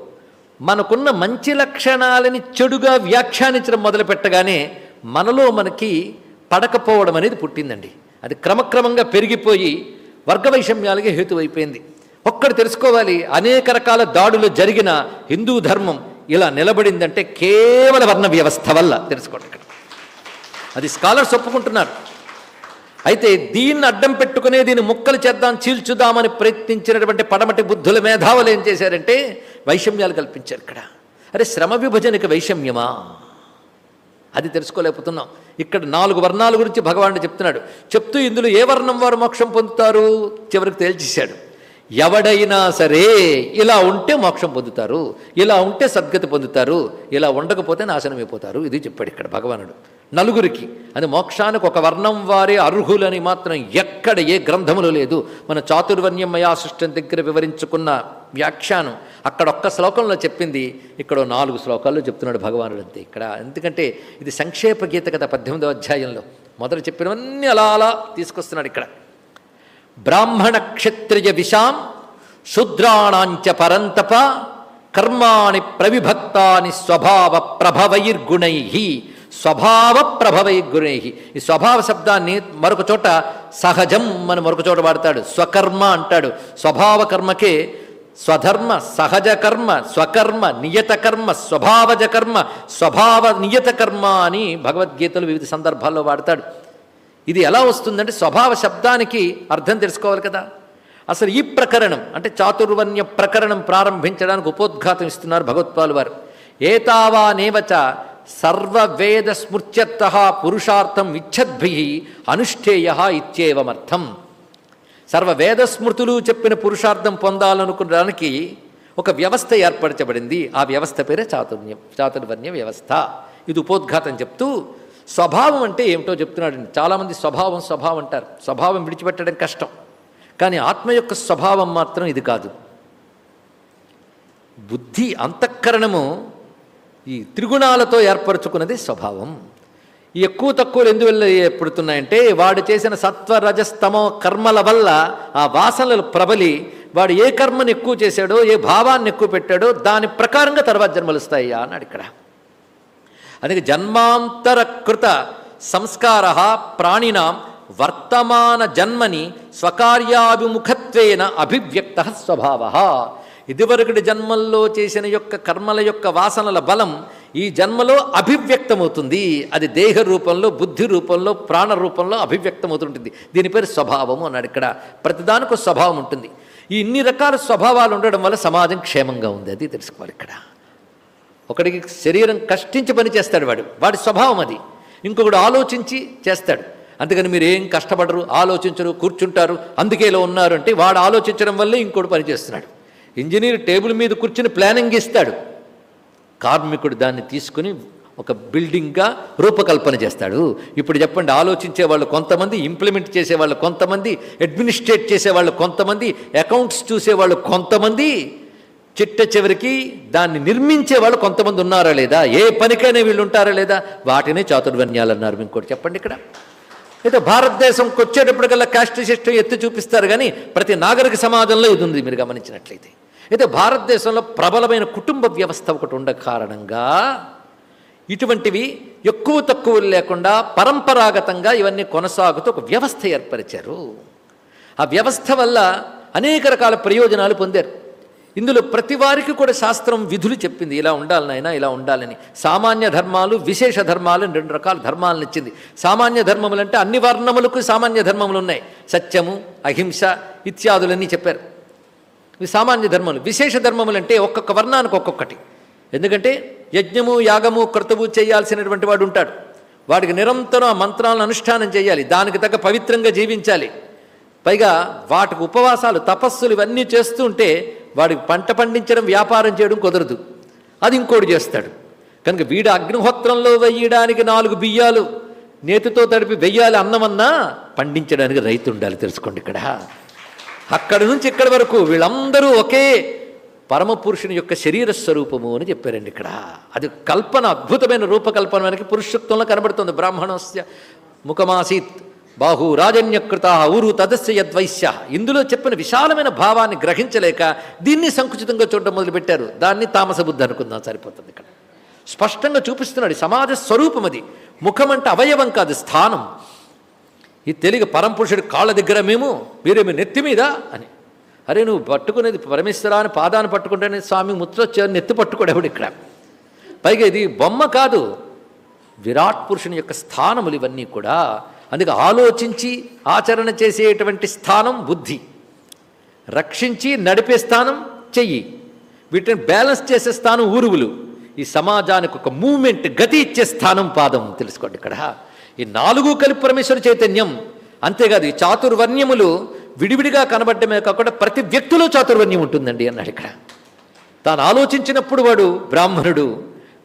మనకున్న మంచి లక్షణాలని చెడుగా వ్యాఖ్యానించడం మొదలుపెట్టగానే మనలో మనకి పడకపోవడం అనేది పుట్టిందండి. అది క్రమక్రమంగా పెరిగిపోయి వర్గ వైషమ్యాలకి హేతువైపోయింది. ఒక్కడు తెలుసుకోవాలి అనేక రకాల దాడులు జరిగిన హిందూ ధర్మం ఇలా నిలబడిందంటే కేవల వర్ణ వ్యవస్థ వల్ల తెలుసుకోండి ఇక్కడ. అది స్కాలర్స్ ఒప్పుకుంటున్నారు. అయితే దీన్ని అడ్డం పెట్టుకునే దీన్ని ముక్కలు చేద్దాం చీల్చుదామని ప్రయత్నించినటువంటి పడమటి బుద్ధుల మేధావులు ఏం చేశారంటే వైషమ్యాలు కల్పించారు ఇక్కడ. అరే శ్రమ విభజనకి వైషమ్యమా? అది తెలుసుకోలేకపోతున్నాం. ఇక్కడ నాలుగు వర్ణాల గురించి భగవానుడు చెప్తున్నాడు. చెప్తూ ఇందులో ఏ వర్ణం వారు మోక్షం పొందుతారు? చివరికి తేల్చేశాడు. ఎవడైనా సరే ఇలా ఉంటే మోక్షం పొందుతారు ఇలా ఉంటే సద్గతి పొందుతారు ఇలా ఉండకపోతే నాశనం అయిపోతారు. ఇది చెప్పాడు ఇక్కడ భగవానుడు. నలుగురికి. అది మోక్షానికి ఒక వర్ణం వారే అర్హులని మాత్రం ఎక్కడ ఏ గ్రంథములు లేదు. మన చాతుర్వర్ణ్యమయా సృష్టం దగ్గర వివరించుకున్న వ్యాఖ్యానం అక్కడ ఒక్క శ్లోకంలో చెప్పింది. ఇక్కడ నాలుగు శ్లోకాల్లో చెప్తున్నాడు భగవానుడు అంతే ఇక్కడ. ఎందుకంటే ఇది సంక్షేప గీత కథ పద్దెనిమిదో అధ్యాయంలో. మొదలు చెప్పినవన్నీ అలా అలా తీసుకొస్తున్నాడు ఇక్కడ. బ్రాహ్మణ క్షత్రియ విషాం శూద్రాణాంచ పరంతప కర్మాణి ప్రవిభక్తాని స్వభావ ప్రభవైర్గుణై స్వభావ ప్రభవైర్గుణై ఈ స్వభావ శబ్దాన్ని మరొక చోట సహజం అని మరొక చోట వాడతాడు. స్వకర్మ అంటాడు. స్వభావ కర్మకే స్వధర్మ సహజ కర్మ స్వకర్మ నియత కర్మ స్వభావజ కర్మ స్వభావ నియత కర్మ అని భగవద్గీతలు వివిధ సందర్భాల్లో వాడతాడు. ఇది ఎలా వస్తుందంటే స్వభావ శబ్దానికి అర్థం తెలుసుకోవాలి కదా. అసలు ఈ ప్రకరణం అంటే చాతుర్వర్ణ్య ప్రకరణం ప్రారంభించడానికి ఉపోద్ఘాతం ఇస్తున్నారు భగవత్పాలు వారు. ఏతావానేవచ సర్వవేద స్మృత్యర్థ పురుషార్థం ఇచ్చద్భి అనుష్ఠేయ ఇత్యేవమర్థం. సర్వవేద స్మృతులు చెప్పిన పురుషార్థం పొందాలనుకునడానికి ఒక వ్యవస్థ ఏర్పరచబడింది. ఆ వ్యవస్థ పేరే చాతుర్యం చాతుర్వర్ణ్య వ్యవస్థ. ఇది ఉపోద్ఘాతం చెప్తూ స్వభావం అంటే ఏమిటో చెప్తున్నాడండి. చాలామంది స్వభావం స్వభావం అంటారు. స్వభావం విడిచిపెట్టడం కష్టం. కానీ ఆత్మ యొక్క స్వభావం మాత్రం ఇది కాదు. బుద్ధి అంతఃకరణము ఈ త్రిగుణాలతో ఏర్పరచుకున్నది స్వభావం. ఎక్కువ తక్కువలు ఎందువల్ల ఏర్పడుతున్నాయంటే వాడు చేసిన సత్వరజస్తమో కర్మల వల్ల ఆ వాసనలు ప్రబలి వాడు ఏ కర్మని ఎక్కువ చేశాడో ఏ భావాన్ని ఎక్కువ పెట్టాడో దాని ప్రకారంగా తర్వాత జన్మలు అన్నాడు ఇక్కడ. అందుకే జన్మాంతర కృత సంస్కార ప్రాణినాం వర్తమాన జన్మని స్వకార్యాభిముఖత్వేన అభివ్యక్త స్వభావ. ఇదివరకటి జన్మల్లో చేసిన యొక్క కర్మల యొక్క వాసనల బలం ఈ జన్మలో అభివ్యక్తమవుతుంది. అది దేహ రూపంలో బుద్ధి రూపంలో ప్రాణ రూపంలో అభివ్యక్తమవుతుంటుంది. దీని పేరు స్వభావము అన్నాడు ఇక్కడ. ప్రతిదానికి స్వభావం ఉంటుంది. ఈ ఇన్ని రకాల స్వభావాలు ఉండడం వల్ల సమాజం క్షేమంగా ఉంది అది తెలుసుకోవాలి ఇక్కడ. ఒకడికి శరీరం కష్టించి పని చేస్తాడు వాడు. వాడి స్వభావం అది. ఇంకొకడు ఆలోచించి చేస్తాడు. అందుకని మీరు ఏం కష్టపడరు ఆలోచించరు కూర్చుంటారు. అందుకే ఇలా ఉన్నారు అంటే వాడు ఆలోచించడం వల్లే ఇంకోటి పనిచేస్తున్నాడు ఇంజనీర్ టేబుల్ మీద కూర్చుని ప్లానింగ్ ఇస్తాడు. కార్మికుడు దాన్ని తీసుకుని ఒక బిల్డింగ్గా రూపకల్పన చేస్తాడు. ఇప్పుడు చెప్పండి ఆలోచించే వాళ్ళు కొంతమంది ఇంప్లిమెంట్ చేసేవాళ్ళు కొంతమంది అడ్మినిస్ట్రేట్ చేసేవాళ్ళు కొంతమంది అకౌంట్స్ చూసేవాళ్ళు కొంతమంది చిట్ట చివరికి దాన్ని నిర్మించే వాళ్ళు కొంతమంది ఉన్నారా లేదా? ఏ పనికైనా వీళ్ళు ఉంటారా లేదా? వాటినే చాతుర్వర్ణ్యాలు అన్నారు ఇంకోటి చెప్పండి ఇక్కడ. అయితే భారతదేశంకి వచ్చేటప్పటికల్లా కాస్ట్ సిస్టమ్ ఎత్తి చూపిస్తారు కానీ ప్రతి నాగరిక సమాజంలో ఇది ఉంది మీరు గమనించినట్లయితే. అయితే భారతదేశంలో ప్రబలమైన కుటుంబ వ్యవస్థ ఒకటి ఉండ కారణంగా ఇటువంటివి ఎక్కువ తక్కువలు లేకుండా పరంపరాగతంగా ఇవన్నీ కొనసాగుతూ ఒక వ్యవస్థ ఏర్పరిచారు. ఆ వ్యవస్థ వల్ల అనేక రకాల ప్రయోజనాలు పొందారు. ఇందులో ప్రతి వారికి కూడా శాస్త్రం విధులు చెప్పింది ఇలా ఉండాలి అయినా ఇలా ఉండాలని. సామాన్య ధర్మాలు విశేష ధర్మాలు రెండు రకాల ధర్మాలను ఇచ్చింది. సామాన్య ధర్మములు అంటే అన్ని వర్ణములకు సామాన్య ధర్మములు ఉన్నాయి. సత్యము అహింస ఇత్యాదులన్నీ చెప్పారు. ఇవి సామాన్య ధర్మములు. విశేష ధర్మములు అంటే ఒక్కొక్క వర్ణానికి ఒక్కొక్కటి. ఎందుకంటే యజ్ఞము యాగము క్రతువు చేయాల్సినటువంటి వాడు ఉంటాడు. వాడికి నిరంతరం ఆ మంత్రాలను అనుష్ఠానం చేయాలి. దానికి తగ్గ పవిత్రంగా జీవించాలి. పైగా వాటికి ఉపవాసాలు తపస్సులు ఇవన్నీ చేస్తూ ఉంటే వాడికి పంట పండించడం వ్యాపారం చేయడం కుదరదు. అది ఇంకోటి చేస్తాడు. కనుక వీడు అగ్నిహోత్రంలో వెయ్యడానికి నాలుగు బియ్యాలు నేతితో తడిపి వెయ్యాలి అన్నమన్నా పండించడానికి రైతు ఉండాలి తెలుసుకోండి ఇక్కడ. అక్కడి నుంచి ఇక్కడి వరకు వీళ్ళందరూ ఒకే పరమ పురుషుని యొక్క శరీర స్వరూపము అని చెప్పారండి ఇక్కడ. అది కల్పన అద్భుతమైన రూపకల్పన మనకి పురుషత్వంలో కనబడుతుంది. బ్రాహ్మణస్య ముఖమాసీత్. బాహు రాజన్యకృత ఊరు తదస్య యద్వైశ్య. ఇందులో చెప్పిన విశాలమైన భావాన్ని గ్రహించలేక దీన్ని సంకుచితంగా చూడడం మొదలుపెట్టారు. దాన్ని తామస బుద్ధి అనుకుందాం సరిపోతుంది ఇక్కడ. స్పష్టంగా చూపిస్తున్నాడు సమాజ స్వరూపం అది. ముఖం అంటే అవయవం కాదు స్థానం. ఈ తెలుగు పరంపురుషుడు కాళ్ళ దగ్గర మేము మీరేమి నెత్తి మీద అని. అరే నువ్వు పట్టుకునేది పరమేశ్వరా అని పాదాన్ని పట్టుకుంటేనే స్వామి ముత్రొచ్చారు నెత్తి పట్టుకోడేవాడు ఇక్కడ? పైగా ఇది బొమ్మ కాదు. విరాట్ పురుషుని యొక్క స్థానములు ఇవన్నీ కూడా అందుకే ఆలోచించి ఆచరణ చేసేటువంటి స్థానం బుద్ధి. రక్షించి నడిపే స్థానం చెయ్యి. వీటిని బ్యాలెన్స్ చేసే స్థానం ఊరువులు ఈ సమాజానికి ఒక మూమెంట్ గతి ఇచ్చే స్థానం పాదం తెలుసుకోండి ఇక్కడ. ఈ నాలుగు కలిపి పరమేశ్వర చైతన్యం. అంతేకాదు ఈ చాతుర్వర్ణ్యములు విడివిడిగా కనబడటమే కాకుండా ప్రతి వ్యక్తిలో చాతుర్వర్ణ్యం ఉంటుందండి అన్నాడు ఇక్కడ. తాను ఆలోచించినప్పుడు వాడు బ్రాహ్మణుడు.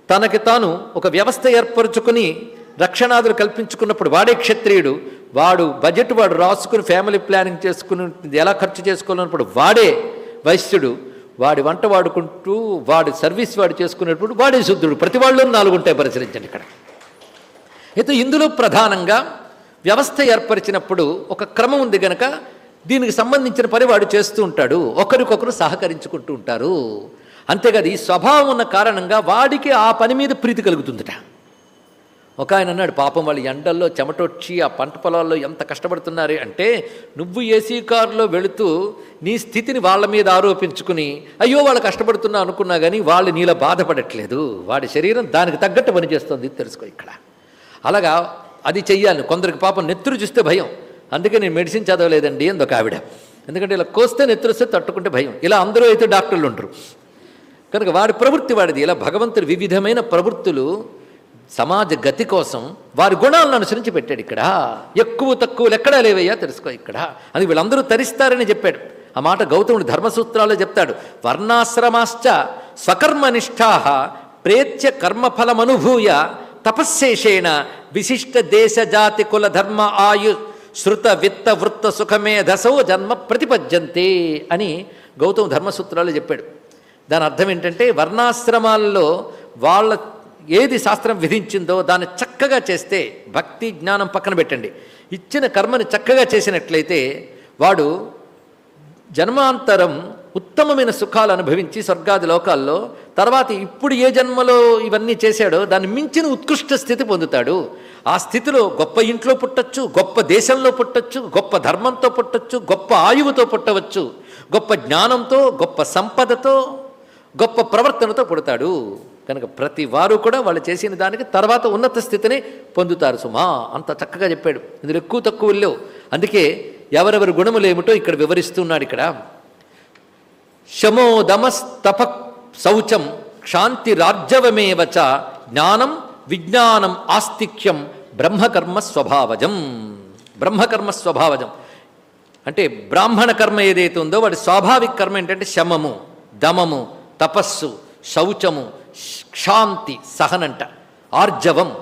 తనకి తాను ఒక వ్యవస్థ ఏర్పరచుకుని రక్షణాదులు కల్పించుకున్నప్పుడు వాడే క్షత్రియుడు వాడు బడ్జెట్ వాడు రాసుకుని ఫ్యామిలీ ప్లానింగ్ చేసుకుని ఎలా ఖర్చు చేసుకోవాలన్నప్పుడు వాడే వైశ్యుడు వాడి వంట వాడుకుంటూ వాడి సర్వీస్ వాడు చేసుకునేటప్పుడు వాడే శుద్ధుడు. ప్రతి వాళ్ళు నాలుగు ఉంటాయి పరిశీలించండి ఇక్కడ. అయితే ఇందులో ప్రధానంగా వ్యవస్థ ఏర్పరిచినప్పుడు ఒక క్రమం ఉంది గనక దీనికి సంబంధించిన పని వాడు చేస్తూ ఉంటాడు. ఒకరికొకరు సహకరించుకుంటూ ఉంటారు. అంతేకాదు ఈ స్వభావం ఉన్న కారణంగా వాడికి ఆ పని మీద ప్రీతి కలుగుతుందట. ఒక ఆయన అన్నాడు పాపం వాళ్ళు ఎండల్లో చెమటొచ్చి ఆ పంట పొలాల్లో ఎంత కష్టపడుతున్నారే అంటే నువ్వు ఏసీ కారులో వెళుతూ నీ స్థితిని వాళ్ళ మీద ఆరోపించుకుని అయ్యో వాళ్ళు కష్టపడుతున్నా అనుకున్నా కానీ వాళ్ళు నీలా బాధపడట్లేదు. వాడి శరీరం దానికి తగ్గట్టు పనిచేస్తుంది తెలుసుకో ఇక్కడ. అలాగా అది చెయ్యాలి. కొందరికి పాపం నెత్తురు చూస్తే భయం. అందుకే నేను మెడిసిన్ చదవలేదండి అంది ఒక ఆవిడ. ఎందుకంటే ఇలా కోస్తే నెత్తురుస్తే తట్టుకుంటే భయం. ఇలా అందరూ అయితే డాక్టర్లు ఉంటారు కనుక వాడి ప్రవృత్తి వాడిది. ఇలా భగవంతుడు వివిధమైన ప్రవృత్తులు సమాజ గతి కోసం వారి గుణాలను అనుసరించి పెట్టాడు ఇక్కడ. ఎక్కువ తక్కువలు ఎక్కడా లేవయ్యా తెలుసుకో ఇక్కడ. అది వీళ్ళందరూ తరిస్తారని చెప్పాడు. ఆ మాట గౌతముడు ధర్మసూత్రాల్లో చెప్తాడు. వర్ణాశ్రమాశ్చ స్వకర్మనిష్టా ప్రేత్య కర్మఫలమనుభూయ తపశ్శేషేణ విశిష్ట దేశ జాతి కుల ధర్మ ఆయు శృత విత్త వృత్త సుఖమేధసో జన్మ ప్రతిపద్యంతే అని గౌతమ ధర్మసూత్రాలు చెప్పాడు. దాని అర్థం ఏంటంటే వర్ణాశ్రమాల్లో వాళ్ళ ఏది శాస్త్రం విధించిందో దాన్ని చక్కగా చేస్తే భక్తి జ్ఞానం పక్కన పెట్టండి. ఇచ్చిన కర్మని చక్కగా చేసినట్లయితే వాడు జన్మాంతరం ఉత్తమమైన సుఖాలు అనుభవించి స్వర్గాది లోకాల్లో తర్వాత ఇప్పుడు ఏ జన్మలో ఇవన్నీ చేశాడో దాన్ని మించిన ఉత్కృష్ట స్థితి పొందుతాడు. ఆ స్థితిలో గొప్ప ఇంట్లో పుట్టచ్చు గొప్ప దేశంలో పుట్టచ్చు గొప్ప ధర్మంతో పుట్టచ్చు గొప్ప ఆయువుతో పుట్టవచ్చు గొప్ప జ్ఞానంతో గొప్ప సంపదతో గొప్ప ప్రవర్తనతో పుడతాడు. కనుక ప్రతి వారు కూడా వాళ్ళు చేసిన దానికి తర్వాత ఉన్నత స్థితిని పొందుతారు. సుమా అంత చక్కగా చెప్పాడు. ఇందులో ఎక్కువ తక్కువ లేవు. అందుకే ఎవరెవరి గుణములు ఏమిటో ఇక్కడ వివరిస్తున్నాడు ఇక్కడ. శమోదమస్తప శౌచం క్షాంతి రాజ్యవమేవచ జ్ఞానం విజ్ఞానం ఆస్తిక్యం బ్రహ్మకర్మ స్వభావజం. బ్రహ్మకర్మ స్వభావజం. అంటే బ్రాహ్మణ కర్మ ఏదైతే ఉందో వాడి స్వాభావిక కర్మ ఏంటంటే శమము దమము తపస్సు శౌచము క్షాంతి సహనంట ఆర్జవం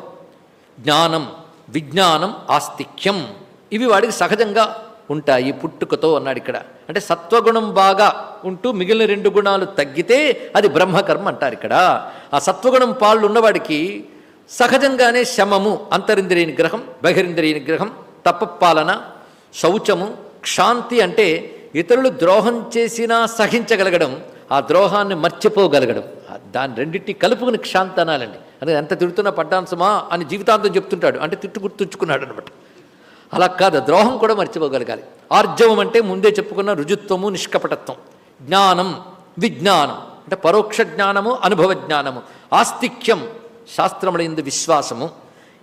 జ్ఞానం విజ్ఞానం ఆస్తిక్యం. ఇవి వాడికి సహజంగా ఉంటాయి పుట్టుకతో అన్నాడు ఇక్కడ. అంటే సత్వగుణం బాగా ఉంటూ మిగిలిన రెండు గుణాలు తగ్గితే అది బ్రహ్మకర్మ అంటారు ఇక్కడ. ఆ సత్వగుణం పాళ్ళు ఉన్నవాడికి సహజంగానే శమము అంతరింద్రియ నిగ్రహం బహిరింద్రియ నిగ్రహం తపపాలన శౌచము క్షాంతి అంటే ఇతరులు ద్రోహం చేసినా సహించగలగడం ఆ ద్రోహాన్ని మర్చిపోగలగడం. దాని రెండింటి కలుపుకుని క్షాంతి అనాలండి అంటే ఎంత తిడుతున్నా పడ్డాను సుమా అని జీవితాంతం చెప్తుంటాడు. అంటే తిట్టు గుర్తుంచుకున్నాడు అనమాట అలా కాదు ద్రోహం కూడా మర్చిపోగలగాలి. ఆర్జవం అంటే ముందే చెప్పుకున్న రుజుత్వము నిష్కపటత్వం. జ్ఞానం విజ్ఞానం. అంటే పరోక్ష జ్ఞానము అనుభవ జ్ఞానము. ఆస్తిక్యం శాస్త్రములందు విశ్వాసము.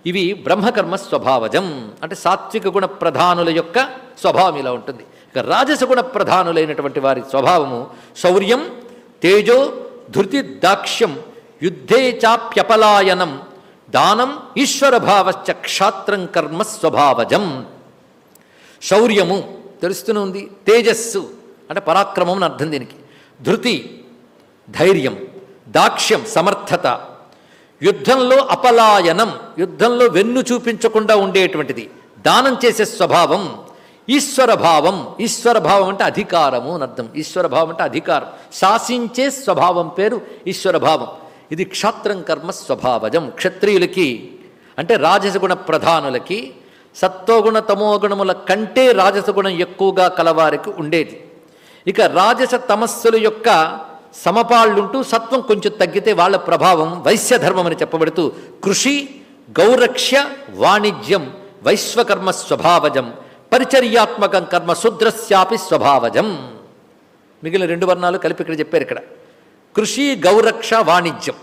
ఇవి బ్రహ్మకర్మ స్వభావజం. అంటే సాత్విక గుణ ప్రధానుల యొక్క స్వభావం ఇలా ఉంటుంది. ఇక రాజస గుణ ప్రధానులైనటువంటి వారి స్వభావము శౌర్యం తేజో ధృతి దాక్ష్యం యుద్ధే చాప్యపలాయనం దానం ఈశ్వరభావశ్చ క్షాత్రం కర్మ స్వభావజం. శౌర్యము తెలుస్తూనే ఉంది. తేజస్సు అంటే పరాక్రమం అర్థం దీనికి. ధృతి ధైర్యం దాక్ష్యం సమర్థత. యుద్ధంలో అపలాయనం యుద్ధంలో వెన్ను చూపించకుండా ఉండేటువంటిది. దానం చేసే స్వభావం. ఈశ్వరభావం ఈశ్వరభావం అంటే అధికారము అని అర్థం. ఈశ్వరభావం అంటే అధికారం. శాసించే స్వభావం పేరు ఈశ్వరభావం. ఇది క్షాత్రం కర్మ స్వభావజం. క్షత్రియులకి అంటే రాజసగుణ ప్రధానులకి సత్వగుణ తమోగుణముల కంటే రాజసగుణం ఎక్కువగా కలవారికి ఉండేది. ఇక రాజస తమస్సుల యొక్క సమపాళ్ళుంటూ సత్వం కొంచెం తగ్గితే వాళ్ళ ప్రభావం వైశ్యధర్మం అని చెప్పబడుతూ కృషి గౌరక్ష్య వాణిజ్యం వైశ్వకర్మ స్వభావజం. పరిచర్యాత్మకం కర్మ శుద్రస్యాపి స్వభావజం. మిగిలిన రెండు వర్ణాలు కలిపి ఇక్కడ చెప్పారు ఇక్కడ. కృషి గౌరక్ష వాణిజ్యం.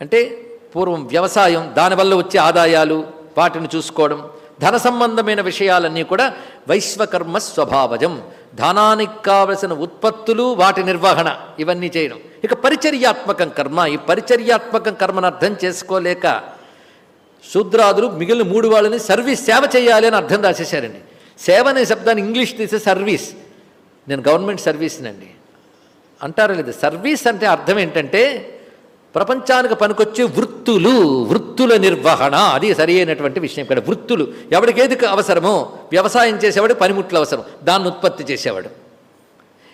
అంటే పూర్వం వ్యవసాయం దానివల్ల వచ్చే ఆదాయాలు వాటిని చూసుకోవడం ధన సంబంధమైన విషయాలన్నీ కూడా వైశ్వకర్మ స్వభావజం. ధనానికి కావలసిన ఉత్పత్తులు వాటి నిర్వహణ ఇవన్నీ చేయడం. ఇక పరిచర్యాత్మకం కర్మ. ఈ పరిచర్యాత్మకం కర్మను అర్థం చేసుకోలేక శూద్రాదులు మిగిలిన మూడు వాళ్ళని సర్వీస్ సేవ చేయాలి అని అర్థం రాసేశారండి సేవ అనే శబ్దాన్ని ఇంగ్లీష్ తీసే సర్వీస్. నేను గవర్నమెంట్ సర్వీస్నండి. అంటారా లేదు సర్వీస్ అంటే అర్థం ఏంటంటే ప్రపంచానికి పనికొచ్చే వృత్తులు వృత్తుల నిర్వహణ. అది సరి అయినటువంటి విషయం ఇక్కడ వృత్తులు. ఎవడికి ఏది అవసరమో వ్యవసాయం చేసేవాడు పనిముట్లు అవసరం దాన్ని ఉత్పత్తి చేసేవాడు.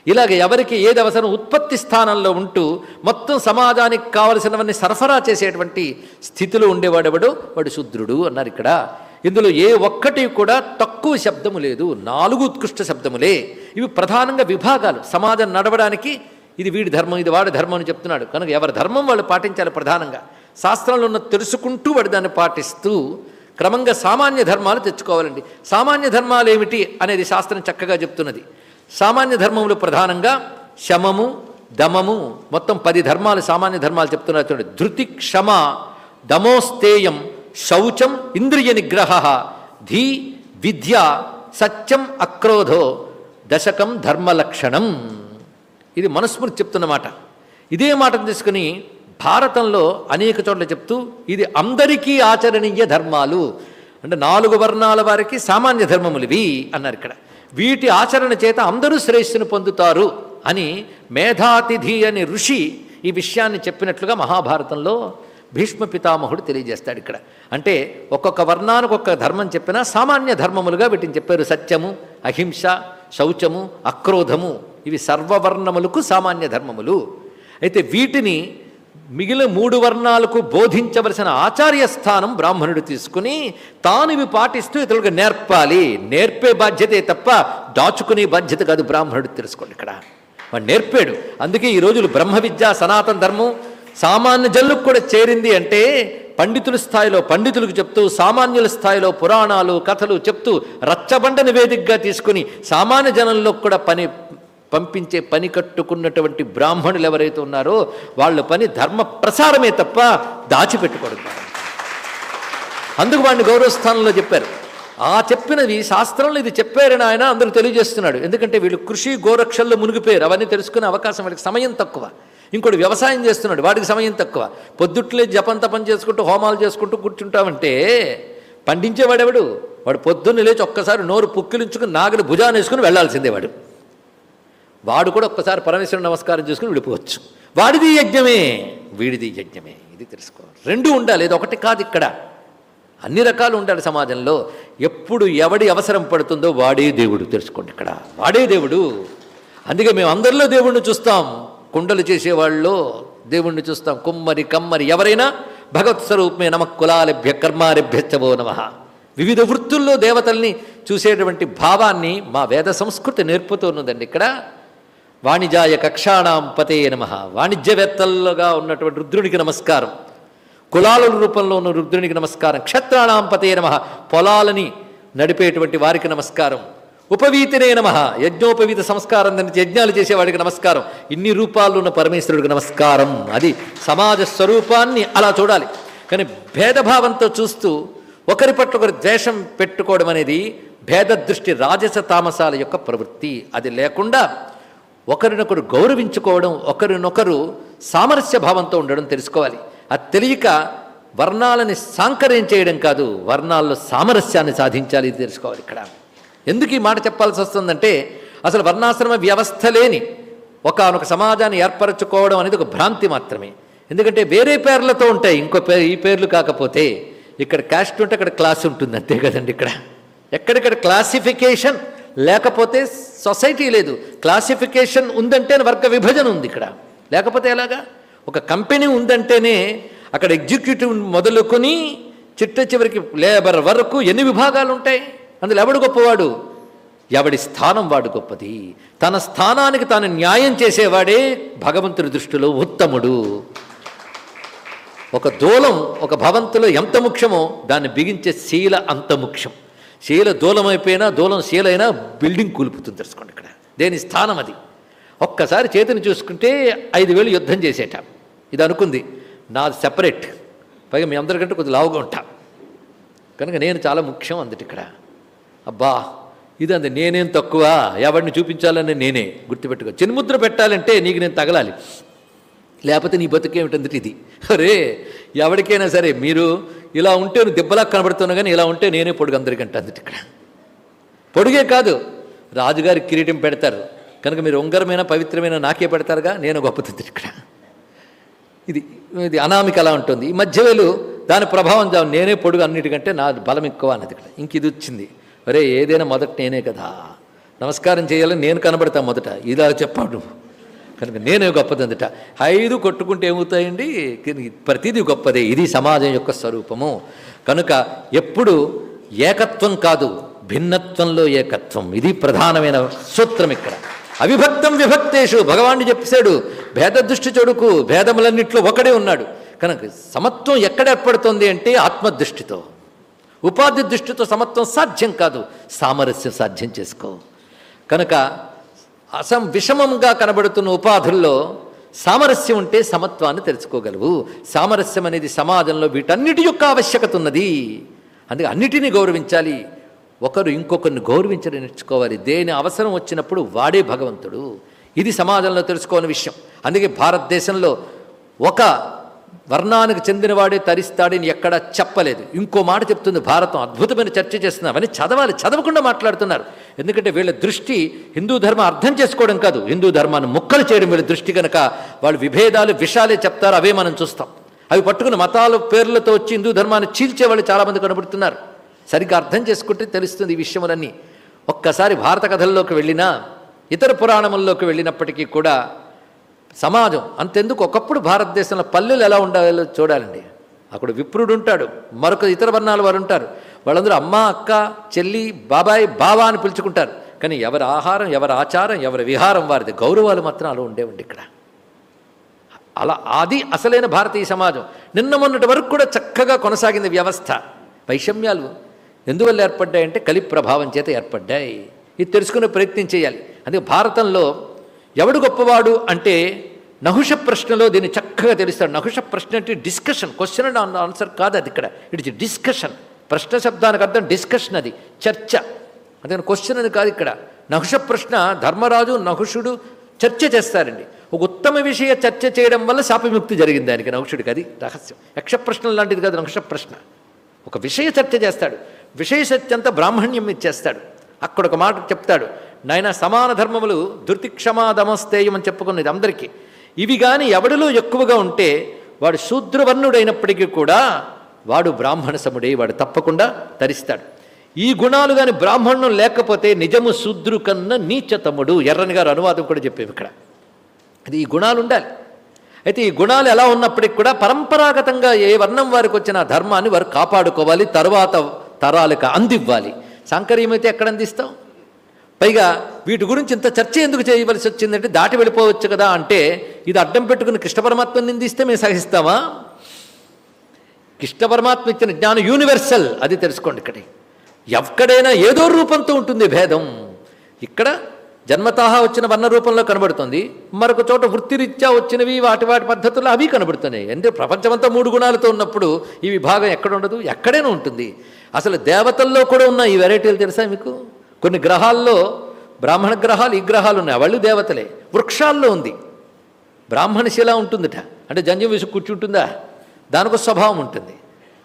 ఇలాగ ఎవరికి ఏది అవసరం ఉత్పత్తి స్థానంలో ఉంటూ మొత్తం సమాజానికి కావలసినవన్నీ సరఫరా చేసేటువంటి స్థితిలో ఉండేవాడెవడు? వాడు శూద్రుడు అన్నారు ఇక్కడ. ఇందులో ఏ ఒక్కటి కూడా తక్కువ శబ్దము లేదు నాలుగు ఉత్కృష్ట శబ్దములే. ఇవి ప్రధానంగా విభాగాలు. సమాజం నడవడానికి ఇది వీడి ధర్మం ఇది వాడి ధర్మం అని చెప్తున్నాడు. కనుక ఎవరి ధర్మం వాళ్ళు పాటించాలి ప్రధానంగా. శాస్త్రంలో ఉన్న తెలుసుకుంటూ వాడు దాన్ని పాటిస్తూ క్రమంగా సామాన్య ధర్మాలు తెచ్చుకోవాలండి. సామాన్య ధర్మాలు ఏమిటి అనేది శాస్త్రం చక్కగా చెప్తున్నది. సామాన్య ధర్మములు ప్రధానంగా శమము దమము మొత్తం పది ధర్మాలు సామాన్య ధర్మాలు చెప్తున్నారు చూడండి. ధృతి క్షమ దమోస్తేయం శౌచం ఇంద్రియ నిగ్రహ ధీ విద్య సత్యం అక్రోధో దశకం ధర్మలక్షణం. ఇది మనుస్మృతి చెప్తున్నమాట ఇదే మాటను తీసుకుని భారతంలో అనేక చోట్ల చెప్తూ ఇది అందరికీ ఆచరణీయ ధర్మాలు. అంటే నాలుగు వర్ణాల వారికి సామాన్య ధర్మములు ఇవి అన్నారు ఇక్కడ. వీటి ఆచరణ చేత అందరూ శ్రేయస్సును పొందుతారు అని మేధాతిథి అనే ఋషి ఈ విషయాన్ని చెప్పినట్లుగా మహాభారతంలో భీష్మ పితామహుడు తెలియజేస్తాడు ఇక్కడ. అంటే ఒక్కొక్క వర్ణానికి ఒక్క ధర్మం చెప్పినా సామాన్య ధర్మములుగా వీటిని చెప్పారు. సత్యము అహింస శౌచము అక్రోధము ఇవి సర్వవర్ణములకు సామాన్య ధర్మములు. అయితే వీటిని మిగిలిన మూడు వర్ణాలకు బోధించవలసిన ఆచార్య స్థానం బ్రాహ్మణుడు తీసుకుని తాను ఇవి పాటిస్తూ ఇతరులకు నేర్పాలి. నేర్పే బాధ్యతే తప్ప దాచుకునే బాధ్యత కాదు బ్రాహ్మణుడు తెలుసుకోండి ఇక్కడ. వాడు నేర్పాడు. అందుకే ఈ రోజులు బ్రహ్మ విద్య సనాతన ధర్మం సామాన్య జల్లుకు కూడా చేరింది అంటే పండితుల స్థాయిలో పండితులకు చెప్తూ సామాన్యుల స్థాయిలో పురాణాలు కథలు చెప్తూ రచ్చబండ నివేదికగా తీసుకుని సామాన్య జనంలో కూడా పని పంపించే పని కట్టుకున్నటువంటి బ్రాహ్మణులు ఎవరైతే ఉన్నారో వాళ్ళ పని ధర్మ ప్రసారమే తప్ప దాచిపెట్టుకోవడం అందుకు వాడిని గౌరవస్థానంలో చెప్పారు. ఆ చెప్పినవి శాస్త్రంలో ఇది చెప్పారని ఆయన అందరూ తెలియజేస్తున్నాడు. ఎందుకంటే వీళ్ళు కృషి గోరక్షల్లో మునిగిపోయారు. అవన్నీ తెలుసుకునే అవకాశం వాళ్ళకి సమయం తక్కువ. ఇంకోటి వ్యవసాయం చేస్తున్నాడు వాడికి సమయం తక్కువ. పొద్దుట్లే జపం తపం చేసుకుంటూ హోమాలు చేసుకుంటూ కూర్చుంటామంటే పండించేవాడెవడు? వాడు పొద్దున్న లేచి ఒక్కసారి నోరు పుక్కిలించుకుని నాగలి భుజాన్ని వేసుకుని వెళ్ళాల్సిందే వాడు. వాడు కూడా ఒక్కసారి పరమేశ్వరుని నమస్కారం చేసుకుని విడిపోవచ్చు. వాడిది యజ్ఞమే వీడిది యజ్ఞమే ఇది తెలుసుకోవాలి. రెండు ఉండాలి ఇది ఒకటి కాదు ఇక్కడ. అన్ని రకాలు ఉండాలి సమాజంలో. ఎప్పుడు ఎవడి అవసరం పడుతుందో వాడే దేవుడు తెలుసుకోండి ఇక్కడ. వాడే దేవుడు. అందుకే మేము అందరిలో దేవుణ్ణి చూస్తాం. కుండలు చేసేవాళ్ళు దేవుణ్ణి చూస్తాం. కుమ్మరి కమ్మరి ఎవరైనా భగవత్ స్వరూపమే నమ కులాలభ్య కర్మారభ్యచ్చవో నమ. వివిధ వృత్తుల్లో దేవతల్ని చూసేటువంటి భావాన్ని మా వేద సంస్కృతి నేర్పుతున్నదండి ఇక్కడ. వాణిజాయ కక్షాణాం పతే నమ. వాణిజ్యవేత్తల్లోగా ఉన్నటువంటి రుద్రునికి నమస్కారం. కులాల రూపంలో ఉన్న రుద్రునికి నమస్కారం. క్షత్రాణాం పతే నమ. పొలాలని నడిపేటువంటి వారికి నమస్కారం. ఉపవీతినే నమ. యజ్ఞోపవీత సంస్కారం దానికి యజ్ఞాలు చేసేవాడికి నమస్కారం. ఇన్ని రూపాల్లో ఉన్న పరమేశ్వరుడికి నమస్కారం. అది సమాజ స్వరూపాన్ని అలా చూడాలి. కానీ భేదభావంతో చూస్తూ ఒకరి పట్ల ఒకరి ద్వేషం పెట్టుకోవడం అనేది భేద దృష్టి రాజస తామసాల యొక్క ప్రవృత్తి. అది లేకుండా ఒకరినొకరు గౌరవించుకోవడం ఒకరినొకరు సామరస్య భావంతో ఉండడం తెలుసుకోవాలి. అది తెలియక వర్ణాలని సాంకర్యం చేయడం కాదు వర్ణాల్లో సామరస్యాన్ని సాధించాలి ఇది తెలుసుకోవాలి ఇక్కడ. ఎందుకు ఈ మాట చెప్పాల్సి వస్తుందంటే అసలు వర్ణాశ్రమ వ్యవస్థ లేని ఒకనొక సమాజాన్ని ఏర్పరచుకోవడం అనేది ఒక భ్రాంతి మాత్రమే. ఎందుకంటే వేరే పేర్లతో ఉంటాయి ఇంకో పేరు ఈ పేర్లు కాకపోతే ఇక్కడ క్యాస్ట్ ఉంటే అక్కడ క్లాస్ ఉంటుంది అంతే కదండి ఇక్కడ. ఎక్కడిక్కడ క్లాసిఫికేషన్ లేకపోతే సొసైటీ లేదు. క్లాసిఫికేషన్ ఉందంటే వర్గ విభజన ఉంది ఇక్కడ. లేకపోతే ఎలాగా? ఒక కంపెనీ ఉందంటేనే అక్కడ ఎగ్జిక్యూటివ్ మొదలుకొని చిట్ట చివరికి లేబర్ వరకు ఎన్ని విభాగాలు ఉంటాయి? అందులో ఎవడు గొప్పవాడు? ఎవడి స్థానం వాడు గొప్పది. తన స్థానానికి తాను న్యాయం చేసేవాడే భగవంతుడి దృష్టిలో ఉత్తముడు. ఒక దూలం ఒక భవంతులో ఎంత ముఖ్యమో దాన్ని బిగించే శీల అంత ముఖ్యం. శీల దూలమైపోయినా దూలం శీలైనా బిల్డింగ్ కూలిపోతుంది తెలుసుకోండి ఇక్కడ. దేని స్థానం అది? ఒక్కసారి చేతిని చూసుకుంటే ఐదు వేలు యుద్ధం చేసేట. ఇది అనుకుంది. నాది సెపరేట్ పైగా మీ అందరికంటే కొద్దిగా లావుగా ఉంటా. కనుక నేను చాలా ముఖ్యం అందుటి ఇక్కడ అబ్బా ఇది నేనేం తక్కువ? ఎవరిని చూపించాలని నేనే. గుర్తుపెట్టుకో. చిన్ముద్ర పెట్టాలంటే నీకు నేను తగలాలి. లేకపోతే నీ బతుకేమిటందుకు ఇది? అరే ఎవరికైనా సరే మీరు ఇలా ఉంటే నువ్వు దెబ్బలా కనబడుతున్నా కానీ ఇలా ఉంటే నేనే పొడుగు అందరికంటే అందుటి ఇక్కడ. పొడుగే కాదు రాజుగారి కిరీటం పెడతారు. కనుక మీరు ఉంగరమైన పవిత్రమైన నాకే పెడతారుగా? నేను గొప్పది ఇక్కడ. ఇది ఇది అనామిక అలా ఉంటుంది. ఈ మధ్యవేలు దాని ప్రభావం జా- నేనే పొడుగు అన్నిటికంటే నా బలం ఎక్కువ అన్నది ఇక్కడ. ఇంక ఇది వచ్చింది. అరే ఏదైనా మొదట నేనే కదా. నమస్కారం చేయాలని నేను కనబడతా మొదట. ఇలా చెప్పాడు. కనుక నేనే గొప్పది ఐదు కొట్టుకుంటే ఏమవుతాయండి? ప్రతిదీ గొప్పదే. ఇది సమాజం యొక్క స్వరూపము. కనుక ఎప్పుడు ఏకత్వం కాదు భిన్నత్వంలో ఏకత్వం. ఇది ప్రధానమైన సూత్రం ఇక్కడ. అవిభక్తం విభక్తేషు. భగవానుడు చెప్పాడు భేద దృష్టి చెడుకు. భేదములన్నింటిలో ఒకడే ఉన్నాడు. కనుక సమత్వం ఎక్కడ ఏర్పడుతుంది అంటే ఆత్మదృష్టితో. ఉపాధి దృష్టితో సమత్వం సాధ్యం కాదు. సామరస్యం సాధ్యం చేసుకో. కనుక అసం విషమంగా కనబడుతున్న ఉపాధుల్లో సామరస్యం ఉంటే సమత్వాన్ని తెలుసుకోగలవు. సామరస్యం అనేది సమాజంలో వీటన్నిటి యొక్క ఆవశ్యకత ఉన్నది. అందుకే అన్నిటినీ గౌరవించాలి. ఒకరు ఇంకొకరిని గౌరవించడం నేర్చుకోవాలి. దేని అవసరం వచ్చినప్పుడు వాడే భగవంతుడు. ఇది సమాజంలో తెలుసుకోని విషయం. అందుకే భారతదేశంలో ఒక వర్ణానికి చెందినవాడే తరిస్తాడని ఎక్కడా చెప్పలేదు. ఇంకో మాట చెప్తుంది భారతం. అద్భుతమైన చర్చ చేస్తున్నామని చదవాలి చదవకుండా మాట్లాడుతున్నారు. ఎందుకంటే వీళ్ళ దృష్టి హిందూ ధర్మం అర్థం చేసుకోవడం కాదు. హిందూ ధర్మాన్ని ముక్కలు చేయడం వీళ్ళ దృష్టి కనుక వాళ్ళు విభేదాలు విషాలే చెప్తారు అవే మనం చూస్తాం. అవి పట్టుకుని మతాల పేర్లతో వచ్చి హిందూ ధర్మాన్ని చీల్చే వాళ్ళు చాలామంది కనబడుతున్నారు. సరిగ్గా అర్థం చేసుకుంటే తెలుస్తుంది ఈ విషయములన్నీ. ఒక్కసారి భారత కథల్లోకి వెళ్ళినా ఇతర పురాణముల్లోకి వెళ్ళినప్పటికీ కూడా సమాజం. అంతెందుకు? ఒకప్పుడు భారతదేశంలో పల్లెలు ఎలా ఉండాలో చూడాలండి. అక్కడ విప్రుడు ఉంటాడు. మరొక ఇతర వర్ణాల వారు ఉంటారు. వాళ్ళందరూ అమ్మ అక్క చెల్లి బాబాయ్ బావా అని పిలుచుకుంటారు. కానీ ఎవరి ఆహారం ఎవరి ఆచారం ఎవరి విహారం వారిది గౌరవాలు మాత్రం అలా ఉండేవండి ఇక్కడ. అలా అది అసలైన భారతీయ సమాజం. నిన్న మొన్నటి వరకు కూడా చక్కగా కొనసాగింది వ్యవస్థ. వైషమ్యాలు ఎందువల్ల ఏర్పడ్డాయంటే కలి ప్రభావం చేత ఏర్పడ్డాయి. ఇది తెలుసుకునే ప్రయత్నం చేయాలి. అందుకే భారతంలో ఎవడు గొప్పవాడు అంటే నహుష ప్రశ్నలో దీన్ని చక్కగా తెలుస్తాడు. నహుష ప్రశ్న అంటే డిస్కషన్ క్వశ్చన్ అండ్ ఆన్సర్ కాదు అది ఇక్కడ. ఇట్స్ డిస్కషన్ ప్రశ్న శబ్దానికి అర్థం డిస్కషన్ అది చర్చ. అదే క్వశ్చన్ అని కాదు ఇక్కడ. నహుష ప్రశ్న ధర్మరాజు నహుషుడు చర్చ చేస్తారండి. ఒక ఉత్తమ విషయ చర్చ చేయడం వల్ల శాపముక్తి జరిగింది దానికి నహుషుడికి. అది రహస్యం. యక్ష ప్రశ్న లాంటిది కాదు నహుష ప్రశ్న. ఒక విషయ చర్చ చేస్తాడు. విషయ చర్చ అంతా బ్రాహ్మణ్యం ఇచ్చేస్తాడు. అక్కడ ఒక మాట చెప్తాడు. నాయన సమాన ధర్మములు ధృతిక్షమాదమస్తేయం అని చెప్పుకున్నది అందరికీ. ఇవి కానీ ఎవడిలో ఎక్కువగా ఉంటే వాడు శూద్రవర్ణుడైనప్పటికీ కూడా వాడు బ్రాహ్మణ సముడై వాడు తప్పకుండా తరిస్తాడు. ఈ గుణాలు కానీ బ్రాహ్మణం లేకపోతే నిజము శూద్రు కన్నా నీచతముడు ఎర్రని గారు అనువాదం కూడా చెప్పేవి ఇక్కడ. అది ఈ గుణాలు ఉండాలి. అయితే ఈ గుణాలు ఎలా ఉన్నప్పటికి కూడా పరంపరాగతంగా ఏ వర్ణం వారికి వచ్చిన ధర్మాన్ని వారు కాపాడుకోవాలి తర్వాత తరాలకు అందివ్వాలి. సాంకర్యమైతే ఎక్కడ అందిస్తాం? పైగా వీటి గురించి ఇంత చర్చ ఎందుకు చేయవలసి వచ్చిందంటే దాటి వెళ్ళిపోవచ్చు కదా అంటే ఇది అడ్డం పెట్టుకుని కృష్ణ పరమాత్మని నిందిస్తే మేము సహిస్తామా? కృష్ణ పరమాత్మ ఇచ్చిన జ్ఞానం యూనివర్సల్ అది తెలుసుకోండి ఇక్కడ ఎక్కడైనా ఏదో రూపంతో ఉంటుంది భేదం. ఇక్కడ జన్మతహ వచ్చిన వర్ణ రూపంలో కనబడుతుంది. మరొక చోట వృత్తిరీత్యా వచ్చినవి వాటి వాటి పద్ధతుల్లో అవి కనబడుతున్నాయి. అంటే ప్రపంచమంతా మూడు గుణాలతో ఉన్నప్పుడు ఈ విభాగం ఎక్కడ ఉండదు? ఎక్కడైనా ఉంటుంది. అసలు దేవతల్లో కూడా ఉన్న ఈ వెరైటీలు తెలుసా మీకు? కొన్ని గ్రహాల్లో బ్రాహ్మణ గ్రహాలు ఈ గ్రహాలు ఉన్నాయి. వాళ్ళు దేవతలే. వృక్షాల్లో ఉంది. బ్రాహ్మణ శిల ఉంటుందిట. అంటే జంజం వేసి కూర్చుంటుందా? దానికి స్వభావం ఉంటుంది.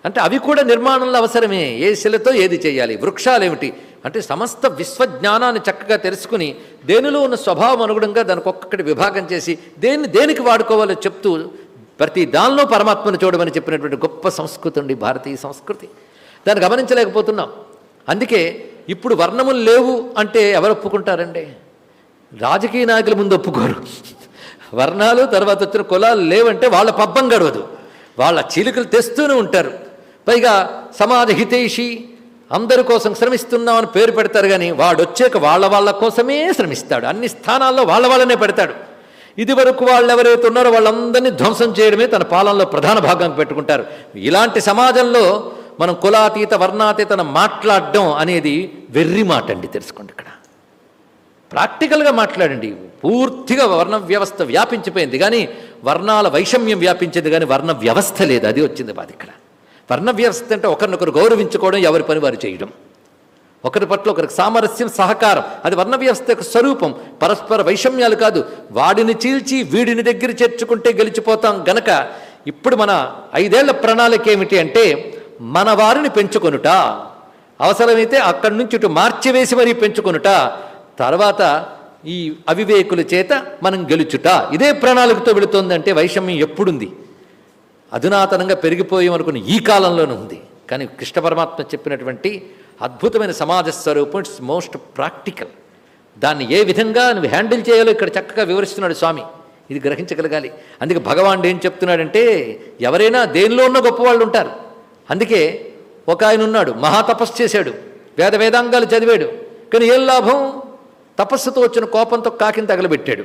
అంటే అవి కూడా నిర్మాణంలో అవసరమే. ఏ శిలతో ఏది చేయాలి? వృక్షాలు ఏమిటి అంటే సమస్త విశ్వజ్ఞానాన్ని చక్కగా తెలుసుకుని దేనిలో ఉన్న స్వభావం అనుగుణంగా దానికి ఒక్కొక్కటి విభాగం చేసి దేన్ని దేనికి వాడుకోవాలో చెప్తూ ప్రతి దానిలో పరమాత్మను చూడమని చెప్పినటువంటి గొప్ప సంస్కృతి అండి. భారతీయ సంస్కృతి. దాన్ని గమనించలేకపోతున్నాం. అందుకే ఇప్పుడు వర్ణములు లేవు అంటే ఎవరు ఒప్పుకుంటారండి? రాజకీయ నాయకుల ముందు ఒప్పుకోరు. వర్ణాలు తర్వాత వచ్చిన కులాలు లేవంటే వాళ్ళ పబ్బం గడవదు. వాళ్ళ చీలికలు తెస్తూనే ఉంటారు. పైగా సమాజ హితైషి అందరి కోసం శ్రమిస్తున్నామని పేరు పెడతారు కానీ వాడు వచ్చాక వాళ్ళ వాళ్ళ కోసమే శ్రమిస్తాడు. అన్ని స్థానాల్లో వాళ్ళ వాళ్ళనే పెడతాడు. ఇది వరకు వాళ్ళు ఎవరైతే ఉన్నారో వాళ్ళందరినీ ధ్వంసం చేయడమే తన పాలనలో ప్రధాన భాగం పెట్టుకుంటారు. ఇలాంటి సమాజంలో మనం కులాతీత వర్ణాతీతను మాట్లాడడం అనేది వెర్రి మాట అండి తెలుసుకోండి ఇక్కడ. ప్రాక్టికల్గా మాట్లాడండి. పూర్తిగా వర్ణ వ్యవస్థ వ్యాపించిపోయింది. కానీ వర్ణాల వైషమ్యం వ్యాపించింది. కానీ వర్ణ వ్యవస్థ లేదు. అది వచ్చింది బాధ ఇక్కడ. వర్ణ వ్యవస్థ అంటే ఒకరినొకరు గౌరవించుకోవడం ఎవరి పని వారు చేయడం. ఒకరి పట్ల ఒకరికి సామరస్యం సహకారం. అది వర్ణ వ్యవస్థ యొక్క స్వరూపం. పరస్పర వైషమ్యాలు కాదు. వాడిని చీల్చి వీడిని దగ్గర చేర్చుకుంటే గెలిచిపోతాం గనక. ఇప్పుడు మన ఐదేళ్ళ ప్రణాళిక ఏమిటి అంటే మన వారిని పెంచుకొనుట. అవసరమైతే అక్కడి నుంచి ఇటు మార్చివేసి మరీ పెంచుకొనుట. తర్వాత ఈ అవివేకుల చేత మనం గెలుచుట. ఇదే ప్రణాళికతో వెళుతోందంటే వైషమ్యం ఎప్పుడుంది? అధునాతనంగా పెరిగిపోయామనుకున్న ఈ కాలంలోనే ఉంది. కానీ కృష్ణ పరమాత్మ చెప్పినటువంటి అద్భుతమైన సమాజ స్వరూపం ఇట్స్ మోస్ట్ ప్రాక్టికల్. దాన్ని ఏ విధంగా నువ్వు హ్యాండిల్ చేయాలో ఇక్కడ చక్కగా వివరిస్తున్నాడు స్వామి. ఇది గ్రహించగలగాలి. అందుకే భగవానుడు ఏం చెప్తున్నాడంటే ఎవరైనా దేనిలో ఉన్న గొప్పవాళ్ళు ఉంటారు. అందుకే ఒక ఆయన ఉన్నాడు మహాతపస్సు చేశాడు వేద వేదాంగాలు చదివాడు. కానీ ఏం లాభం? తపస్సుతో వచ్చిన కోపంతో కాకిని తగలబెట్టాడు.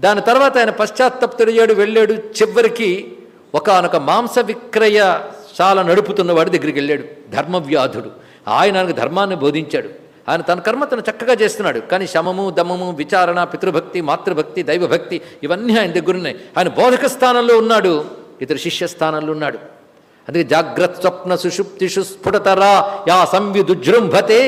దాని తర్వాత ఆయన పశ్చాత్తప్తుడయ్యాడు వెళ్ళాడు. చివరికి ఒకనొక మాంస విక్రయశాల నడుపుతున్నవాడు దగ్గరికి వెళ్ళాడు ధర్మవ్యాధుడు. ఆయన ఆయనకు ధర్మాన్ని బోధించాడు. ఆయన తన కర్మ తను చక్కగా చేస్తున్నాడు. కానీ శమము దమము విచారణ పితృభక్తి మాతృభక్తి దైవభక్తి ఇవన్నీ ఆయన దగ్గరున్నాయి ఆయన బోధక స్థానంలో ఉన్నాడు ఇతరు శిష్య స్థానంలో ఉన్నాడు. అందుకే జాగ్రత్త స్వప్న సుషుప్తిషు స్ఫుటతరా యా సంవిదుజృంభతే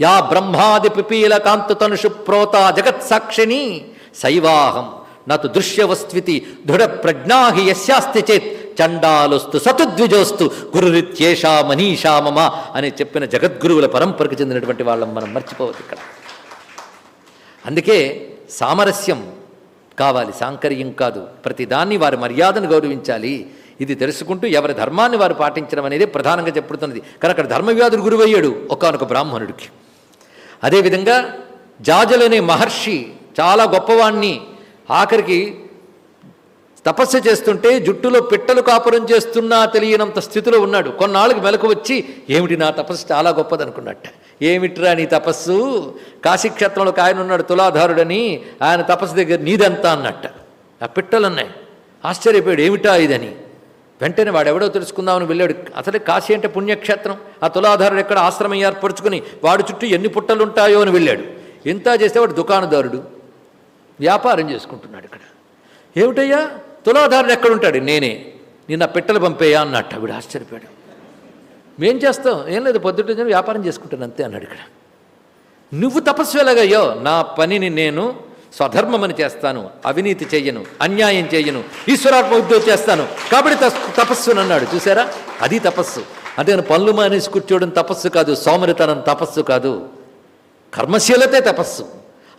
యా బ్రహ్మాది పిపీల కాంతు తనుషు ప్రోత జగత్సాక్షిణి శైవాహం నతు దృశ్యవస్వితి దృఢ ప్రజ్ఞాహి యస్యాస్తి చేత్ చండాలోస్తు సతుద్విజోస్తు గురురిత్యేషా మనీషా మమ అని చెప్పిన జగద్గురువుల పరంపరకు చెందినటువంటి వాళ్ళం మనం మర్చిపోవద్దు ఇక్కడ. అందుకే సామరస్యం కావాలి సాంకర్యం కాదు. ప్రతిదాన్ని వారి మర్యాదను గౌరవించాలి. ఇది తెలుసుకుంటూ ఎవరి ధర్మాన్ని వారు పాటించడం అనేది ప్రధానంగా చెప్పుడుతున్నది. కానీ అక్కడ ధర్మవ్యాధుడు గురువయ్యాడు ఒకనొక బ్రాహ్మణుడికి. అదేవిధంగా జాజలనే మహర్షి చాలా గొప్పవాణ్ణి ఆఖరికి తపస్సు చేస్తుంటే జుట్టులో పిట్టలు కాపురం చేస్తున్నా తెలియనంత స్థితిలో ఉన్నాడు. కొన్నాళ్ళకి మెలకు వచ్చి ఏమిటి నా తపస్సు చాలా గొప్పదనుకున్నట్ట. ఏమిట్రా నీ తపస్సు? కాశీక్షేత్రంలో ఆయన ఉన్నాడు తులాధారుడని ఆయన తపస్సు దగ్గర నీదంతా అన్నట్ట. ఆ పిట్టలు ఉన్నాయి ఆశ్చర్యపోయాడు ఏమిటా ఇదని? వెంటనే వాడు ఎవడో తెలుసుకుందామని వెళ్ళాడు. అసలే కాశీ అంటే పుణ్యక్షేత్రం. ఆ తులాధారుడు ఎక్కడ ఆశ్రమం ఏర్పరచుకుని వాడు చుట్టూ ఎన్ని పుట్టలు ఉంటాయో అని వెళ్ళాడు. ఇంత చేస్తే వాడు దుకాణదారుడు. వ్యాపారం చేసుకుంటున్నాడు ఇక్కడ. ఏమిటయ్యా? తులాధారుడు ఎక్కడుంటాడు? నేనే. నిన్న పెట్టెలు పంపేయా అన్నట్టు ఆవిడ ఆశ్చర్యపోయాడు. మేం చేస్తాం? ఏం లేదు పొద్దుట వ్యాపారం చేసుకుంటాను అంతే అన్నాడు ఇక్కడ. నువ్వు తపస్సు ఎలాగయ్యో నా పనిని నేను స్వధర్మమని చేస్తాను అవినీతి చేయను అన్యాయం చేయను ఈశ్వరాత్మ ఉద్యోగం చేస్తాను. కాబట్టి తస్- తపస్సు అన్నాడు. చూసారా అది తపస్సు. అంతేగాని పనులు మానేసి కూర్చోవడం తపస్సు కాదు సోమరితనం తపస్సు కాదు. కర్మశీలతే తపస్సు.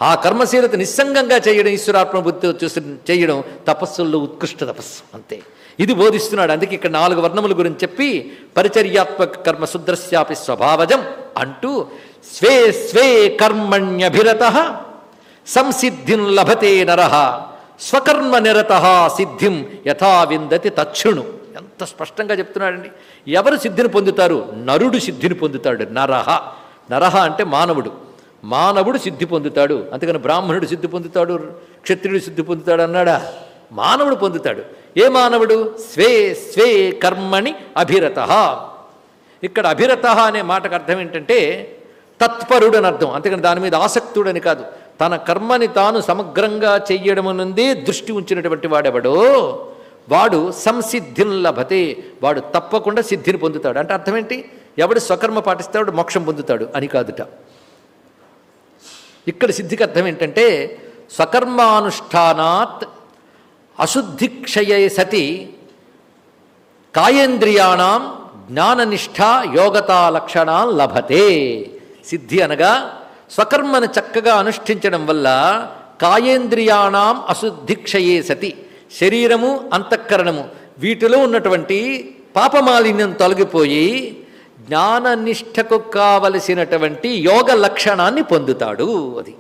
ఆ కర్మశీలత నిస్సంగంగా చేయడం ఈశ్వరాత్మ బుద్ధితో చూసి చేయడం తపస్సుల్లో ఉత్కృష్ట తపస్సు. అంతే. ఇది బోధిస్తున్నాడు. అందుకే ఇక్కడ నాలుగు వర్ణముల గురించి చెప్పి పరిచర్యాత్మక కర్మ శుద్రస్యాపి స్వభావజం అంటూ స్వే స్వే కర్మణ్యభిరత సంసిద్ధిం లభతే నర స్వకర్మ నిరత సిద్ధిం యథా విందతి తచ్చుణు. ఎంత స్పష్టంగా చెప్తున్నాడండి. ఎవరు సిద్ధిని పొందుతారు? నరుడు సిద్ధిని పొందుతాడు. నరహ నరహ అంటే మానవుడు. మానవుడు సిద్ధి పొందుతాడు. అంతేకాని బ్రాహ్మణుడు సిద్ధి పొందుతాడు క్షత్రియుడు సిద్ధి పొందుతాడు అన్నాడా? మానవుడు పొందుతాడు. ఏ మానవుడు? స్వే స్వే కర్మణి అభిరత. ఇక్కడ అభిరత అనే మాటకు అర్థం ఏంటంటే తత్పరుడు అని అర్థం అంతేకాని దాని మీద ఆసక్తుడని కాదు. తన కర్మని తాను సమగ్రంగా చెయ్యడమునందే దృష్టి ఉంచినటువంటి వాడెవడో వాడు సంసిద్ధిని లభతే వాడు తప్పకుండా సిద్ధిని పొందుతాడు. అంటే అర్థం ఏంటి ఎవడు స్వకర్మ పాటిస్తాడు మోక్షం పొందుతాడు అని కాదుట. ఇక్కడ సిద్ధికి అర్థం ఏంటంటే స్వకర్మానుష్ఠానాత్ అశుద్ధిక్షయే సతి కాయేంద్రియాణం జ్ఞాననిష్ట యోగతా లక్షణాన్ లభతే. సిద్ధి అనగా స్వకర్మను చక్కగా అనుష్ఠించడం వల్ల కాయేంద్రియాణం అశుద్ధిక్షయే సతి. శరీరము అంతఃకరణము వీటిలో ఉన్నటువంటి పాపమాలిన్యం తొలగిపోయి జ్ఞాననిష్టకు కావలసినటువంటి యోగ లక్షణాన్ని పొందుతాడు అది.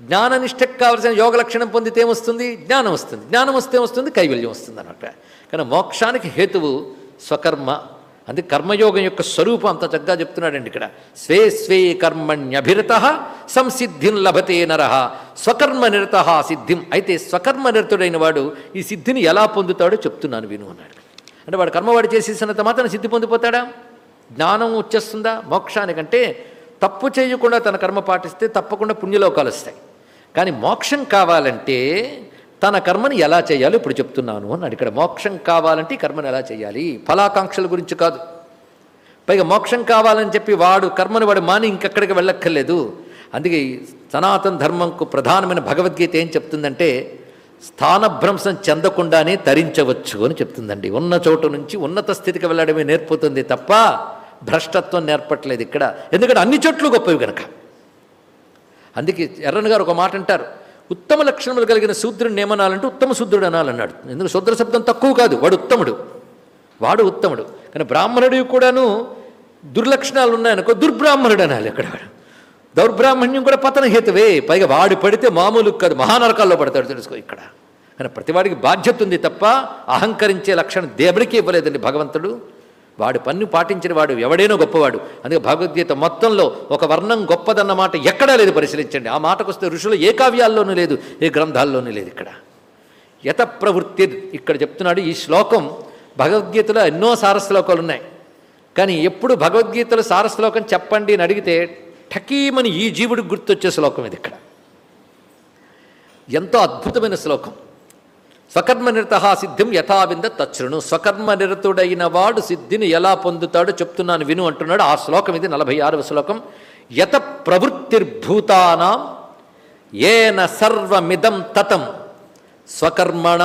జ్ఞాననిష్టకు కావలసిన యోగ లక్షణం పొందితే ఏమొస్తుంది? జ్ఞానం వస్తుంది. జ్ఞానం వస్తే వస్తుంది కైవల్యం వస్తుంది అన్నమాట కానీ మోక్షానికి హేతువు స్వకర్మ అందుకే కర్మయోగం యొక్క స్వరూపం అంత చక్కగా చెప్తున్నాడండి ఇక్కడ. స్వే స్వే కర్మణ్యభిరత సంసిద్ధిం లభతే నర. స్వకర్మ నిరత సిద్ధిం. అయితే స్వకర్మ నిరతుడైన వాడు ఈ సిద్ధిని ఎలా పొందుతాడో చెప్తున్నాను విను అన్నాడు. అంటే వాడు కర్మవాడు చేసేసినంత మాత్రం సిద్ధి పొందిపోతాడా? జ్ఞానం వచ్చేస్తుందా? మోక్షానికంటే తప్పు చేయకుండా తన కర్మ పాటిస్తే తప్పకుండా పుణ్యలోకాలు వస్తాయి. కానీ మోక్షం కావాలంటే తన కర్మని ఎలా చేయాలో ఇప్పుడు చెప్తున్నాను అన్నాడు. ఇక్కడ మోక్షం కావాలంటే కర్మను ఎలా చేయాలి? ఫలాకాంక్షల గురించి కాదు. పైగా మోక్షం కావాలని చెప్పి వాడు కర్మను వాడు మాని ఇంకెక్కడికి వెళ్ళక్కర్లేదు. అందుకే సనాతన ధర్మంకు ప్రధానమైన భగవద్గీత ఏం చెప్తుందంటే స్థానభ్రంశం చెందకుండానే తరించవచ్చు అని చెప్తుందండి. ఉన్న చోటు నుంచి ఉన్నత స్థితికి వెళ్ళడమే నేర్పుతుంది తప్ప భ్రష్టత్వం నేర్పట్లేదు ఇక్కడ. ఎందుకంటే అన్ని చోట్ల గొప్పవి కనుక అందుకే ఎర్రన్ గారు ఒక మాట అంటారు. ఉత్తమ లక్షణములు కలిగిన శూద్రుడిని ఏమనాలంటే ఉత్తమ శూద్రుడు అనాలన్నాడు. ఎందుకు శూద్ర శబ్దం తక్కువ కాదు వాడు ఉత్తముడు. వాడు ఉత్తముడు. కానీ బ్రాహ్మణుడు కూడాను దుర్లక్షణాలు ఉన్నాయనుకో దుర్బ్రాహ్మణుడు అనాలి అక్కడ వాడు. దౌర్బ్రాహ్మణ్యం కూడా పతన హేతువే. పైగా వాడు పడితే మామూలు కాదు మహానరకాల్లో పడతాడు తెలుసుకో ఇక్కడ. కానీ ప్రతివాడికి బాధ్యత ఉంది తప్ప అహంకరించే లక్షణం దేవుడికి ఇవ్వలేదండి భగవంతుడు. వాడు పన్ను పాటించిన వాడు ఎవడైనా గొప్పవాడు. అందుకే భగవద్గీత మొత్తంలో ఒక వర్ణం గొప్పదన్న మాట ఎక్కడా లేదు పరిశీలించండి. ఆ మాటకు వస్తే ఋషులు ఏ కావ్యాల్లోనూ లేదు ఏ గ్రంథాల్లోనూ లేదు ఇక్కడ. యత ప్రవృత్తి ఇక్కడ చెప్తున్నాడు ఈ శ్లోకం భగవద్గీతలో ఎన్నో సారశ్లోకాలు ఉన్నాయి. కానీ ఎప్పుడు భగవద్గీతలో సారశ్లోకం చెప్పండి అని అడిగితే ఠకీమని ఈ జీవుడికి గుర్తొచ్చే శ్లోకం ఇది ఇక్కడ. ఎంతో అద్భుతమైన శ్లోకం. స్వకర్మనిరత సిద్ధిం యథావింద తచ్చును స్వకర్మనిరతుడైన వాడు సిద్ధిని ఎలా పొందుతాడో చెప్తున్నాను విను అంటున్నాడు. ఆ శ్లోకం ఇది నలభై ఆరవ శ్లోకం. యత ప్రవృత్తిర్భూతానాం ఏన సర్వమిదం తతం స్వకర్మణ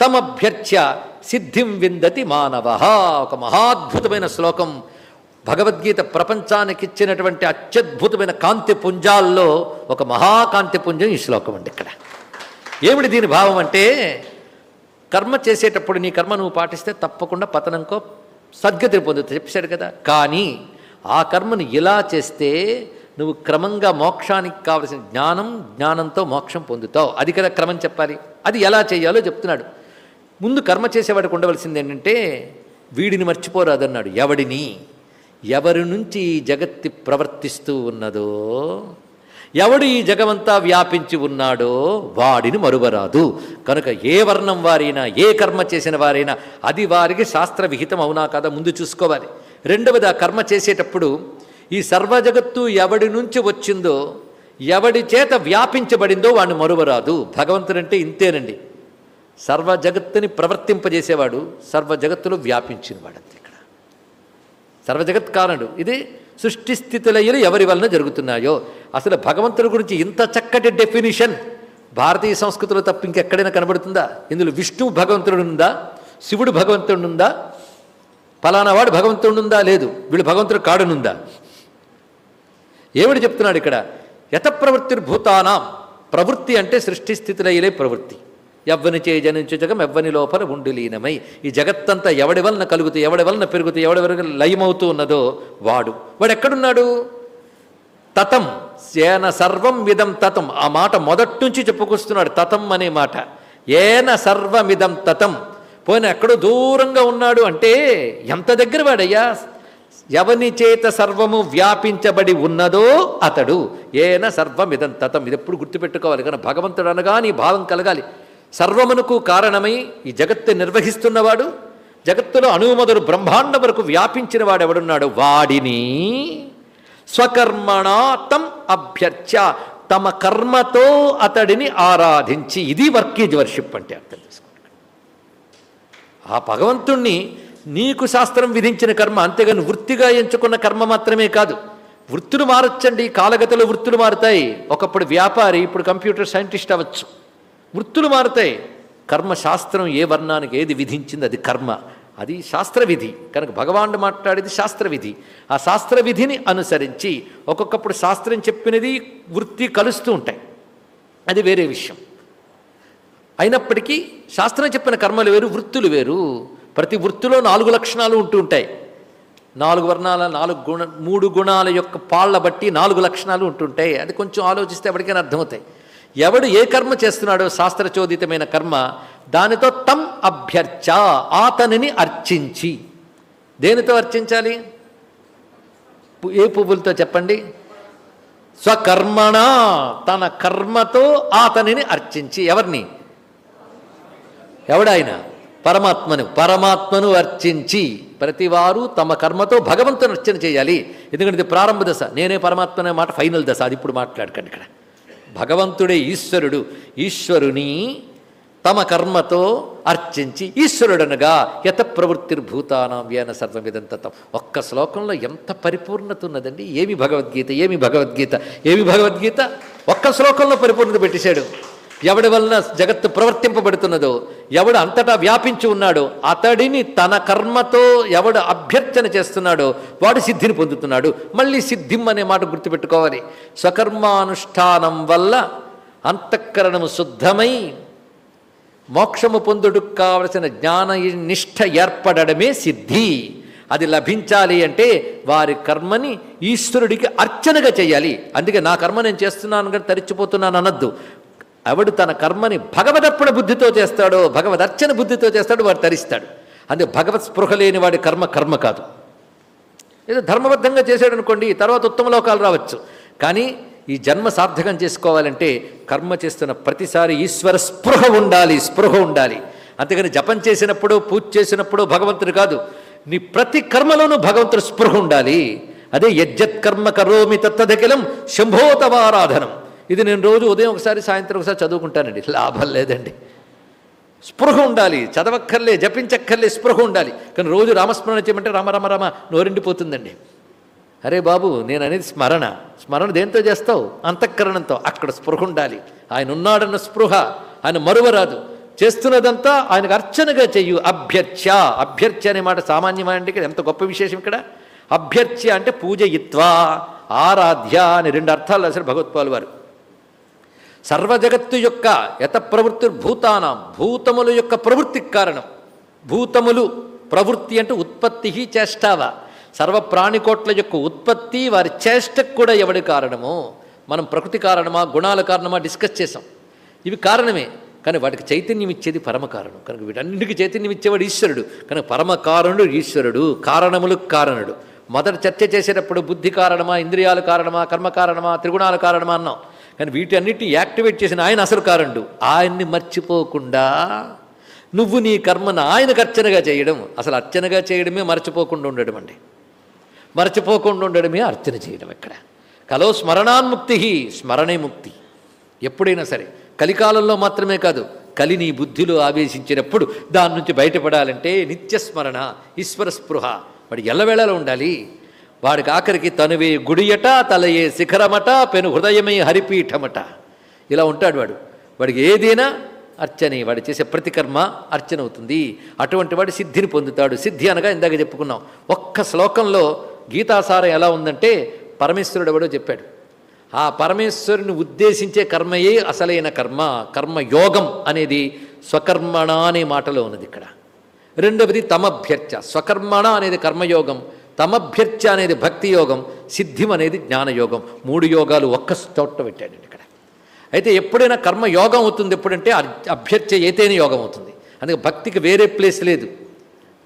తమభ్యర్చ్య సిద్ధిం విందతి మానవ. ఒక మహాద్భుతమైన శ్లోకం. భగవద్గీత ప్రపంచానికి ఇచ్చినటువంటి అత్యద్భుతమైన కాంతి పుంజాల్లో ఒక మహాకాంతి పుంజం ఈ శ్లోకం అండి ఇక్కడ. ఏమిటి దీని భావం అంటే కర్మ చేసేటప్పుడు నీ కర్మ నువ్వు పాటిస్తే తప్పకుండా పతనంకో సద్గతిని పొందుతుంది చెప్పాడు కదా. కానీ ఆ కర్మను ఇలా చేస్తే నువ్వు క్రమంగా మోక్షానికి కావలసిన జ్ఞానం జ్ఞానంతో మోక్షం పొందుతావు. అది కదా క్రమం చెప్పాలి. అది ఎలా చేయాలో చెప్తున్నాడు. ముందు కర్మ చేసేవాడికి ఉండవలసింది ఏంటంటే వీడిని మర్చిపోరాదన్నాడు. ఎవడిని? ఎవరి నుంచి ఈ జగత్తి ప్రవర్తిస్తూ ఉన్నదో ఎవడు ఈ జగమంతా వ్యాపించి ఉన్నాడో వాడిని మరువరాదు. కనుక ఏ వర్ణం వారైనా ఏ కర్మ చేసిన వారైనా అది వారికి శాస్త్ర విహితం అవునా కదా ముందు చూసుకోవాలి. రెండవది ఆ కర్మ చేసేటప్పుడు ఈ సర్వజగత్తు ఎవడి నుంచి వచ్చిందో ఎవడి చేత వ్యాపించబడిందో వాడిని మరువరాదు. భగవంతుడు అంటే ఇంతేనండి. సర్వ జగత్తుని ప్రవర్తింపజేసేవాడు సర్వ జగత్తులో వ్యాపించినవాడు అంతే ఇక్కడ. సర్వజగత్ కారణుడు. ఇది సృష్టి స్థితులయ్యలు ఎవరి వలన జరుగుతున్నాయో? అసలు భగవంతుడి గురించి ఇంత చక్కటి డెఫినిషన్ భారతీయ సంస్కృతిలో తప్ప ఇంకెక్కడైనా కనబడుతుందా? ఇందులో విష్ణు భగవంతుడు ఉందా శివుడు భగవంతుడు ఉందా భగవంతుడుందా? భగవంతుడు ఉందా లేదు. వీళ్ళు భగవంతుడు కాడనుందా? ఏమిటి చెప్తున్నాడు ఇక్కడ? యత ప్రవృత్తిర్భూతానాం ప్రవృత్తి అంటే సృష్టి స్థితులయ్యలే ప్రవృత్తి. ఎవ్వని చే జనించు జగం ఎవ్వని లోపల ఉండు లీనమై. ఈ జగత్తంతా ఎవడి వలన కలుగుతూ ఎవడి వలన పెరుగుతూ ఎవడి వలన లయమవుతూ ఉన్నదో వాడు. వాడు ఎక్కడున్నాడు? తతం. ఏన సర్వం విధం తతం. ఆ మాట మొదటి నుంచి చెప్పుకొస్తున్నాడు తతం అనే మాట. ఏన సర్వమిదం తతం. పోయిన ఎక్కడో దూరంగా ఉన్నాడు అంటే ఎంత దగ్గర వాడయ్యా? ఎవని చేత సర్వము వ్యాపించబడి ఉన్నదో అతడు. ఏన సర్వమిదం తతం. ఇది ఎప్పుడు గుర్తుపెట్టుకోవాలి. కానీ భగవంతుడు అనగా నీ భావం కలగాలి. సర్వమునకు కారణమై ఈ జగత్తు నిర్వహిస్తున్నవాడు జగత్తులో అణువుమొదలు బ్రహ్మాండ వరకు వ్యాపించిన వాడు ఎవడున్నాడు? వాడిని స్వకర్మణ తం అభ్యర్చ తమ కర్మతో అతడిని ఆరాధించి. ఇది వర్కేజ్ వర్షిప్ అంటే అర్థం చేసుకోండి. ఆ భగవంతుణ్ణి నీకు శాస్త్రం విధించిన కర్మ అంతేగాని వృత్తిగా ఎంచుకున్న కర్మ మాత్రమే కాదు. వృత్తులు మారొచ్చండి కాలగతిలో వృత్తులు మారుతాయి. ఒకప్పుడు వ్యాపారి ఇప్పుడు కంప్యూటర్ సైంటిస్ట్ అవ్వచ్చు. వృత్తులు మారుతాయి కర్మ శాస్త్రం ఏ వర్ణానికి ఏది విధించింది అది కర్మ. అది శాస్త్ర విధి కనుక భగవానుడు మాట్లాడేది శాస్త్ర విధి ఆ శాస్త్ర విధిని అనుసరించి ఒక్కొక్కప్పుడు శాస్త్రం చెప్పినది వృత్తి కలుస్తూ ఉంటాయి. అది వేరే విషయం. అయినప్పటికీ శాస్త్రం చెప్పిన కర్మలు వేరు వృత్తులు వేరు. ప్రతి వృత్తిలో నాలుగు లక్షణాలు ఉంటూ ఉంటాయి. నాలుగు వర్ణాల నాలుగు గుణ మూడు గుణాల యొక్క పాళ్ళ బట్టి నాలుగు లక్షణాలు ఉంటుంటాయి అది కొంచెం ఆలోచిస్తే ఎవరికైనా అర్థమవుతాయి. ఎవడు ఏ కర్మ చేస్తున్నాడో శాస్త్రచోదితమైన కర్మ దానితో తం అభ్యర్చ ఆతనిని అర్చించి. దేనితో అర్చించాలి? ఏ పువ్వులతో చెప్పండి? స్వకర్మణ తన కర్మతో ఆతనిని అర్చించి. ఎవరిని? ఎవడాయన పరమాత్మను. పరమాత్మను అర్చించి. ప్రతివారు తమ కర్మతో భగవంతుని అర్చన చేయాలి. ఎందుకంటే ఇది ప్రారంభ దశ. నేనే పరమాత్మ అనే మాట ఫైనల్ దశ. అది ఇప్పుడు మాట్లాడకండి ఇక్కడ. భగవంతుడే ఈశ్వరుడు. ఈశ్వరుని తమ కర్మతో అర్చించి ఈశ్వరుడనగా యత ప్రవృత్తిర్భూతానాం ఏన సర్వమిదంతతం ఒక్క శ్లోకంలో ఎంత పరిపూర్ణత ఉన్నదండి? ఏమి భగవద్గీత? ఏమి భగవద్గీత? ఏమి భగవద్గీత? ఒక్క శ్లోకంలో పరిపూర్ణత పెట్టేశాడు. ఎవడి వలన జగత్తు ప్రవర్తింపబడుతున్నదో ఎవడు అంతటా వ్యాపించి ఉన్నాడో అతడిని తన కర్మతో ఎవడు అభ్యర్థన చేస్తున్నాడో వాడు సిద్ధిని పొందుతున్నాడు. మళ్ళీ సిద్ధిం అనే మాట గుర్తుపెట్టుకోవాలి. స్వకర్మానుష్ఠానం వల్ల అంతఃకరణము శుద్ధమై మోక్షము పొందుడుకు కావలసిన జ్ఞాన నిష్ఠ ఏర్పడడమే సిద్ధి. అది లభించాలి అంటే వారి కర్మని ఈశ్వరుడికి అర్చనగా చేయాలి. అందుకే నా కర్మ నేను చేస్తున్నాను కానీ తరిచిపోతున్నాను అనద్దు. ఎవడు తన కర్మని భగవదర్పణ బుద్ధితో చేస్తాడో భగవదర్చన బుద్ధితో చేస్తాడు వాడు తరిస్తాడు అందుకే భగవత్ స్పృహ లేని వాడి కర్మ కర్మ కాదు. ఏదో ధర్మబద్ధంగా చేశాడు అనుకోండి తర్వాత ఉత్తమ లోకాలు రావచ్చు. కానీ ఈ జన్మ సార్థకం చేసుకోవాలంటే కర్మ చేస్తున్న ప్రతిసారి ఈశ్వర స్పృహ ఉండాలి స్పృహ ఉండాలి. అంతేగాని జపం చేసినప్పుడు పూజ చేసినప్పుడు భగవంతుడు కాదు. నీ ప్రతి కర్మలోనూ భగవంతుడు స్పృహ ఉండాలి. అదే యజ్జత్ కర్మ కరోమి తత్తదకిలం శంభోతవారాధనం. ఇది నేను రోజు ఉదయం ఒకసారి సాయంత్రం ఒకసారి చదువుకుంటానండి. లాభం లేదండి. స్పృహ ఉండాలి. చదవక్కర్లే జపించక్కర్లే స్పృహ ఉండాలి. కానీ రోజు రామస్మరణ చేయమంటే రామ రామ రామ నోరిండిపోతుందండి. అరే బాబు నేను అనేది స్మరణ. స్మరణ దేంతో చేస్తావు? అంతఃకరణంతో. అక్కడ స్పృహ ఉండాలి. ఆయన ఉన్నాడన్న స్పృహ. ఆయన మరువరాదు. చేస్తున్నదంతా ఆయనకు అర్చనగా చెయ్యు అభ్యర్చ అభ్యర్చ అనే మాట సామాన్యమైన ఎంత గొప్ప విశేషం ఇక్కడ. అభ్యర్చ అంటే పూజయిత్వా ఆరాధ్య అని రెండు అర్థాలు రాశారు భగవత్పాల్ వారు. సర్వజగత్తు యొక్క యత ప్రవృత్తి భూతానం భూతముల యొక్క ప్రవృత్తికి కారణం. భూతములు ప్రవృత్తి అంటే ఉత్పత్తి చేష్టావ. సర్వ ప్రాణికోట్ల యొక్క ఉత్పత్తి వారి చేష్టకు కూడా ఎవడి కారణమో మనం ప్రకృతి కారణమా గుణాల కారణమా డిస్కస్ చేసాం ఇవి కారణమే. కానీ వాటికి చైతన్యం ఇచ్చేది పరమ కారణం. కనుక వీటన్నిటికి చైతన్యం ఇచ్చేవాడు ఈశ్వరుడు. కనుక పరమ కారణుడు ఈశ్వరుడు కారణములు కారణుడు. మొదట చర్చ చేసేటప్పుడు బుద్ధి కారణమా ఇంద్రియాల కారణమా కర్మ కారణమా త్రిగుణాల కారణమా అన్నాం. కానీ వీటన్నిటిని యాక్టివేట్ చేసిన ఆయన అసలు కారణుడు ఆయన్ని మర్చిపోకుండా నువ్వు నీ కర్మను ఆయనకు అర్చనగా చేయడం. అసలు అర్చనగా చేయడమే మర్చిపోకుండా ఉండడం అండి. మరచిపోకుండా ఉండడమే అర్చన చేయడం ఇక్కడ కలో స్మరణాన్ముక్తి స్మరణే ముక్తి. ఎప్పుడైనా సరే కలికాలంలో మాత్రమే కాదు కలి నీ బుద్ధిలో ఆవేశించినప్పుడు దాని నుంచి బయటపడాలంటే నిత్యస్మరణ ఈశ్వర స్పృహ వాడు ఎల్లవేళలో ఉండాలి. వాడికి ఆఖరికి తనువే గుడియట తలయే శిఖరమట పెను హృదయమే హరిపీఠమట. ఇలా ఉంటాడు వాడు. వాడికి ఏదైనా అర్చనే వాడు చేసే ప్రతి కర్మ అర్చన అవుతుంది. అటువంటి వాడు సిద్ధిని పొందుతాడు. సిద్ధి అనగా ఇందాక చెప్పుకున్నాం. ఒక్క శ్లోకంలో గీతాసారం ఎలా ఉందంటే పరమేశ్వరుడు ఎవడో చెప్పాడు. ఆ పరమేశ్వరుని ఉద్దేశించే కర్మయే అసలైన కర్మ. కర్మయోగం అనేది స్వకర్మణ అనే మాటలో ఉన్నది ఇక్కడ. రెండవది తమభ్యర్చ. స్వకర్మణ అనేది కర్మయోగం. తమభ్యర్చ అనేది భక్తి యోగం సిద్ధిం అనేది జ్ఞానయోగం మూడు యోగాలు ఒక్క చోట పెట్టాడండి ఇక్కడ. అయితే ఎప్పుడైనా కర్మ యోగం అవుతుంది ఎప్పుడంటే అర్- అభ్యర్చ ఏతైన యోగం అవుతుంది. అందుకే భక్తికి వేరే ప్లేస్ లేదు.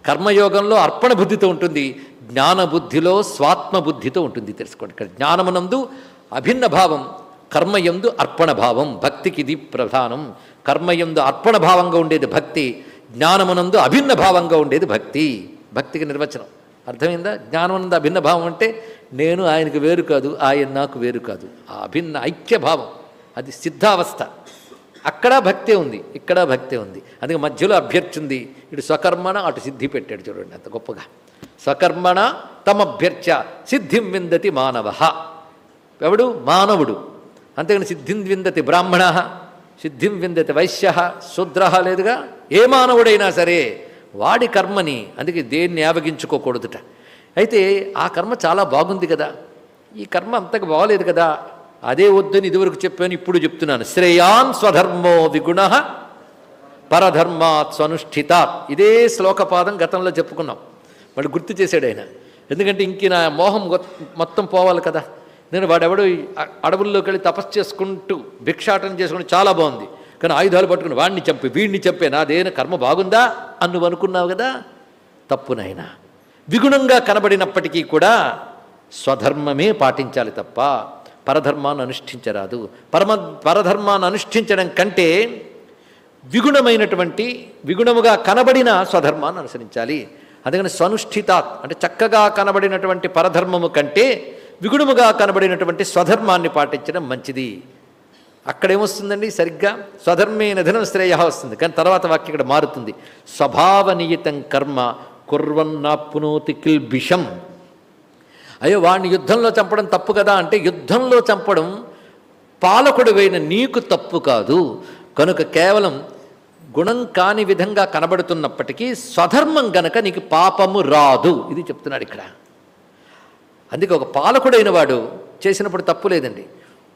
కర్మయోగంలో అర్పణ బుద్ధితో ఉంటుంది జ్ఞానబుద్ధిలో స్వాత్మబుద్ధితో స్వాత్మ బుద్ధితో ఉంటుంది తెలుసుకోండి. ఇక్కడ జ్ఞానమునందు అభిన్న భావం కర్మయందు అర్పణ భావం భక్తికి ఇది ప్రధానం. కర్మయందు అర్పణ భావంగా ఉండేది భక్తి జ్ఞానమునందు అభిన్న భావంగా ఉండేది భక్తి. భక్తికి నిర్వచనం. అర్థమైందా? జ్ఞానమునందు అభిన్న భావం అంటే నేను ఆయనకు వేరు కాదు ఆయన నాకు వేరు కాదు. ఆ అభిన్న ఐక్య భావం అది సిద్ధావస్థ. అక్కడ భక్తే ఉంది ఇక్కడ భక్తే ఉంది. అందుకే మధ్యలో అభ్యర్థింది ఇటు స్వకర్మణ అటు సిద్ధి పెట్టాడు చూడండి అంత గొప్పగా. స్వకర్మణ తమభ్యర్చ సిద్ధిం విందతి మానవ. ఎవడు? మానవుడు. అంతేగాని సిద్ధిం విందతి బ్రాహ్మణ సిద్ధిం విందతి వైశ్య శూద్ర లేదుగా? ఏ మానవుడైనా సరే వాడి కర్మని అందుకే దేన్ని యావగించుకోకూడదుట. అయితే ఆ కర్మ చాలా బాగుంది కదా. ఈ కర్మ అంతగా బాగలేదు కదా. అదే వద్దని ఇదివరకు చెప్పాను ఇప్పుడు చెప్తున్నాను. శ్రేయాన్ స్వధర్మో విగుణ పరధర్మాత్ స్వనుష్ఠితాత్ ఇదే శ్లోకపాదం గతంలో చెప్పుకున్నాం. వాడు గుర్తు చేశాడు ఆయన. ఎందుకంటే ఇంక నా మోహం మొత్తం పోవాలి కదా. నేను వాడెవడు అడవుల్లోకి వెళ్ళి తపస్సు చేసుకుంటూ భిక్షాటన చేసుకుంటూ చాలా బాగుంది. కానీ ఆయుధాలు పట్టుకుని వాడిని చంపి వీడిని చంపే నాదేన కర్మ బాగుందా? అని నువ్వు అనుకున్నావు కదా తప్పునైనా విగుణంగా కనబడినప్పటికీ కూడా స్వధర్మమే పాటించాలి తప్ప పరధర్మాన్ని అనుష్ఠించరాదు. పరమ పరధర్మాన్ని అనుష్ఠించడం కంటే విగుణమైనటువంటి విగుణముగా కనబడిన స్వధర్మాన్ని అనుసరించాలి. అందుకని స్వనుష్ఠితాత్ అంటే చక్కగా కనబడినటువంటి పరధర్మము కంటే విగుణముగా కనబడినటువంటి స్వధర్మాన్ని పాటించడం మంచిది. అక్కడేమొస్తుందండి? సరిగ్గా స్వధర్మేన ధనం శ్రేయ వస్తుంది. కానీ తర్వాత వాక్యం ఇక్కడ మారుతుంది. స్వభావనియతం కర్మ కుర్వన్నాప్నోతి కిల్బిషం అయ్యో వాడిని యుద్ధంలో చంపడం తప్పు కదా అంటే యుద్ధంలో చంపడం పాలకుడివైన నీకు తప్పు కాదు. కనుక కేవలం గుణం కాని విధంగా కనబడుతున్నప్పటికీ స్వధర్మం గనక నీకు పాపము రాదు. ఇది చెప్తున్నాడు ఇక్కడ. అందుకే ఒక పాలకుడైన వాడు చేసినప్పుడు తప్పు లేదండి.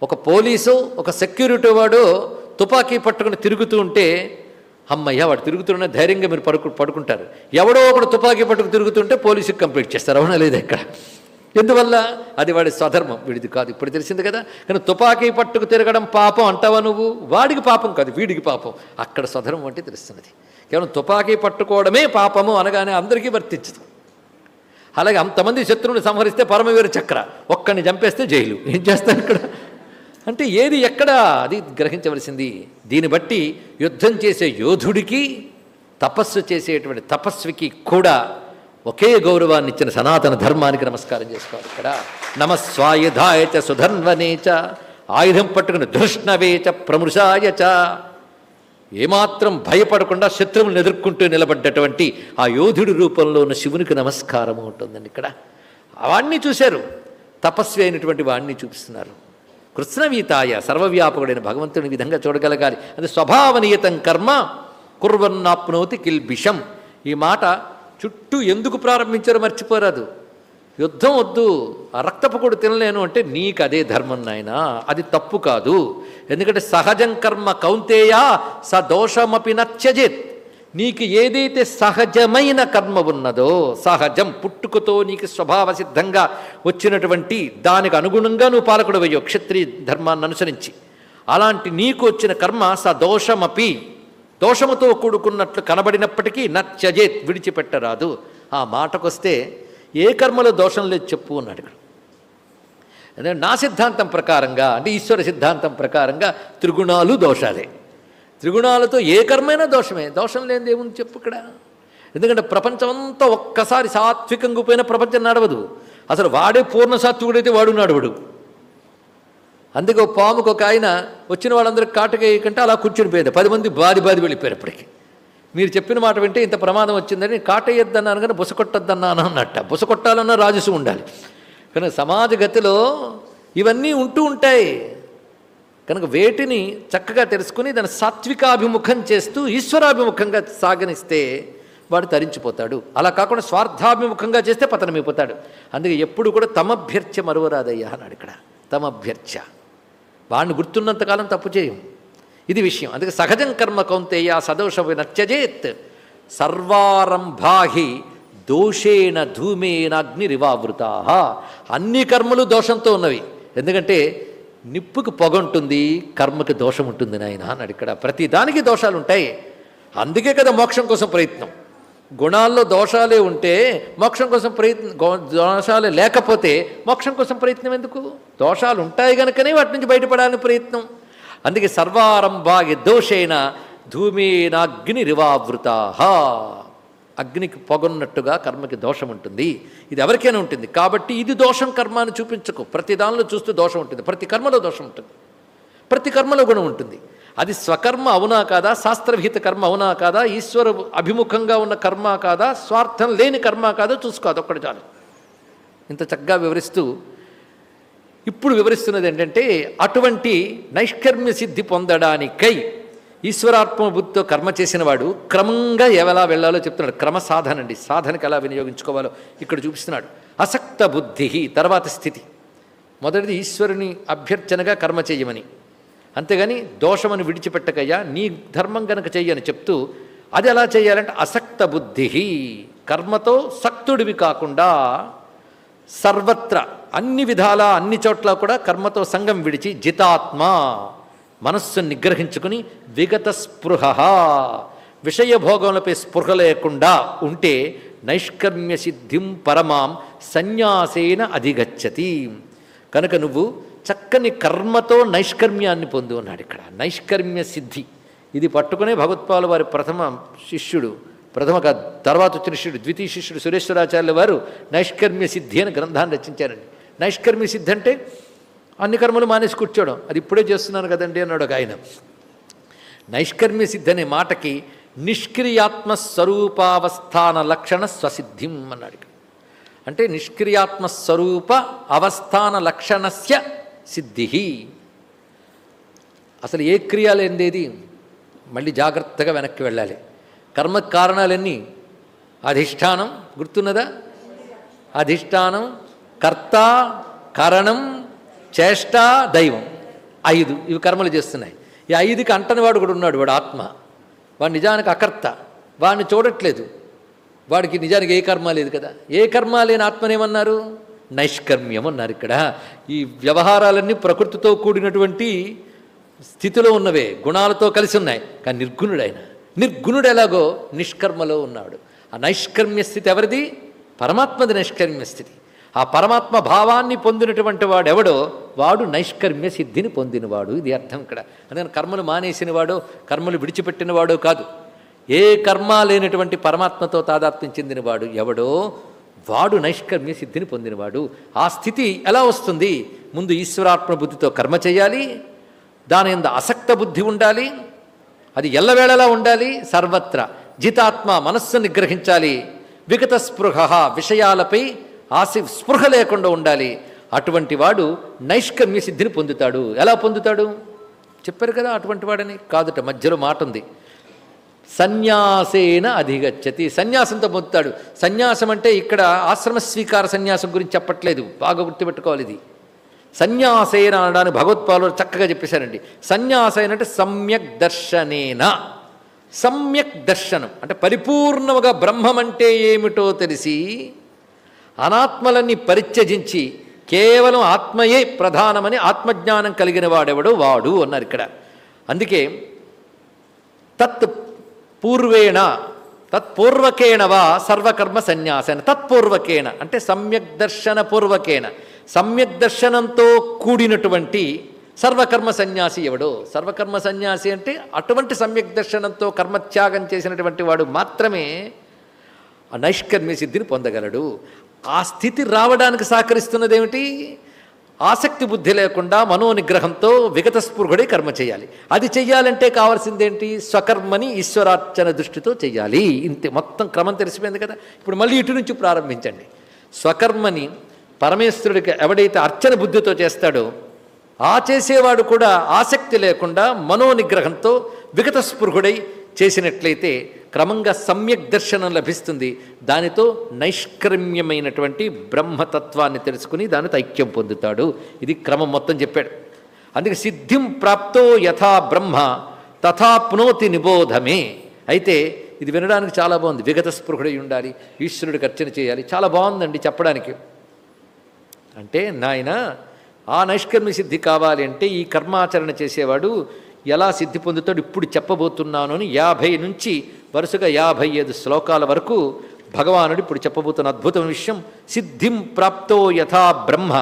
ఒక పోలీసు ఒక సెక్యూరిటీ వాడు తుపాకీ పట్టుకుని తిరుగుతూ ఉంటే అమ్మయ్య వాడు తిరుగుతున్న ధైర్యంగా మీరు పడుకు పడుకుంటారు. ఎవడో ఒకడు తుపాకీ పట్టుకు తిరుగుతుంటే పోలీసుకి కంప్లీట్ చేస్తారు. అవునా లేదా ఇక్కడ? ఎందువల్ల? అది వాడి స్వధర్మం. వీడిది కాదు. ఇప్పుడు తెలిసింది కదా. కానీ తుపాకీ పట్టుకు తిరగడం పాపం అంటావా నువ్వు? వాడికి పాపం కాదు. వీడికి పాపం. అక్కడ స్వధర్మం అంటే తెలుస్తున్నది. కేవలం తుపాకీ పట్టుకోవడమే పాపము అనగానే అందరికీ వర్తించదు. అలాగే అంతమంది శత్రువుని సంహరిస్తే పరమవీర చక్ర. ఒక్కడిని చంపేస్తే జైలు. ఏం చేస్తాను ఇక్కడ? అంటే ఏది ఎక్కడ అది గ్రహించవలసింది. దీన్ని బట్టి యుద్ధం చేసే యోధుడికి తపస్సు చేసేటువంటి తపస్వికి కూడా ఒకే గౌరవాన్ని ఇచ్చిన సనాతన ధర్మానికి నమస్కారం చేసుకోవాలి ఇక్కడ. నమస్వాయుధాయ సుధన్వనేచ ఆయుధం పట్టుకుని ధృష్ణవేచ ప్రమృషాయ చ. ఏమాత్రం భయపడకుండా శత్రువులను ఎదుర్కొంటూ నిలబడ్డటువంటి ఆ యోధుడి రూపంలో ఉన్న శివునికి నమస్కారం ఉంటుందండి ఇక్కడ. వాణ్ణి చూశారు. తపస్వి అయినటువంటి వాణ్ణి చూపిస్తున్నారు. కృష్ణవీతాయ సర్వవ్యాపకుడైన భగవంతుని విధంగా చూడగలగాలి. అది స్వభావనీయతం కర్మ కుర్వన్నాప్నోతి కిల్బిషం ఈ మాట చుట్టూ ఎందుకు ప్రారంభించారో మర్చిపోరాదు. యుద్ధం వద్దు ఆ రక్తపు కూడా తినలేను అంటే నీకు అదే ధర్మం నాయనా అది తప్పు కాదు. ఎందుకంటే సహజం కర్మ కౌంతేయ స దోషమపి నత్యజేత్. నీకు ఏదైతే సహజమైన కర్మ ఉన్నదో సహజం పుట్టుకతో నీకు స్వభావ సిద్ధంగా వచ్చినటువంటి దానికి అనుగుణంగా నువ్వు పాలకుడు అయ్యో క్షత్రియ ధర్మాన్ని అనుసరించి. అలాంటి నీకు వచ్చిన కర్మ స దోషమపి దోషముతో కూడుకున్నట్లు కనబడినప్పటికీ నచ్చజేత్ విడిచిపెట్టరాదు. ఆ మాటకొస్తే ఏ కర్మలో దోషం లేదు చెప్పు అని అడిగాడు నా సిద్ధాంతం ప్రకారంగా అంటే ఈశ్వర సిద్ధాంతం ప్రకారంగా త్రిగుణాలు దోషాలే. త్రిగుణాలతో ఏ కర్మైనా దోషమే. దోషం లేనిది ఏముంది చెప్పు ఇక్కడ. ఎందుకంటే ప్రపంచం అంతా ఒక్కసారి సాత్వికంగా పోయిన ప్రపంచం నడవదు. అసలు వాడే పూర్ణ సాత్వికుడైతే వాడు నడవడు. అందుకే పాముకు ఒక ఆయన వచ్చిన వాళ్ళందరూ కాటకేయకంటే అలా కూర్చుని పోయేది. పది మంది బాది బాది వెళ్ళిపోయారు అప్పటికి. మీరు చెప్పిన మాట వింటే ఇంత ప్రమాదం వచ్చిందని కాటేయొద్దన్నాను కానీ బుసకొట్టొద్దన్నాను అన్నట్ట. బుసకొట్టాలన్నా రాజసు ఉండాలి. కానీ సమాజ గతిలో ఇవన్నీ ఉంటూ ఉంటాయి. కనుక వేటిని చక్కగా తెలుసుకుని దాన్ని సాత్వికాభిముఖం చేస్తూ ఈశ్వరాభిముఖంగా సాగనిస్తే వాడు తరించిపోతాడు. అలా కాకుండా స్వార్థాభిముఖంగా చేస్తే పతనమైపోతాడు. అందుకే ఎప్పుడు కూడా తమభ్యర్చ మరువరాదయ్యా అన్నాడు ఇక్కడ. తమభ్యర్చ వాడిని గుర్తున్నంతకాలం తప్పు చేయం. ఇది విషయం. అందుకే సహజం కర్మ కౌంతేయ సదోష నత్యజేత్ సర్వారంభాహి దోషేణ ధూమేన అగ్నిరివావృతా. అన్ని కర్మలు దోషంతో ఉన్నవి. ఎందుకంటే నిప్పుకి పొగ ఉంటుంది కర్మకి దోషం ఉంటుంది నాయన అన్నాడు ఇక్కడ. ప్రతి దానికి దోషాలు ఉంటాయి అందుకే కదా మోక్షం కోసం ప్రయత్నం. గుణాల్లో దోషాలే ఉంటే మోక్షం కోసం ప్రయత్నం గో- దోషాలే లేకపోతే మోక్షం కోసం ప్రయత్నం ఎందుకు? దోషాలు ఉంటాయి కనుకనే వాటి నుంచి బయటపడాలని ప్రయత్నం. అందుకే సర్వారంభాగి దోషైన ధూమేనాగ్ని రివావృత అగ్నికి పొగన్నట్టుగా కర్మకి దోషం ఉంటుంది. ఇది ఎవరికైనా ఉంటుంది. కాబట్టి ఇది దోషం కర్మ అని చూపించకు. ప్రతి దానిలో చూస్తూ దోషం ఉంటుంది. ప్రతి కర్మలో దోషం ఉంటుంది. ప్రతి కర్మలో గుణం ఉంటుంది. అది స్వకర్మ అవునా కాదా? శాస్త్రవిహిత కర్మ అవునా కాదా? ఈశ్వర అభిముఖంగా ఉన్న కర్మ కాదా? స్వార్థం లేని కర్మ కాదా? చూసుకోదు ఒక్కటి చాలు. ఇంత చక్కగా వివరిస్తూ ఇప్పుడు వివరిస్తున్నది ఏంటంటే అటువంటి నైష్కర్మ్య సిద్ధి పొందడానికై ఈశ్వరాత్మబుద్ధితో కర్మ చేసిన వాడు క్రమంగా ఎలా వెళ్ళాలో చెప్తున్నాడు. క్రమ సాధన అండి సాధనకు ఎలా వినియోగించుకోవాలో ఇక్కడ చూపిస్తున్నాడు. అసక్త బుద్ధి తర్వాత స్థితి. మొదటిది ఈశ్వరుని అభ్యర్థనగా కర్మ చేయమని. అంతేగాని దోషమని విడిచిపెట్టకయ్యా నీ ధర్మం గనక చెయ్యని చెప్తూ అది ఎలా చేయాలంటే అసక్త బుద్ధి కర్మతో సక్తుడివి కాకుండా సర్వత్ర అన్ని విధాల అన్ని చోట్ల కూడా కర్మతో సంగం విడిచి జితాత్మ మనస్సును నిగ్రహించుకుని విగత స్పృహ. విషయభోగములపై స్పృహ లేకుండా ఉంటే నైష్కర్మ్య సిద్ధిం పరమాం సన్యాసేన అధిగచ్చతి. కనుక నువ్వు చక్కని కర్మతో నైష్కర్మ్యాన్ని పొందు ఉన్నాడు ఇక్కడ. నైష్కర్మ్య సిద్ధి ఇది పట్టుకునే భగవత్పాలు వారి ప్రథమ శిష్యుడు ప్రథమ తర్వాత వచ్చిన శిష్యుడు ద్వితీయ శిష్యుడు సురేశ్వరాచార్యుల వారు నైష్కర్మ్య సిద్ధి అని గ్రంథాన్ని రచించారండి. నైష్కర్మ్య సిద్ధి అంటే అన్ని కర్మలు మానేసి కూర్చోవడం. అది ఇప్పుడే చేస్తున్నాను కదండి అన్నాడు ఒక ఆయన. నైష్కర్మ్య సిద్ధి అనే మాటకి నిష్క్రియాత్మ స్వరూపావస్థాన లక్షణ స్వసిద్ధిం అన్నాడు అంటే నిష్క్రియాత్మ స్వరూప అవస్థాన లక్షణస్య సిద్ధి అసలు ఏ క్రియ లేనిదేది? మళ్ళీ జాగ్రత్తగా వెనక్కి వెళ్ళాలి. కర్మ కారణాలన్నీ అధిష్టానం గుర్తున్నదా? అధిష్టానం కర్త కరణం చేష్ట దైవం. ఐదు ఇవి కర్మలు చేస్తున్నాయి. ఈ ఐదుకి అంటని వాడు కూడా ఉన్నాడు వాడు ఆత్మ. వాడు నిజానికి అకర్త. వాడిని చూడట్లేదు. వాడికి నిజానికి ఏ కర్మ లేదు కదా. ఏ కర్మ లేని ఆత్మనేమన్నారు నైష్కర్మ్యం అన్నారు ఇక్కడ. ఈ వ్యవహారాలన్నీ ప్రకృతితో కూడినటువంటి స్థితిలో ఉన్నవే గుణాలతో కలిసి ఉన్నాయి. కానీ నిర్గుణుడు ఆయన. నిర్గుణుడు ఎలాగో? నిష్కర్మలో ఉన్నాడు. ఆ నైష్కర్మ్య స్థితి ఎవరిది? పరమాత్మది నైష్కర్మ్య స్థితి. ఆ పరమాత్మ భావాన్ని పొందినటువంటి వాడు ఎవడో వాడు నైష్కర్మ్య సిద్ధిని పొందినవాడు. ఇది అర్థం ఇక్కడ. అందుకని కర్మలు మానేసినవాడో కర్మలు విడిచిపెట్టినవాడో కాదు. ఏ కర్మ లేనటువంటి పరమాత్మతో తాదాత్మ్యం చెందినవాడు ఎవడో వాడు నైష్కర్మ్య సిద్ధిని పొందినవాడు. ఆ స్థితి ఎలా వస్తుంది? ముందు ఈశ్వరాత్మ బుద్ధితో కర్మ చేయాలి దాని ఎందు అసక్త బుద్ధి ఉండాలి అది ఎల్లవేళలా ఉండాలి సర్వత్ర. జితాత్మ మనస్సు నిగ్రహించాలి విగత స్పృహ విషయాలపై ఆసి స్పృహ లేకుండా ఉండాలి. అటువంటి వాడు నైష్కర్మ్య సిద్ధిని పొందుతాడు. ఎలా పొందుతాడు? చెప్పారు కదా అటువంటి వాడని కాదుట మధ్యలో మాట ఉంది. సన్యాసేన అధిగచ్చతి. సన్యాసంతో పొందుతాడు. సన్యాసం అంటే ఇక్కడ ఆశ్రమ స్వీకార సన్యాసం గురించి చెప్పట్లేదు. బాగా గుర్తుపెట్టుకోవాలి ఇది. సన్యాసేన అనడానికి భగవత్పాలు చక్కగా చెప్పేశారండి. సన్యాసేన అంటే సమ్యక్ దర్శనేన. సమ్యక్ దర్శనం. అంటే పరిపూర్ణముగా బ్రహ్మం అంటే ఏమిటో తెలిసి అనాత్మలన్నీ పరిత్యజించి కేవలం ఆత్మయే ప్రధానమని ఆత్మజ్ఞానం కలిగిన వాడెవడు వాడు అన్నారు ఇక్కడ. అందుకే తత్ పూర్వేణ తత్పూర్వకేణ వా సర్వకర్మ సన్యాసేన. తత్పూర్వకేణ అంటే సమ్యక్ దర్శన పూర్వకేణ. సమ్యక్ దర్శనంతో కూడినటువంటి సర్వకర్మ సన్యాసి ఎవడో. సర్వకర్మ సన్యాసి అంటే అటువంటి సమ్యక్ దర్శనంతో కర్మత్యాగం చేసినటువంటి వాడు మాత్రమే ఆ నైష్కర్మ్య సిద్ధిని పొందగలడు. ఆ స్థితి రావడానికి సహకరిస్తున్నది ఏమిటి ఆసక్తి బుద్ధి లేకుండా మనోనిగ్రహంతో విగత స్పృహుడే కర్మ చేయాలి. అది చెయ్యాలంటే కావాల్సిందేంటి? స్వకర్మని ఈశ్వరార్చన దృష్టితో చేయాలి ఇంతే మొత్తం క్రమం తెలిసిపోయింది కదా. ఇప్పుడు మళ్ళీ ఇటు నుంచి ప్రారంభించండి. స్వకర్మని పరమేశ్వరుడికి ఎవడైతే అర్చన బుద్ధితో చేస్తాడో ఆ చేసేవాడు కూడా ఆసక్తి లేకుండా మనోనిగ్రహంతో విగత స్పృహుడై చేసినట్లయితే క్రమంగా సమ్యక్ దర్శనం లభిస్తుంది. దానితో నైష్కర్మ్యమైనటువంటి బ్రహ్మతత్వాన్ని తెలుసుకుని దానితో ఐక్యం పొందుతాడు. ఇది క్రమం మొత్తం చెప్పాడు. అందుకే సిద్ధిం ప్రాప్తో యథా బ్రహ్మ తథాప్నోతి నిబోధమే. అయితే ఇది వినడానికి చాలా బాగుంది. విగత స్పృహుడై ఉండాలి ఈశ్వరుడికి అర్చన చేయాలి. చాలా బాగుందండి చెప్పడానికి. అంటే నాయన ఆ నైష్కర్మ్య సిద్ధి కావాలి అంటే ఈ కర్మాచరణ చేసేవాడు ఎలా సిద్ధి పొందుతాడు ఇప్పుడు చెప్పబోతున్నాను అని యాభై నుంచి వరుసగా యాభై ఐదు శ్లోకాల వరకు భగవానుడు ఇప్పుడు చెప్పబోతున్న అద్భుతమైన విషయం సిద్ధిం ప్రాప్తో యథా బ్రహ్మ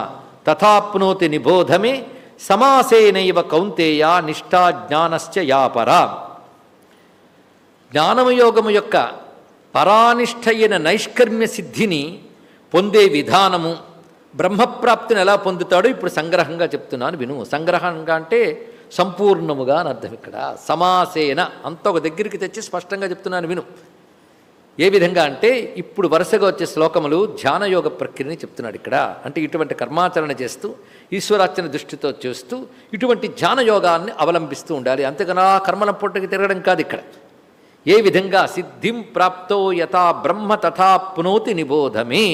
తథాప్నోతి నిబోధమే సమాసేనైవ కౌంతేయ నిష్ఠా జ్ఞానశ్చ యాపర. జ్ఞానమయోగము యొక్క పరానిష్ట అయిన నైష్కర్మ్య సిద్ధిని పొందే విధానము బ్రహ్మప్రాప్తిని ఎలా పొందుతాడో ఇప్పుడు సంగ్రహంగా చెప్తున్నాను విను. సంగ్రహంగా అంటే సంపూర్ణముగా అని అర్థం ఇక్కడ. సమాసేన అంత ఒక దగ్గరికి తెచ్చి స్పష్టంగా చెప్తున్నాను విను. ఏ విధంగా అంటే ఇప్పుడు వరుసగా వచ్చే శ్లోకములు ధ్యానయోగ ప్రక్రియని చెప్తున్నాడు ఇక్కడ. అంటే ఇటువంటి కర్మాచరణ చేస్తూ ఈశ్వరార్చన దృష్టితో చేస్తూ ఇటువంటి ధ్యానయోగాన్ని అవలంబిస్తూ ఉండాలి. అంతేగాని ఆ కర్మల పొట్టకి తిరగడం కాదు ఇక్కడ. ఏ విధంగా సిద్ధిం ప్రాప్తో యథా బ్రహ్మ తథా పునోతి నిబోధమే.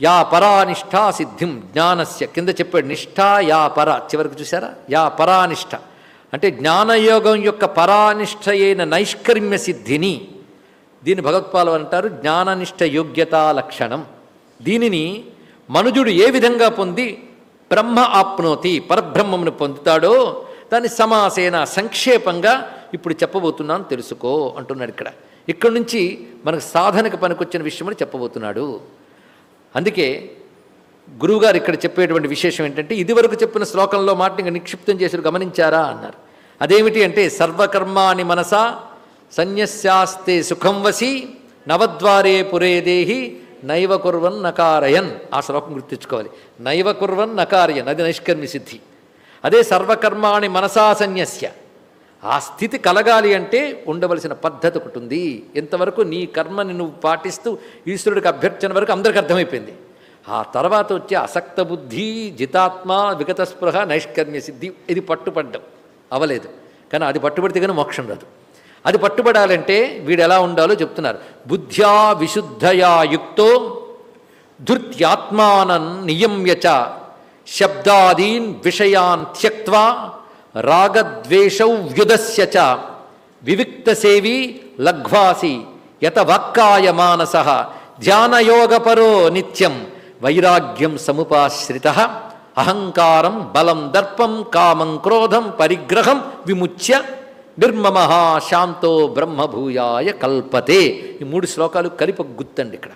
యా పరానిష్ఠా సిద్ధిం జ్ఞానస్య. కింద చెప్పాడు నిష్ఠా యా పర. చివరికి చూసారా యా పరానిష్ఠ అంటే జ్ఞానయోగం యొక్క పరానిష్ఠ అయిన నైష్కర్మ్య సిద్ధిని దీన్ని భగవత్పాలు అంటారు జ్ఞాననిష్ట యోగ్యతా లక్షణం. దీనిని మనుజుడు ఏ విధంగా పొంది? బ్రహ్మ ఆప్నోతి పరబ్రహ్మమును పొందుతాడో దాన్ని సమాసేన సంక్షేపంగా ఇప్పుడు చెప్పబోతున్నాను తెలుసుకో అంటున్నాడు ఇక్కడ. ఇక్కడి నుంచి మనకు సాధనకు పనికొచ్చిన విషయమని చెప్పబోతున్నాడు. అందుకే గురువుగారు ఇక్కడ చెప్పేటువంటి విశేషం ఏంటంటే ఇదివరకు చెప్పిన శ్లోకంలో మాట ఇంకా నిక్షిప్తం చేసి గమనించారా అన్నారు. అదేమిటి అంటే సర్వకర్మాని మనసా సన్యస్యాస్తే సుఖం వసి నవద్వారే పురే దేహి నైవ కుర్వన్ నకారయన్. ఆ శ్లోకం గుర్తుంచుకోవాలి. నైవ కుర్వన్ నకారయన్. అది నైష్కర్మి సిద్ధి. అదే సర్వకర్మాణి మనసా సన్యస్య. ఆ స్థితి కలగాలి అంటే ఉండవలసిన పద్ధతి ఒకటి ఉంది. ఎంతవరకు నీ కర్మని నువ్వు పాటిస్తూ ఈశ్వరుడికి అభ్యర్థన వరకు అందరికి అర్థమైపోయింది. ఆ తర్వాత వచ్చే అసక్త బుద్ధి జితాత్మ విగత స్పృహ నైష్కర్మ్య సిద్ధి ఇది పట్టుపడ్డం అవలేదు. కానీ అది పట్టుబడితే కానీ మోక్షం రాదు. అది పట్టుబడాలంటే వీడు ఎలా ఉండాలో చెప్తున్నారు. బుద్ధ్యా విశుద్ధయా యుక్తో ధృత్యాత్మానం నియమ్యచ శబ్దాదీన్ విషయాన్ త్యక్వా రాగద్వేషౌ చ. వివిక్తసేవి లఘ్వాసి యత వాక్కాయ మానస. ధ్యానయోగపరో నిత్యం వైరాగ్యం సముపాశ్రిత. అహంకారం బలం దర్పం కామం క్రోధం పరిగ్రహం విముచ్య. నిర్మమ శాంతో బ్రహ్మభూయాయ కల్పతే. ఈ మూడు శ్లోకాలు కలిప గుర్తండి ఇక్కడ.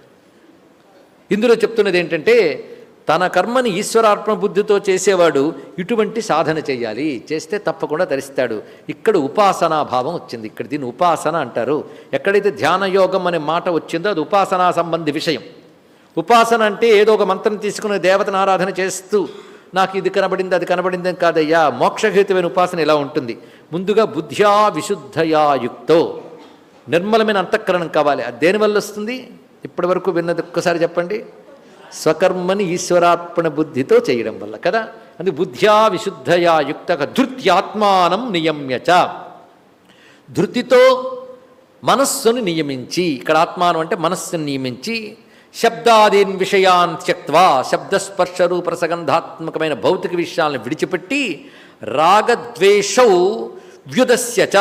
ఇందులో చెప్తున్నది ఏంటంటే తన కర్మని ఈశ్వరార్పణ బుద్ధితో చేసేవాడు ఇటువంటి సాధన చేయాలి. చేస్తే తప్పకుండా ధరిస్తాడు. ఇక్కడ ఉపాసనా భావం వచ్చింది. ఇక్కడ దీన్ని ఉపాసన అంటారు. ఎక్కడైతే ధ్యాన యోగం అనే మాట వచ్చిందో అది ఉపాసనా సంబంధి విషయం. ఉపాసన అంటే ఏదో ఒక మంత్రం తీసుకుని దేవతను ఆరాధన చేస్తూ నాకు ఇది కనబడింది అది కనబడింది అని కాదయ్యా మోక్షహేతువైన ఉపాసన ఇలా ఉంటుంది. ముందుగా బుద్ధ్యా విశుద్ధయా యుక్తో. నిర్మలమైన అంతఃకరణం కావాలి. అది దేనివల్ల వస్తుంది? ఇప్పటి వరకు విన్నది ఒక్కసారి చెప్పండి. స్వకర్మని ఈశ్వరార్పణ బుద్ధితో చేయడం వల్ల కదా? అది బుద్ధ్యా విశుద్ధయా యుక్త ధృత్యాత్మానం నియమ్యచ ధృతితో మనస్సును నియమించి ఇక్కడ ఆత్మానం అంటే మనస్సును నియమించి శబ్దాదీన్ విషయాన్ త్యక్వా శబ్దస్పర్శ రూపరసగంధాత్మకమైన భౌతిక విషయాలను విడిచిపెట్టి రాగద్వేషౌ వ్యుదస్యచ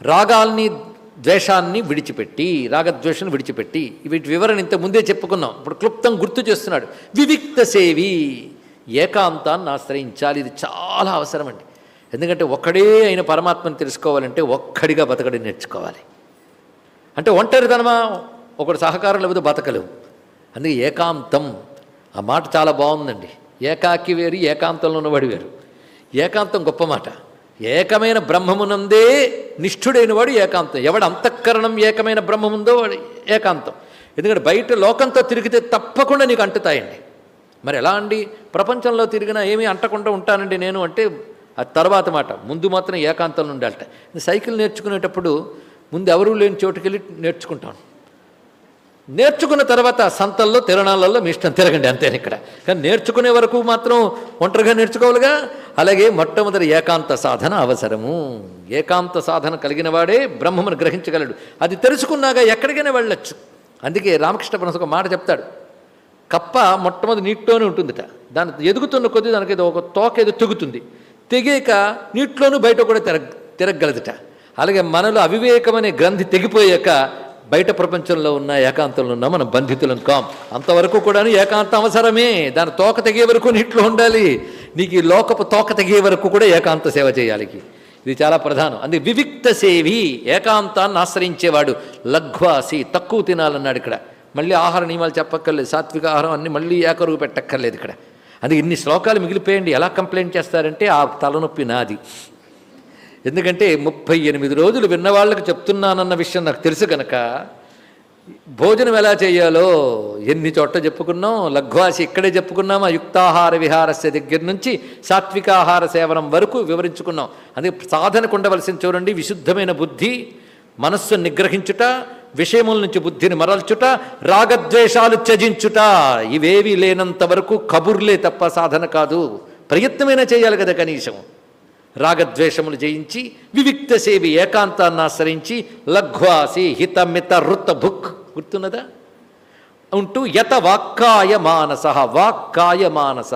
రాగాల్ని ద్వేషాన్ని విడిచిపెట్టి రాగద్వేషాన్ని విడిచిపెట్టి వీటి వివరణ ఇంత ముందే చెప్పుకున్నాం. ఇప్పుడు క్లుప్తం గుర్తు చేస్తున్నాడు. వివిక్త సేవి ఏకాంతాన్ని ఆశ్రయించాలి. ఇది చాలా అవసరం అండి. ఎందుకంటే ఒక్కడే అయిన పరమాత్మను తెలుసుకోవాలంటే ఒక్కడిగా బతకడం నేర్చుకోవాలి. అంటే ఒంటరితనమా? ఒకడు సహకారం లేకపోతే బతకలేవు అందుకే ఏకాంతం. ఆ మాట చాలా బాగుందండి. ఏకాకి వేరు ఏకాంతంలో ఉన్నవాడు వేరు. ఏకాంతం గొప్ప మాట. ఏకమైన బ్రహ్మమునందే నిష్ఠుడైన వాడు ఏకాంతం. ఎవడు అంతఃకరణం ఏకమైన బ్రహ్మముందో వాడు ఏకాంతం. ఎందుకంటే బయట లోకంతో తిరిగితే తప్పకుండా నీకు అంటుతాయండి. మరి ఎలా అండి? ప్రపంచంలో తిరిగినా ఏమీ అంటకుండా ఉంటానండి నేను అంటే అది తర్వాత మాట. ముందు మాత్రం ఏకాంతంలో ఉండాలట. సైకిల్ నేర్చుకునేటప్పుడు ముందు ఎవరూ లేని చోటుకెళ్ళి నేర్చుకుంటాను నేర్చుకున్న తర్వాత సంతల్లో తిరణాలలో మీ ఇష్టం తిరగండి అంతేని ఇక్కడ. కానీ నేర్చుకునే వరకు మాత్రం ఒంటరిగా నేర్చుకోవాలిగా? అలాగే మొట్టమొదటి ఏకాంత సాధన అవసరము. ఏకాంత సాధన కలిగిన వాడే బ్రహ్మమును గ్రహించగలడు. అది తెలుసుకున్నాక ఎక్కడికైనా వెళ్ళొచ్చు. అందుకే రామకృష్ణ పరమహంస ఒక మాట చెప్తాడు. కప్ప మొట్టమొదటి నీటిలోనే ఉంటుందిట. దాని ఎదుగుతున్న కొద్దీ దానికి ఏదో ఒక తోక ఏదో తెగుతుంది. తెగాక నీటిలోనూ బయట కూడా తిరగ తిరగగలదుట. అలాగే మనలో అవివేకమనే గ్రంథి తెగిపోయాక బయట ప్రపంచంలో ఉన్న ఏకాంతంలో ఉన్న మనం బంధితులం కాం. అంతవరకు కూడా ఏకాంతం అవసరమే. దాని తోక తెగే వరకు నీటిలో ఉండాలి. నీకు ఈ లోకపు తోక తెగే వరకు కూడా ఏకాంత సేవ చేయాలి. ఇది చాలా ప్రధానం. అందుకే వివిక్త సేవి ఏకాంతాన్ని ఆశ్రయించేవాడు లఘ్వాసి తక్కువ తినాలన్నాడు ఇక్కడ. మళ్ళీ ఆహార నియమాలు చెప్పక్కర్లేదు. సాత్విక ఆహారం అన్ని మళ్ళీ ఏకరువు పెట్టక్కర్లేదు ఇక్కడ. అందుకే ఇన్ని శ్లోకాలు మిగిలిపోయండి. ఎలా కంప్లైంట్ చేస్తారంటే ఆ తలనొప్పి నాది. ఎందుకంటే ముప్పై ఎనిమిది రోజులు విన్నవాళ్ళకి చెప్తున్నానన్న విషయం నాకు తెలుసు కనుక భోజనం ఎలా చేయాలో ఎన్ని చోట్ల చెప్పుకున్నాం లఘ్వాసి ఇక్కడే చెప్పుకున్నాం ఆ యుక్తాహార విహారస్య దగ్గర నుంచి సాత్వికాహార సేవనం వరకు వివరించుకున్నాం. అందుకే సాధనకు ఉండవలసిన చూడండి విశుద్ధమైన బుద్ధి మనస్సు నిగ్రహించుట విషయముల నుంచి బుద్ధిని మరల్చుట రాగద్వేషాలు త్యజించుట ఇవేవి లేనంత వరకు కబుర్లే తప్ప సాధన కాదు. ప్రయత్నమైనా చేయాలి కదా కనీసం. రాగద్వేషములు జయించి వివిక్త సేవి ఏకాంతాన్ని ఆశ్రయించి లఘ్వాసి హితమిత రుత భుక్. గుర్తున్నదా? ఉంటూ యత వాక్కాయ మానస వాక్కాయ మానస.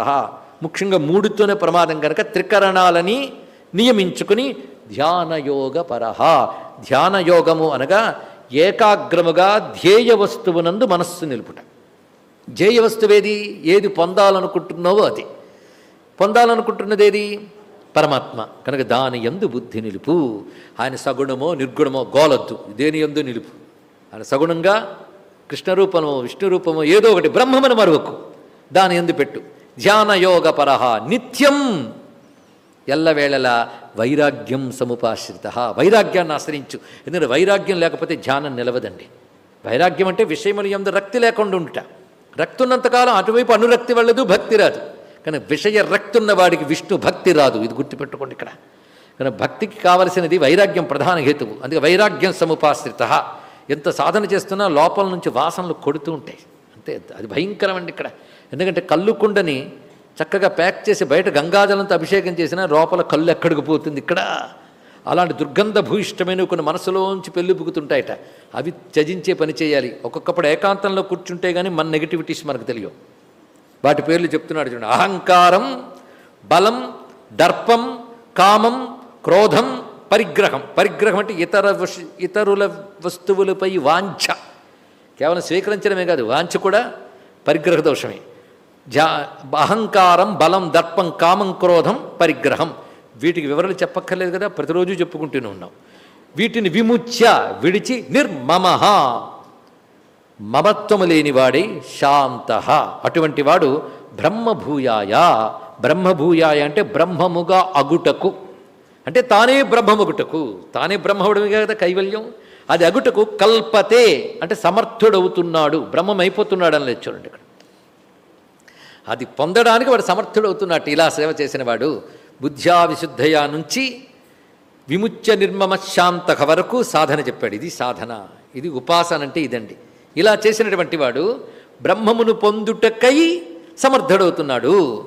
ముఖ్యంగా మూడుతోనే ప్రమాదం కనుక త్రికరణాలని నియమించుకుని ధ్యానయోగ పరహ ధ్యానయోగము అనగా ఏకాగ్రముగా ధ్యేయ వస్తువునందు మనస్సు నిలుపుట. ధ్యేయ వస్తువేది? ఏది పొందాలనుకుంటున్నావో అది. పొందాలనుకుంటున్నది ఏది పరమాత్మ. కనుక దాని ఎందు బుద్ధి నిలుపు. ఆయన సగుణమో నిర్గుణమో గోలొద్దు. దేని ఎందు నిలుపు? ఆయన సగుణంగా కృష్ణరూపమో విష్ణు రూపమో ఏదో ఒకటి బ్రహ్మమని మరువకు. దాని ఎందు పెట్టు. ధ్యానయోగ పరహ నిత్యం. ఎల్లవేళలా వైరాగ్యం సముపాశ్రిత. వైరాగ్యాన్ని ఆశ్రయించు. ఎందుకంటే వైరాగ్యం లేకపోతే ధ్యానం నిలవదండి. వైరాగ్యం అంటే విషయములు ఎందు రక్తి లేకుండా ఉండుట. రక్తున్నంతకాలం అటువైపు అనురక్తి వెళ్ళదు భక్తి రాదు. కానీ విషయ రక్తున్న వాడికి విష్ణు భక్తి రాదు. ఇది గుర్తుపెట్టుకోండి ఇక్కడ. కానీ భక్తికి కావలసినది వైరాగ్యం ప్రధాన హేతువు. అందుకే వైరాగ్యం సముపాశ్రిత. ఎంత సాధన చేస్తున్నా లోపల నుంచి వాసనలు కొడుతూ ఉంటాయి. అంతే అది భయంకరమండి ఇక్కడ. ఎందుకంటే కళ్ళు కుండని చక్కగా ప్యాక్ చేసి బయట గంగాజలంతో అభిషేకం చేసినా లోపల కళ్ళు ఎక్కడికి పోతుంది ఇక్కడ? అలాంటి దుర్గంధ భూయిష్టమైన కొన్ని మనసులోంచి పెళ్ళిపుకుతుంటాయట అవి త్యజించే పని చేయాలి. ఒక్కొక్కప్పుడు ఏకాంతంలో కూర్చుంటే కానీ మన నెగిటివిటీస్ మనకు తెలియవు. వాటి పేర్లు చెప్తున్నాడు చూడండి. అహంకారం బలం దర్పం కామం క్రోధం పరిగ్రహం. పరిగ్రహం అంటే ఇతర ఇతరుల వస్తువులపై వాంఛ. కేవలం స్వీకరించడమే కాదు వాంఛ కూడా పరిగ్రహ దోషమే. జా అహంకారం బలం దర్పం కామం క్రోధం పరిగ్రహం. వీటికి వివరాలు చెప్పక్కర్లేదు కదా ప్రతిరోజు చెప్పుకుంటూనే ఉన్నాం. వీటిని విముచ్య విడిచి నిర్మమః మమత్వము లేనివాడై శాంత. అటువంటి వాడు బ్రహ్మభూయాయ. బ్రహ్మభూయాయ అంటే బ్రహ్మముగా అగుటకు. అంటే తానే బ్రహ్మమగుటకు. తానే బ్రహ్మవుడమే కదా కైవల్యం? అది అగుటకు కల్పతే అంటే సమర్థుడవుతున్నాడు. బ్రహ్మమైపోతున్నాడు అని లేదు చూడండి ఇక్కడ. అది పొందడానికి వాడు సమర్థుడవుతున్నట్టు ఇలా సేవ చేసిన వాడు బుద్ధ్యా విశుద్ధయ నుంచి విముచ్య నిర్మమ శాంతక వరకు సాధన చెప్పాడు. ఇది సాధన. ఇది ఉపాసన అంటే ఇదండి. ఇలా చేసినటువంటి వాడు బ్రహ్మమును పొందుటకై సమర్థుడవుతున్నాడు.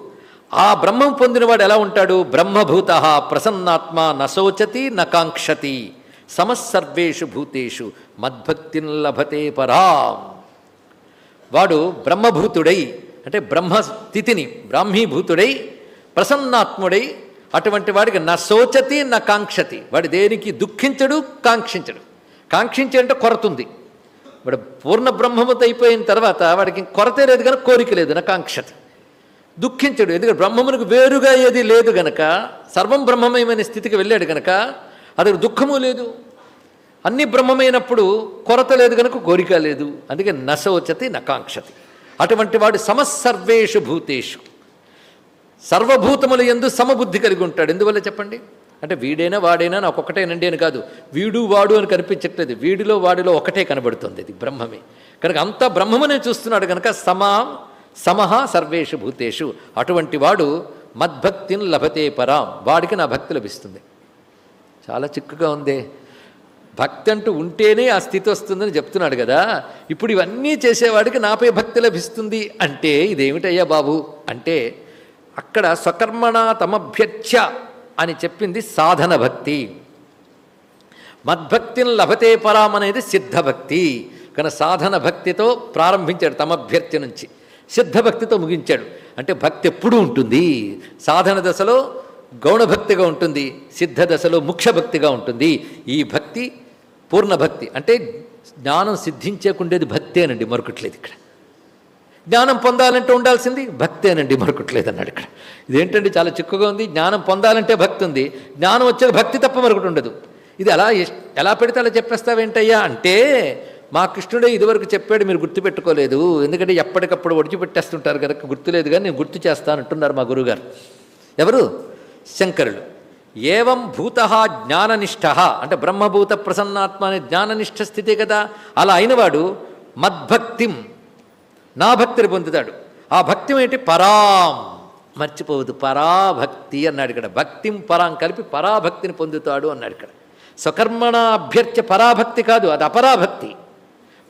ఆ బ్రహ్మం పొందినవాడు ఎలా ఉంటాడు? బ్రహ్మభూత ప్రసన్నాత్మ నశోచతి నకాంక్షతి సమస్సర్వేషు భూతేషు మద్భక్తిన్ లభతే పరాం. వాడు బ్రహ్మభూతుడై అంటే బ్రహ్మస్థితిని బ్రాహ్మీభూతుడై ప్రసన్నాత్ముడై అటువంటి వాడికి నా శోచతి నా కాంక్షతి. వాడు దేనికి దుఃఖించడు? కాంక్షించడు. కాంక్షించడంటే అంటే వాడు పూర్ణ బ్రహ్మముతో అయిపోయిన తర్వాత వాడికి కొరతే లేదు కనుక కోరిక లేదు నా కాంక్షతి దుఃఖించడు ఎందుకంటే బ్రహ్మమునకు వేరుగా ఏది లేదు గనక సర్వం బ్రహ్మమయమైన స్థితికి వెళ్ళాడు గనక అతడు దుఃఖము లేదు. అన్ని బ్రహ్మమైనప్పుడు కొరత లేదు కనుక కోరిక లేదు. అందుకే నశోచతి నకాంక్షతి అటువంటి వాడు సమస్సర్వేషు భూతేషు. సర్వభూతములు ఎందు సమబుద్ధి కలిగి ఉంటాడు. ఎందువల్ల చెప్పండి? అంటే వీడైనా వాడైనా నాకు ఒకటేనండి అని కాదు. వీడు వాడు అని కనిపించట్లేదు. వీడిలో వాడిలో ఒకటే కనబడుతుంది. ఇది బ్రహ్మమే. కనుక అంతా బ్రహ్మమనే చూస్తున్నాడు కనుక సమా సమహ సర్వేషు భూతేషు. అటువంటి వాడు మద్భక్తిని లభతే పరాం. వాడికి నా భక్తి లభిస్తుంది. చాలా చిక్కుగా ఉందే. భక్తి అంటూ ఉంటేనే ఆ స్థితి వస్తుందని చెప్తున్నాడు కదా. ఇప్పుడు ఇవన్నీ చేసేవాడికి నాపై భక్తి లభిస్తుంది అంటే ఇదేమిటయ్యా బాబు? అంటే అక్కడ స్వకర్మణ తమభ్యర్చ అని చెప్పింది సాధన భక్తి మద్భక్తిని లభతే పరాం అనేది సిద్ధభక్తి. కనుక సాధన భక్తితో ప్రారంభించాడు తమ అభ్యర్థి నుంచి. సిద్ధభక్తితో ముగించాడు. అంటే భక్తి ఎప్పుడూ ఉంటుంది. సాధన దశలో గౌణభక్తిగా ఉంటుంది. సిద్ధ దశలో ముఖ్య భక్తిగా ఉంటుంది. ఈ భక్తి పూర్ణ భక్తి అంటే జ్ఞానం సిద్ధించేకుండేది భక్తేనండి మరొకట్లేదు ఇక్కడ. జ్ఞానం పొందాలంటే ఉండాల్సింది భక్తేనండి అనండి అన్నాడు ఇక్కడ. ఇదేంటండి చాలా చిక్కుగా ఉంది. జ్ఞానం పొందాలంటే భక్తి ఉంది. జ్ఞానం వచ్చేది భక్తి తప్ప మరొకటి ఉండదు. ఇది ఎలా ఎలా పెడితే అలా చెప్పేస్తావేంటయ్యా? అంటే మా కృష్ణుడే ఇదివరకు చెప్పాడు మీరు గుర్తుపెట్టుకోలేదు. ఎందుకంటే ఎప్పటికప్పుడు ఒడిచిపెట్టేస్తుంటారు కనుక గుర్తులేదు కానీ నేను గుర్తు చేస్తానంటున్నారు మా గురుగారు ఎవరు? శంకరులు. ఏవం భూత జ్ఞాననిష్ట. అంటే బ్రహ్మభూత ప్రసన్నాత్మ అనే జ్ఞాననిష్ట స్థితి కదా. అలా అయినవాడు మద్భక్తిం. నా భక్తిని పొందుతాడు. ఆ భక్తి ఏంటి పరాం. మర్చిపోవద్దు. పరాభక్తి అన్నాడు ఇక్కడ. భక్తిం పరాం కలిపి పరాభక్తిని పొందుతాడు అన్నాడు ఇక్కడ. స్వకర్మణ అభ్యర్థ్య పరాభక్తి కాదు అది అపరాభక్తి.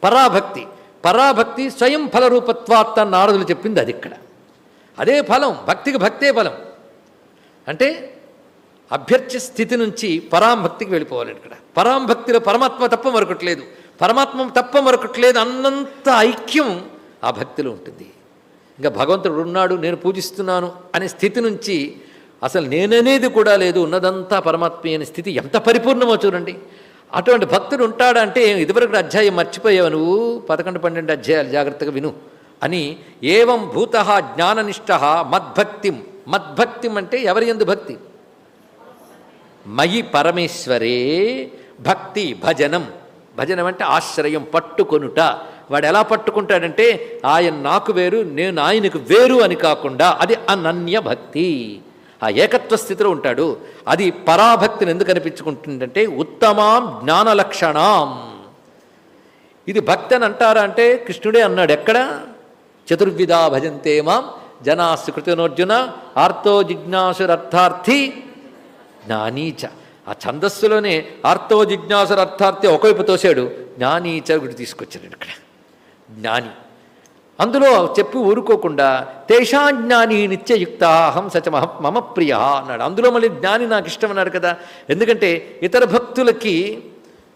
పరాభక్తి. పరాభక్తి స్వయం ఫలరూపత్వాత్త నారదులు చెప్పింది అది ఇక్కడ. అదే ఫలం భక్తికి భక్తే ఫలం. అంటే అభ్యర్థ్య స్థితి నుంచి పరాంభక్తికి వెళ్ళిపోవాలి ఇక్కడ. పరాంభక్తిలో పరమాత్మ తప్ప మరొకట్లేదు పరమాత్మ తప్ప మరొకట్లేదు అన్నంత ఐక్యం ఆ భక్తిలో ఉంటుంది. ఇంకా భగవంతుడు ఉన్నాడు నేను పూజిస్తున్నాను అనే స్థితి నుంచి అసలు నేననేది కూడా లేదు. ఉన్నదంతా పరమాత్మ అనే స్థితి ఎంత పరిపూర్ణమో చూడండి. అటువంటి భక్తుడు ఉంటాడంటే ఇదివరకు అధ్యాయం మర్చిపోయావు నువ్వు. పదకొండు పన్నెండు అధ్యాయాలు జాగ్రత్తగా విను అని ఏవం భూత జ్ఞాననిష్ట మద్భక్తిం. మద్భక్తిం అంటే ఎవరి ఎందు భక్తి? మయి పరమేశ్వరే భక్తి భజనం. భజనం అంటే ఆశ్రయం పట్టుకొనుట. వాడు ఎలా పట్టుకుంటాడంటే ఆయన నాకు వేరు నేను ఆయనకు వేరు అని కాకుండా అది అనన్య భక్తి. ఆ ఏకత్వ స్థితిలో ఉంటాడు. అది పరాభక్తిని ఎందుకు అనిపించుకుంటుందంటే ఉత్తమాం జ్ఞాన లక్షణాం. ఇది భక్తి అని అంటారా అంటే కృష్ణుడే అన్నాడు ఎక్కడ? చతుర్విధా భజంతే మాం జనా సుకృతినోర్జున ఆర్తో జిజ్ఞాసురర్థార్థి జ్ఞానీచ. ఆ ఛందస్సులోనే ఆర్తో జిజ్ఞాసురర్థార్థి ఒకవైపు తోశాడు జ్ఞానీచ గుడి తీసుకొచ్చాడు ఇక్కడ. జ్ఞాని. అందులో చెప్పి ఊరుకోకుండా తేషాం జ్ఞాని నిత్యయుక్త అహం సచ మమ ప్రియ అన్నాడు. అందులో మళ్ళీ జ్ఞాని నాకు ఇష్టమన్నాడు కదా. ఎందుకంటే ఇతర భక్తులకి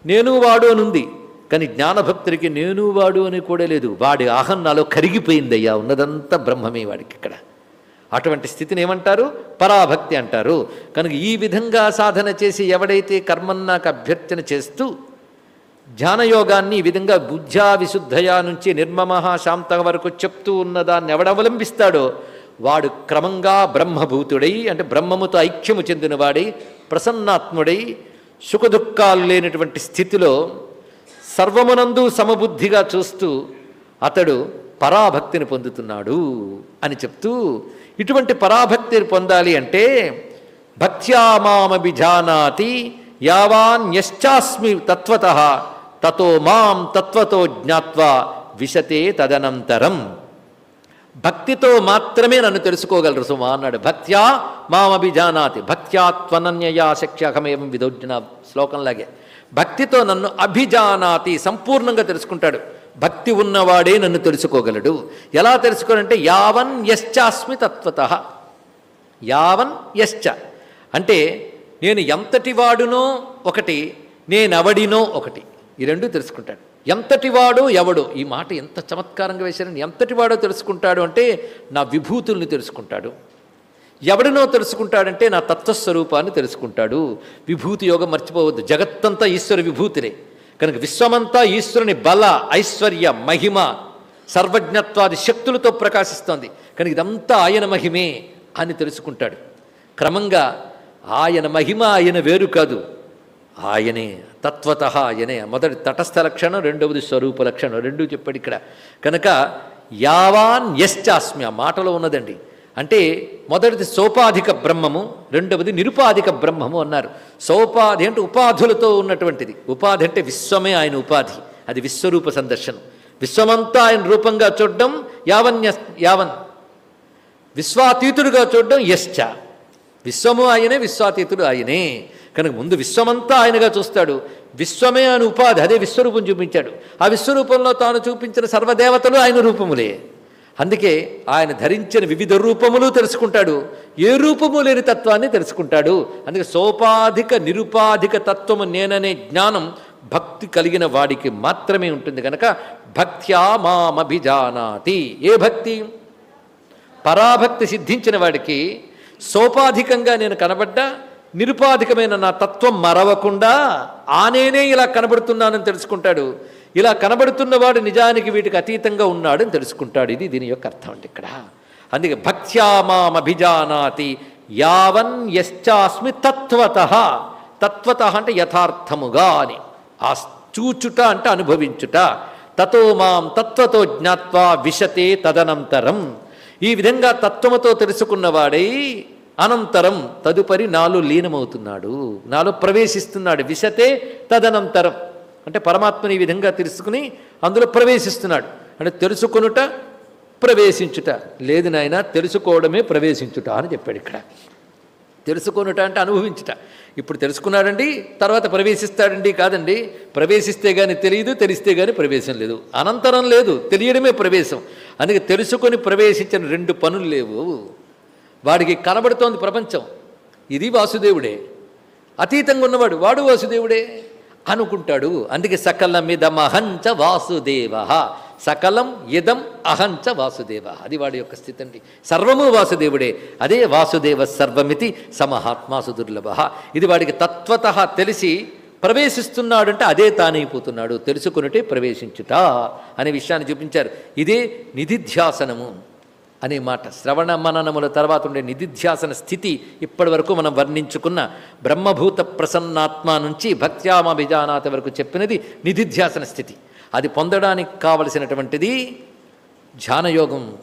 నేను వాడు అని ఉంది కానీ జ్ఞానభక్తుడికి నేను వాడు అని కూడా లేదు. వాడి ఆహం నాలో కరిగిపోయిందయ్యా. ఉన్నదంతా బ్రహ్మమే వాడికి ఇక్కడ. అటువంటి స్థితిని ఏమంటారు? పరాభక్తి అంటారు. కనుక ఈ విధంగా సాధన చేసి ఎవడైతే కర్మన్నాకు అభ్యర్థన చేస్తూ ధ్యానయోగాన్ని ఈ విధంగా బుద్ధ్యా విశుద్ధయా నుంచి నిర్మమ శాంత వరకు చెప్తూ ఉన్నదాన్ని ఎవడవలంబిస్తాడో వాడు క్రమంగా బ్రహ్మభూతుడై అంటే బ్రహ్మముతో ఐక్యము చెందినవాడై ప్రసన్నాత్ముడై సుఖదుఖాలు లేనటువంటి స్థితిలో సర్వమునందు సమబుద్ధిగా చూస్తూ అతడు పరాభక్తిని పొందుతున్నాడు అని చెప్తూ ఇటువంటి పరాభక్తిని పొందాలి అంటే భక్త్యామామభిజానాతి యావాన్యశ్చాస్మి తత్వత తతో మాం తత్వతో జ్ఞాత్వా విశతే తదనంతరం. భక్తితో మాత్రమే నన్ను తెలుసుకోగలరు సుమా అన్నాడు. భక్త్యా మామభిజానాతి భక్త్యా త్వనన్యయా శక్ష్యహమేం విధోజ్ఞన శ్లోకంలాగే. భక్తితో నన్ను అభిజానాతి సంపూర్ణంగా తెలుసుకుంటాడు. భక్తి ఉన్నవాడే నన్ను తెలుసుకోగలడు. ఎలా తెలుసుకోనంటే యావన్ యశ్చాస్మి తత్వత. యావన్ యశ్చ. అంటే నేను ఎంతటి వాడునో ఒకటి నేనెవడినో ఒకటి. ఈ రెండు తెలుసుకుంటాడు. ఎంతటివాడు ఎవడు? ఈ మాట ఎంత చమత్కారంగా వేశారని ఎంతటివాడో తెలుసుకుంటాడు అంటే నా విభూతుల్ని తెలుసుకుంటాడు. ఎవడినో తెలుసుకుంటాడంటే నా తత్వస్వరూపాన్ని తెలుసుకుంటాడు. విభూతి యోగం మర్చిపోవద్దు. జగత్తంతా ఈశ్వర విభూతిరే కనుక విశ్వమంతా ఈశ్వరుని బల ఐశ్వర్య మహిమ సర్వజ్ఞత్వాది శక్తులతో ప్రకాశిస్తోంది. కనుక ఇదంతా ఆయన మహిమే అని తెలుసుకుంటాడు. క్రమంగా ఆయన మహిమ ఆయన వేరు కాదు. ఆయనే తత్వత ఆయనే. మొదటి తటస్థ లక్షణం రెండవది స్వరూప లక్షణం. రెండు చెప్పాడు ఇక్కడ. కనుక యావాన్ యశ్చాస్మి ఆ మాటలో ఉన్నదండి. అంటే మొదటిది సోపాధిక బ్రహ్మము రెండవది నిరుపాధిక బ్రహ్మము అన్నారు. సోపాధి అంటే ఉపాధులతో ఉన్నటువంటిది. ఉపాధి అంటే విశ్వమే ఆయన ఉపాధి. అది విశ్వరూప సందర్శనం. విశ్వమంతా ఆయన రూపంగా చూడడం యావన్ యావన్ విశ్వాతీతుడుగా చూడడం యశ్చ. విశ్వము ఆయనే విశ్వాతీతుడు ఆయనే. కనుక ముందు విశ్వమంతా ఆయనగా చూస్తాడు. విశ్వమే అని ఉపాధి అదే విశ్వరూపం చూపించాడు. ఆ విశ్వరూపంలో తాను చూపించిన సర్వదేవతలు ఆయన రూపములే. అందుకే ఆయన ధరించిన వివిధ రూపములు తెలుసుకుంటాడు. ఏ రూపము లేని తత్వాన్ని తెలుసుకుంటాడు. అందుకే సోపాధిక నిరుపాధిక తత్వము నేననే జ్ఞానం భక్తి కలిగిన వాడికి మాత్రమే ఉంటుంది కనుక భక్త్యా మామభిజానాతి. ఏ భక్తి? పరాభక్తి సిద్ధించిన వాడికి సోపాధికంగా నేను కనబడ్డా నిరుపాధికమైన నా తత్వం మరవకుండా ఆనేనే ఇలా కనబడుతున్నానని తెలుసుకుంటాడు. ఇలా కనబడుతున్నవాడు నిజానికి వీటికి అతీతంగా ఉన్నాడని తెలుసుకుంటాడు. ఇది దీని యొక్క అర్థం అండి ఇక్కడ. అందుకే భక్త్యామామభిజానాతి యావన్ యశ్చాస్మి తత్వత. తత్వత అంటే యథార్థముగా అని. ఆ చూచుట అంటే అనుభవించుట. తతో మాం తత్వతో జ్ఞాత్వా విశతే తదనంతరం. ఈ విధంగా తత్వముతో తెలుసుకున్నవాడై అనంతరం తదుపరి నాలో లీనమవుతున్నాడు. నాలో ప్రవేశిస్తున్నాడు. విశతే తదనంతరం. అంటే పరమాత్మని ఈ విధంగా తెలుసుకుని అందులో ప్రవేశిస్తున్నాడు. అంటే తెలుసుకొనుట ప్రవేశించుట. లేదు నాయన తెలుసుకోవడమే ప్రవేశించుట అని చెప్పాడు ఇక్కడ. తెలుసుకొనుట అంటే అనుభవించుట. ఇప్పుడు తెలుసుకున్నాడండి తర్వాత ప్రవేశిస్తాడండి కాదండి. ప్రవేశిస్తే కానీ తెలియదు తెలిస్తే కానీ ప్రవేశం లేదు. అనంతరం లేదు తెలియడమే ప్రవేశం. అందుకే తెలుసుకొని ప్రవేశించిన రెండు పనులు లేవు. వాడికి కనబడుతోంది ప్రపంచం. ఇది వాసుదేవుడే. అతీతంగా ఉన్నవాడు వాడు వాసుదేవుడే అనుకుంటాడు. అందుకే సకలం ఇదం అహంచ వాసుదేవ. సకలం ఇదం అహంచ వాసుదేవ. అది వాడి యొక్క స్థితి అండి. సర్వము వాసుదేవుడే. అదే వాసుదేవ సర్వమితి సమహాత్మాసు దుర్లభ ఇది వాడికి తత్వత తెలిసి ప్రవేశిస్తున్నాడంటే అదే తానైపోతున్నాడు తెలుసుకున్నట్టే ప్రవేశించుట అనే విషయాన్ని చూపించారు. ఇదే నిధిధ్యాసనము. అనే మాట. శ్రవణ మననముల తర్వాత ఉండే నిధిధ్యాసన స్థితి ఇప్పటి వరకు మనం వర్ణించుకున్న బ్రహ్మభూత ప్రసన్నాత్మ నుంచి భక్త్యామభిజానాథ వరకు చెప్పినది నిధిధ్యాసన స్థితి. అది పొందడానికి కావలసినటువంటిది ధ్యానయోగం.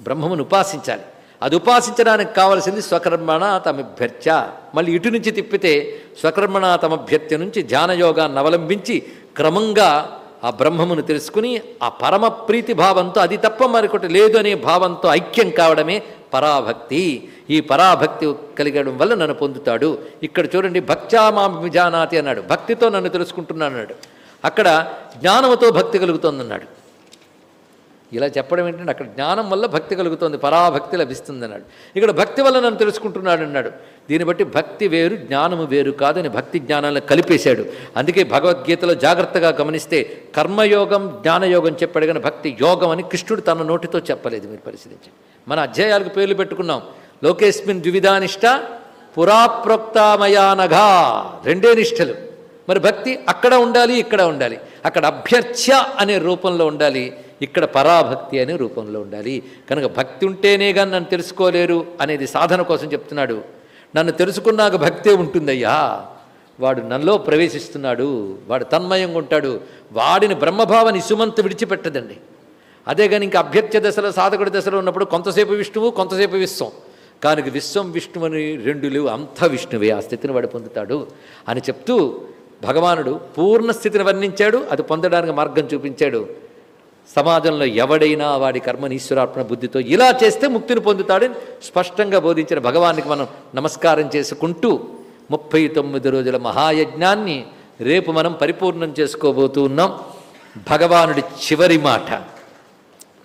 బ్రహ్మమును ఉపాసించాలి. అది ఉపాసించడానికి కావలసింది స్వకర్మణ తమభ్యర్చ మళ్ళీ ఇటు నుంచి తిప్పితే స్వకర్మణ తమభ్యర్చ నుంచి ధ్యానయోగాన్ని అవలంబించి క్రమంగా ఆ బ్రహ్మమును తెలుసుకుని ఆ పరమ ప్రీతి భావంతో అది తప్ప మరొకటి లేదు అనే భావంతో ఐక్యం కావడమే పరాభక్తి. ఈ పరాభక్తి కలిగడం వల్ల నన్ను పొందుతాడు. ఇక్కడ చూడండి భక్త్యామాభిజానాతి అన్నాడు. భక్తితో నన్ను తెలుసుకుంటున్నాను అన్నాడు. అక్కడ జ్ఞానముతో భక్తి కలుగుతోందన్నాడు. ఇలా చెప్పడం ఏంటంటే అక్కడ జ్ఞానం వల్ల భక్తి కలుగుతోంది పరాభక్తి లభిస్తుంది అన్నాడు ఇక్కడ భక్తి వల్ల నన్ను తెలుసుకుంటున్నాడు అన్నాడు. దీన్ని బట్టి భక్తి వేరు జ్ఞానము వేరు కాదని భక్తి జ్ఞానాలను కలిపేశాడు. అందుకే భగవద్గీతలో జాగ్రత్తగా గమనిస్తే కర్మయోగం జ్ఞానయోగం చెప్పాడు కానీ భక్తి యోగం అని కృష్ణుడు తన నోటితో చెప్పలేదు మీరు పరిశీలించండి. మన అధ్యాయాలకు పేర్లు పెట్టుకున్నాం. లోకేస్మిన్ ద్వివిధానిష్ట పురాప్రోక్తామయానఘా రెండే నిష్టలు మరి భక్తి అక్కడ ఉండాలి ఇక్కడ ఉండాలి. అక్కడ అభ్యర్థ్య అనే రూపంలో ఉండాలి ఇక్కడ పరాభక్తి అనే రూపంలో ఉండాలి. కనుక భక్తి ఉంటేనే కానీ నన్ను తెలుసుకోలేరు అనేది సాధన కోసం చెప్తున్నాడు నన్ను తెలుసుకున్నాక భక్తే ఉంటుందయ్యా. వాడు నన్లో ప్రవేశిస్తున్నాడు. వాడు తన్మయంగా ఉంటాడు. వాడిని బ్రహ్మభావని ఇసుమంత విడిచిపెట్టదండి. అదే కానీ ఇంకా అభ్యర్థ్య దశలో సాధకుడి దశలో ఉన్నప్పుడు కొంతసేపు విష్ణువు కొంతసేపు విశ్వం. కానీ విశ్వం విష్ణువు అని రెండు లేవు. అంత విష్ణువే ఆ స్థితిని వాడు పొందుతాడు అని చెప్తూ భగవానుడు పూర్ణ స్థితిని వర్ణించాడు. అది పొందడానికి మార్గం చూపించాడు. సమాజంలో ఎవడైనా వాడి కర్మని ఈశ్వరార్పణ బుద్ధితో ఇలా చేస్తే ముక్తిని పొందుతాడని స్పష్టంగా బోధించిన భగవానికి మనం నమస్కారం చేసుకుంటూ ముప్పై తొమ్మిది రోజుల మహాయజ్ఞాన్ని రేపు మనం పరిపూర్ణం చేసుకోబోతూ ఉన్నాం. భగవానుడి చివరి మాట.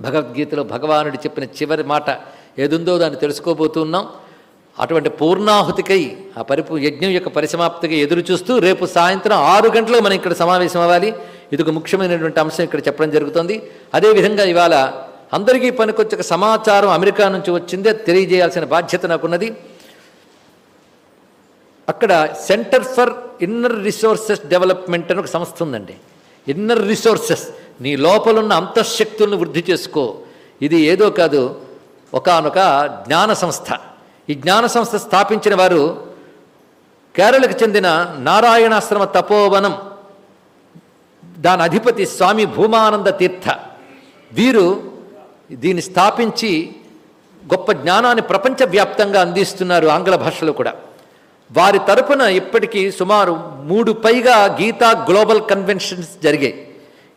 భగవద్గీతలో భగవానుడు చెప్పిన చివరి మాట ఏదుందో దాన్ని తెలుసుకోబోతున్నాం అటువంటి పూర్ణాహుతికై ఆ పరిపూ యజ్ఞం యొక్క పరిసమాప్తికి ఎదురు చూస్తూ రేపు సాయంత్రం ఆరు గంటలకు మనం ఇక్కడ సమావేశం అవ్వాలి. ఇది ఒక ముఖ్యమైనటువంటి అంశం ఇక్కడ చెప్పడం జరుగుతుంది. అదేవిధంగా ఇవాళ అందరికీ పనికొచ్చే సమాచారం అమెరికా నుంచి వచ్చిందే తెలియజేయాల్సిన బాధ్యత నాకున్నది. అక్కడ Center for Inner Resources Development అని ఒక సంస్థ ఉందండి. ఇన్నర్ రిసోర్సెస్ నీ లోపలున్న అంతఃశక్తులను వృద్ధి చేసుకో. ఇది ఏదో కాదు ఒకానొక జ్ఞాన సంస్థ. ఈ జ్ఞాన సంస్థ స్థాపించిన వారు కేరళకు చెందిన నారాయణాశ్రమ తపోవనం దాని అధిపతి స్వామి భూమానంద తీర్థ. వీరు దీన్ని స్థాపించి గొప్ప జ్ఞానాన్ని ప్రపంచవ్యాప్తంగా అందిస్తున్నారు ఆంగ్ల భాషలో కూడా. వారి తరపున ఇప్పటికీ సుమారు మూడు పైగా గీతా గ్లోబల్ కన్వెన్షన్స్ జరిగాయి.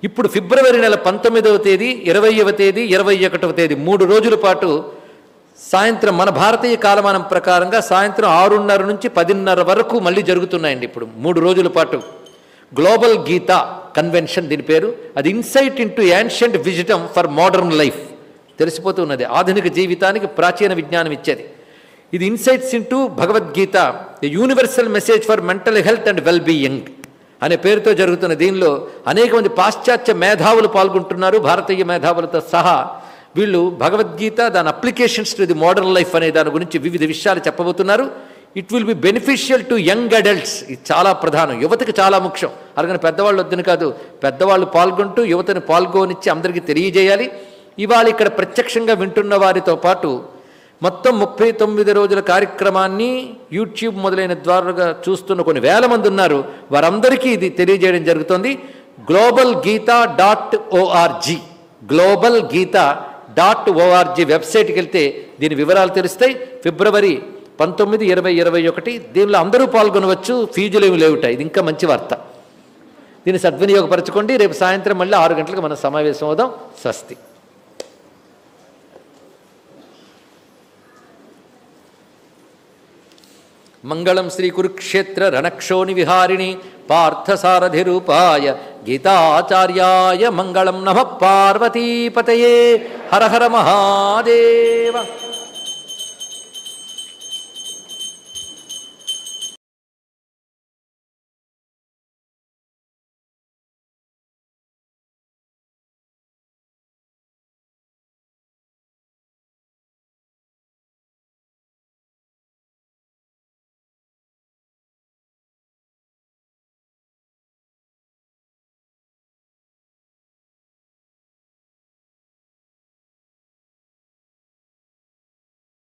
ఇప్పుడు ఫిబ్రవరి నెల పంతొమ్మిదవ తేదీ ఇరవైవ తేదీ ఇరవై ఒకటవ తేదీ మూడు రోజుల పాటు సాయంత్రం మన భారతీయ కాలమానం ప్రకారంగా సాయంత్రం ఆరున్నర నుంచి పదిన్నర వరకు మళ్ళీ జరుగుతున్నాయండి ఇప్పుడు మూడు రోజుల పాటు. గ్లోబల్ గీత కన్వెన్షన్ దీని పేరు. అది insight into ancient wisdom for modern life తెలిసిపోతున్నది ఆధునిక జీవితానికి ప్రాచీన విజ్ఞానం ఇచ్చేది. ఇది insights into Bhagavad Gita the universal message for mental health and well being అనే పేరుతో జరుగుతున్న దీనిలో అనేక మంది పాశ్చాత్య మేధావులు పాల్గొంటున్నారు. భారతీయ మేధావులతో సహా వీళ్ళు భగవద్గీత దాని applications to the modern life అనే దాని గురించి వివిధ విషయాలు చెప్పబోతున్నారు. It will be beneficial to young adults ఇది చాలా ప్రధానం. యువతకి చాలా ముఖ్యం. అలాగని పెద్దవాళ్ళు వద్దని కాదు. పెద్దవాళ్ళు పాల్గొంటూ యువతని పాల్గొనిచ్చి అందరికీ తెలియజేయాలి. ఇవాళ ఇక్కడ ప్రత్యక్షంగా వింటున్న వారితో పాటు మొత్తం ముప్పై తొమ్మిది రోజుల కార్యక్రమాన్ని యూట్యూబ్ మొదలైన ద్వారా చూస్తున్న కొన్ని వేల మంది ఉన్నారు. వారందరికీ ఇది తెలియజేయడం జరుగుతుంది. Global Gita dot O R G global Gita dot O R G వెబ్సైట్కి వెళ్తే దీని వివరాలు తెలుస్తాయి. ఫిబ్రవరి పంతొమ్మిది ఇరవై ఇరవై ఒకటి దీనిలో అందరూ పాల్గొనవచ్చు. ఫీజులు ఏమి లేవుట ఇది ఇంకా మంచి వార్త. దీన్ని సద్వినియోగపరచుకోండి. రేపు సాయంత్రం మళ్ళీ ఆరు గంటలకు మనం సమావేశం అవుదాం. స్వస్తి. మంగళం శ్రీ కురుక్షేత్ర రణక్షోణి విహారిణి పార్థసారథిరూపాయ గీతాచార్యాయ మంగళం నమ పార్వతీపతయే. హర హర మహాదేవ.